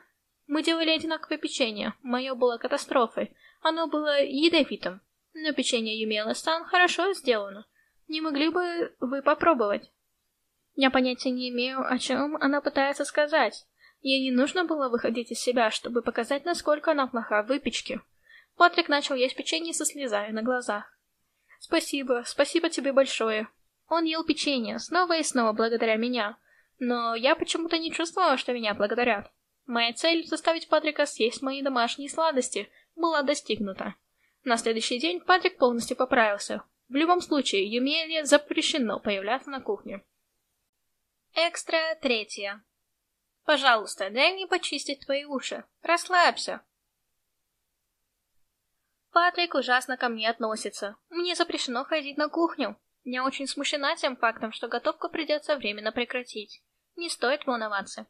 Мы делали одинаковое печенье. Мое было катастрофой. Оно было ядовитым. Но печенье Юмела Сан хорошо сделано. Не могли бы вы попробовать? Я понятия не имею, о чем она пытается сказать. Ей не нужно было выходить из себя, чтобы показать, насколько она плоха в выпечке. Патрик начал есть печенье со слезами на глазах. «Спасибо, спасибо тебе большое». Он ел печенье снова и снова благодаря меня, но я почему-то не чувствовала, что меня благодарят. Моя цель заставить Патрика съесть мои домашние сладости была достигнута. На следующий день Патрик полностью поправился. В любом случае, Юмеле запрещено появляться на кухне. Экстра третья. Пожалуйста, дай мне почистить твои уши. Расслабься. Патрик ужасно ко мне относится. Мне запрещено ходить на кухню. Я очень смущена тем фактом, что готовку придется временно прекратить. Не стоит волноваться.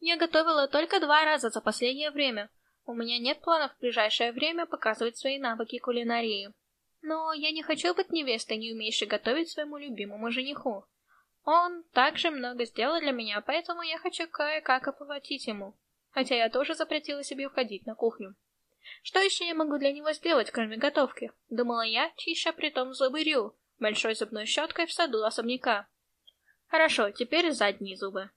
Я готовила только два раза за последнее время. У меня нет планов в ближайшее время показывать свои навыки кулинарии. Но я не хочу быть невестой, не умеющей готовить своему любимому жениху. Он также много сделал для меня, поэтому я хочу кое-как оплатить ему. Хотя я тоже запретила себе уходить на кухню. Что еще я могу для него сделать, кроме готовки? Думала я, чища притом зубы Рю, большой зубной щеткой в саду особняка. Хорошо, теперь задние зубы.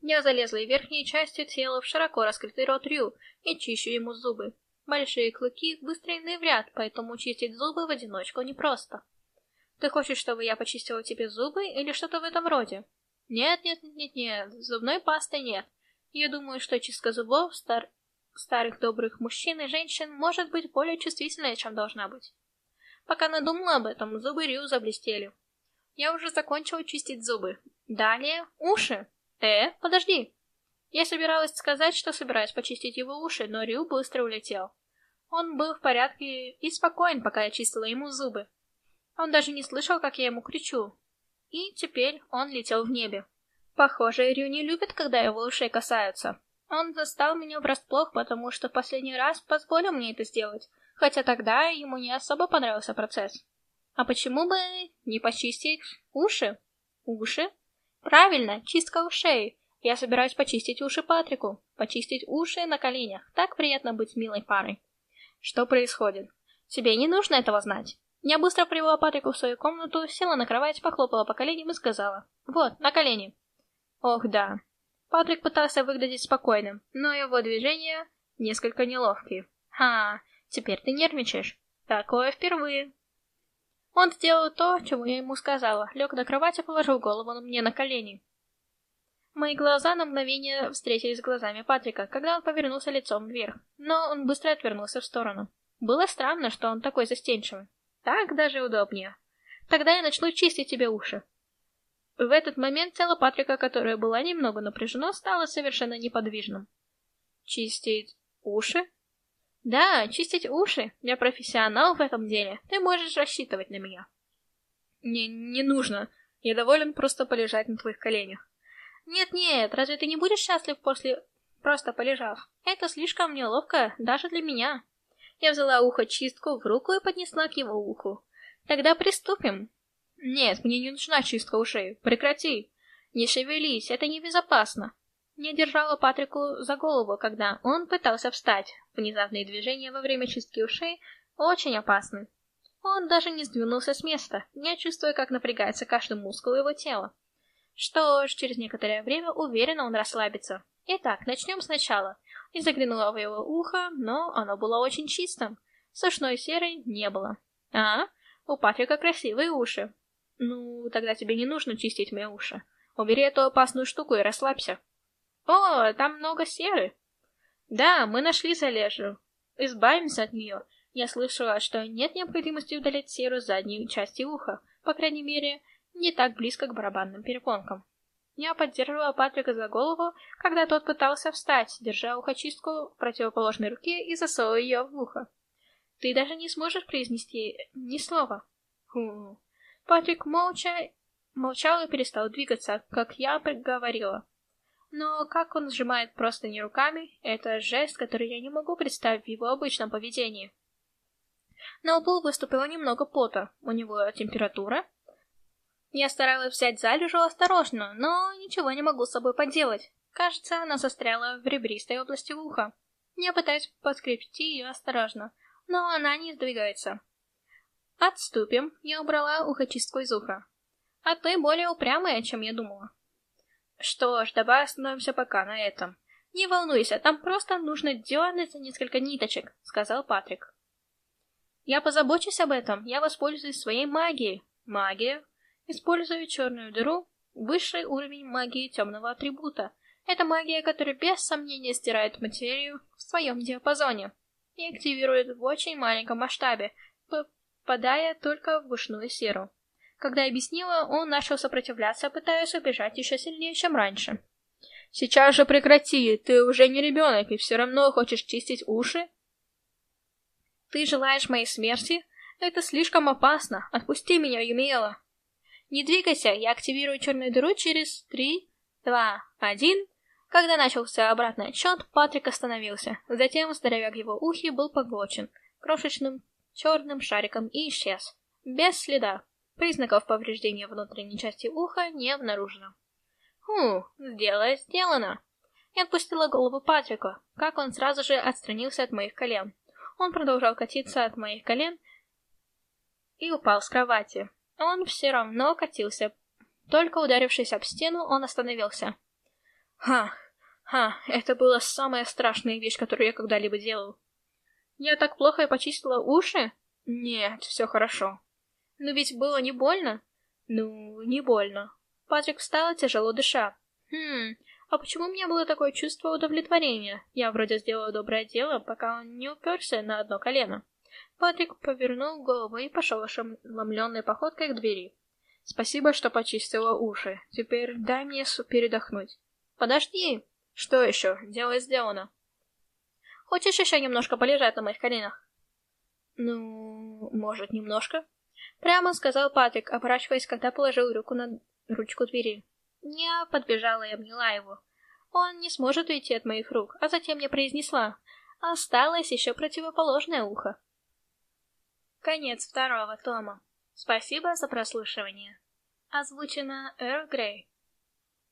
Я залезла в верхние части тела в широко раскрытый рот Рю и чищу ему зубы. Большие клыки выстроены в ряд, поэтому чистить зубы в одиночку непросто. Ты хочешь, чтобы я почистила тебе зубы или что-то в этом роде? Нет, нет, нет, нет, нет, зубной пасты нет. Я думаю, что чистка зубов стар... старых добрых мужчин и женщин может быть более чувствительной, чем должна быть. Пока надумала об этом, зубы Рю заблестели. Я уже закончила чистить зубы. Далее уши. Э, подожди. Я собиралась сказать, что собираюсь почистить его уши, но Рю быстро улетел. Он был в порядке и спокоен, пока я чистила ему зубы. Он даже не слышал, как я ему кричу. И теперь он летел в небе. Похоже, Рю не любит, когда его ушей касаются. Он застал меня врасплох, потому что в последний раз позволил мне это сделать, хотя тогда ему не особо понравился процесс. А почему бы не почистить уши? Уши? Правильно, чистка ушей. Я собираюсь почистить уши Патрику. Почистить уши на коленях. Так приятно быть милой парой. Что происходит? Тебе не нужно этого знать. Я быстро привела Патрику в свою комнату, села на кровать, похлопала по коленям и сказала. Вот, на колени. Ох, да. Патрик пытался выглядеть спокойным, но его движения несколько неловкие. Ха, теперь ты нервничаешь. Такое впервые. Он сделал то, чему я ему сказала, лег на кровать и положил голову мне на колени. Мои глаза на мгновение встретились с глазами Патрика, когда он повернулся лицом вверх, но он быстро отвернулся в сторону. Было странно, что он такой застенчивый. Так даже удобнее. Тогда я начну чистить тебе уши. В этот момент тело Патрика, которое было немного напряжено, стало совершенно неподвижным. Чистить уши? Да, чистить уши. Я профессионал в этом деле. Ты можешь рассчитывать на меня. Не, не нужно. Я доволен просто полежать на твоих коленях. Нет-нет, разве ты не будешь счастлив после просто полежав? Это слишком неловко даже для меня. Я взяла ухо-чистку в руку и поднесла к его уху. Тогда приступим. Нет, мне не нужна чистка ушей. Прекрати. Не шевелись, это небезопасно. Я держала Патрику за голову, когда он пытался встать. Внезапные движения во время чистки ушей очень опасны. Он даже не сдвинулся с места, не чувствуя, как напрягается каждый мускул его тела. Что ж, через некоторое время уверенно он расслабится. Итак, начнем сначала. И заглянула в его ухо, но оно было очень чистым. Сушной серой не было. А, у Патрика красивые уши. Ну, тогда тебе не нужно чистить мои уши. Убери эту опасную штуку и расслабься. О, там много серы. Да, мы нашли залежу. Избавимся от нее. Я слышала, что нет необходимости удалять серу с задней части уха, по крайней мере, не так близко к барабанным перепонкам. Я поддерживала Патрика за голову, когда тот пытался встать, держа ухочистку в противоположной руке и засовывая ее в ухо. Ты даже не сможешь произнести ни слова. Фу. Патрик молча молчал и перестал двигаться, как я говорила. Но как он сжимает просто не руками, это жест, который я не могу представить в его обычном поведении. На лбу выступило немного пота. У него температура? Я старалась взять залежу осторожно, но ничего не могу с собой поделать. Кажется, она застряла в ребристой области уха. Я пытаюсь подскрепить ее осторожно, но она не сдвигается. Отступим, я убрала ухочистку из уха. А ты более упрямая, чем я думала. Что ж, давай остановимся пока на этом. Не волнуйся, там просто нужно дернуть несколько ниточек, сказал Патрик. Я позабочусь об этом, я воспользуюсь своей магией. Магия. Использую черную дыру, высший уровень магии темного атрибута. Это магия, которая без сомнения стирает материю в своем диапазоне и активирует в очень маленьком масштабе, попадая только в гушную серу. Когда объяснила, он начал сопротивляться, пытаясь убежать еще сильнее, чем раньше. «Сейчас же прекрати, ты уже не ребенок и все равно хочешь чистить уши?» «Ты желаешь моей смерти? Это слишком опасно, отпусти меня, Юмиэла!» «Не двигайся, я активирую черную дыру через три, два, один...» Когда начался обратный отсчет, Патрик остановился. Затем здоровяк его ухи был поглочен крошечным черным шариком и исчез. Без следа. Признаков повреждения внутренней части уха не обнаружено. Хм, сделано, сделано. Я отпустила голову Патрика, как он сразу же отстранился от моих колен. Он продолжал катиться от моих колен и упал с кровати. Он все равно катился. Только ударившись об стену, он остановился. Ха, ха, это была самая страшная вещь, которую я когда-либо делал. Я так плохо и почистила уши? Нет, все хорошо. Но ведь было не больно? Ну, не больно. Патрик встал, тяжело дыша. Хм, а почему у меня было такое чувство удовлетворения? Я вроде сделала доброе дело, пока он не уперся на одно колено. Патрик повернул голову и пошел ошеломленной походкой к двери. Спасибо, что почистила уши. Теперь дай мне передохнуть. Подожди. Что еще? Дело сделано. Хочешь еще немножко полежать на моих коленях? Ну, может, немножко? Прямо сказал Патрик, оборачиваясь, когда положил руку на ручку двери. Я подбежала и обняла его. Он не сможет уйти от моих рук, а затем я произнесла. Осталось еще противоположное ухо. Конец второго тома. Спасибо за прослушивание. Озвучено Эрл Грей.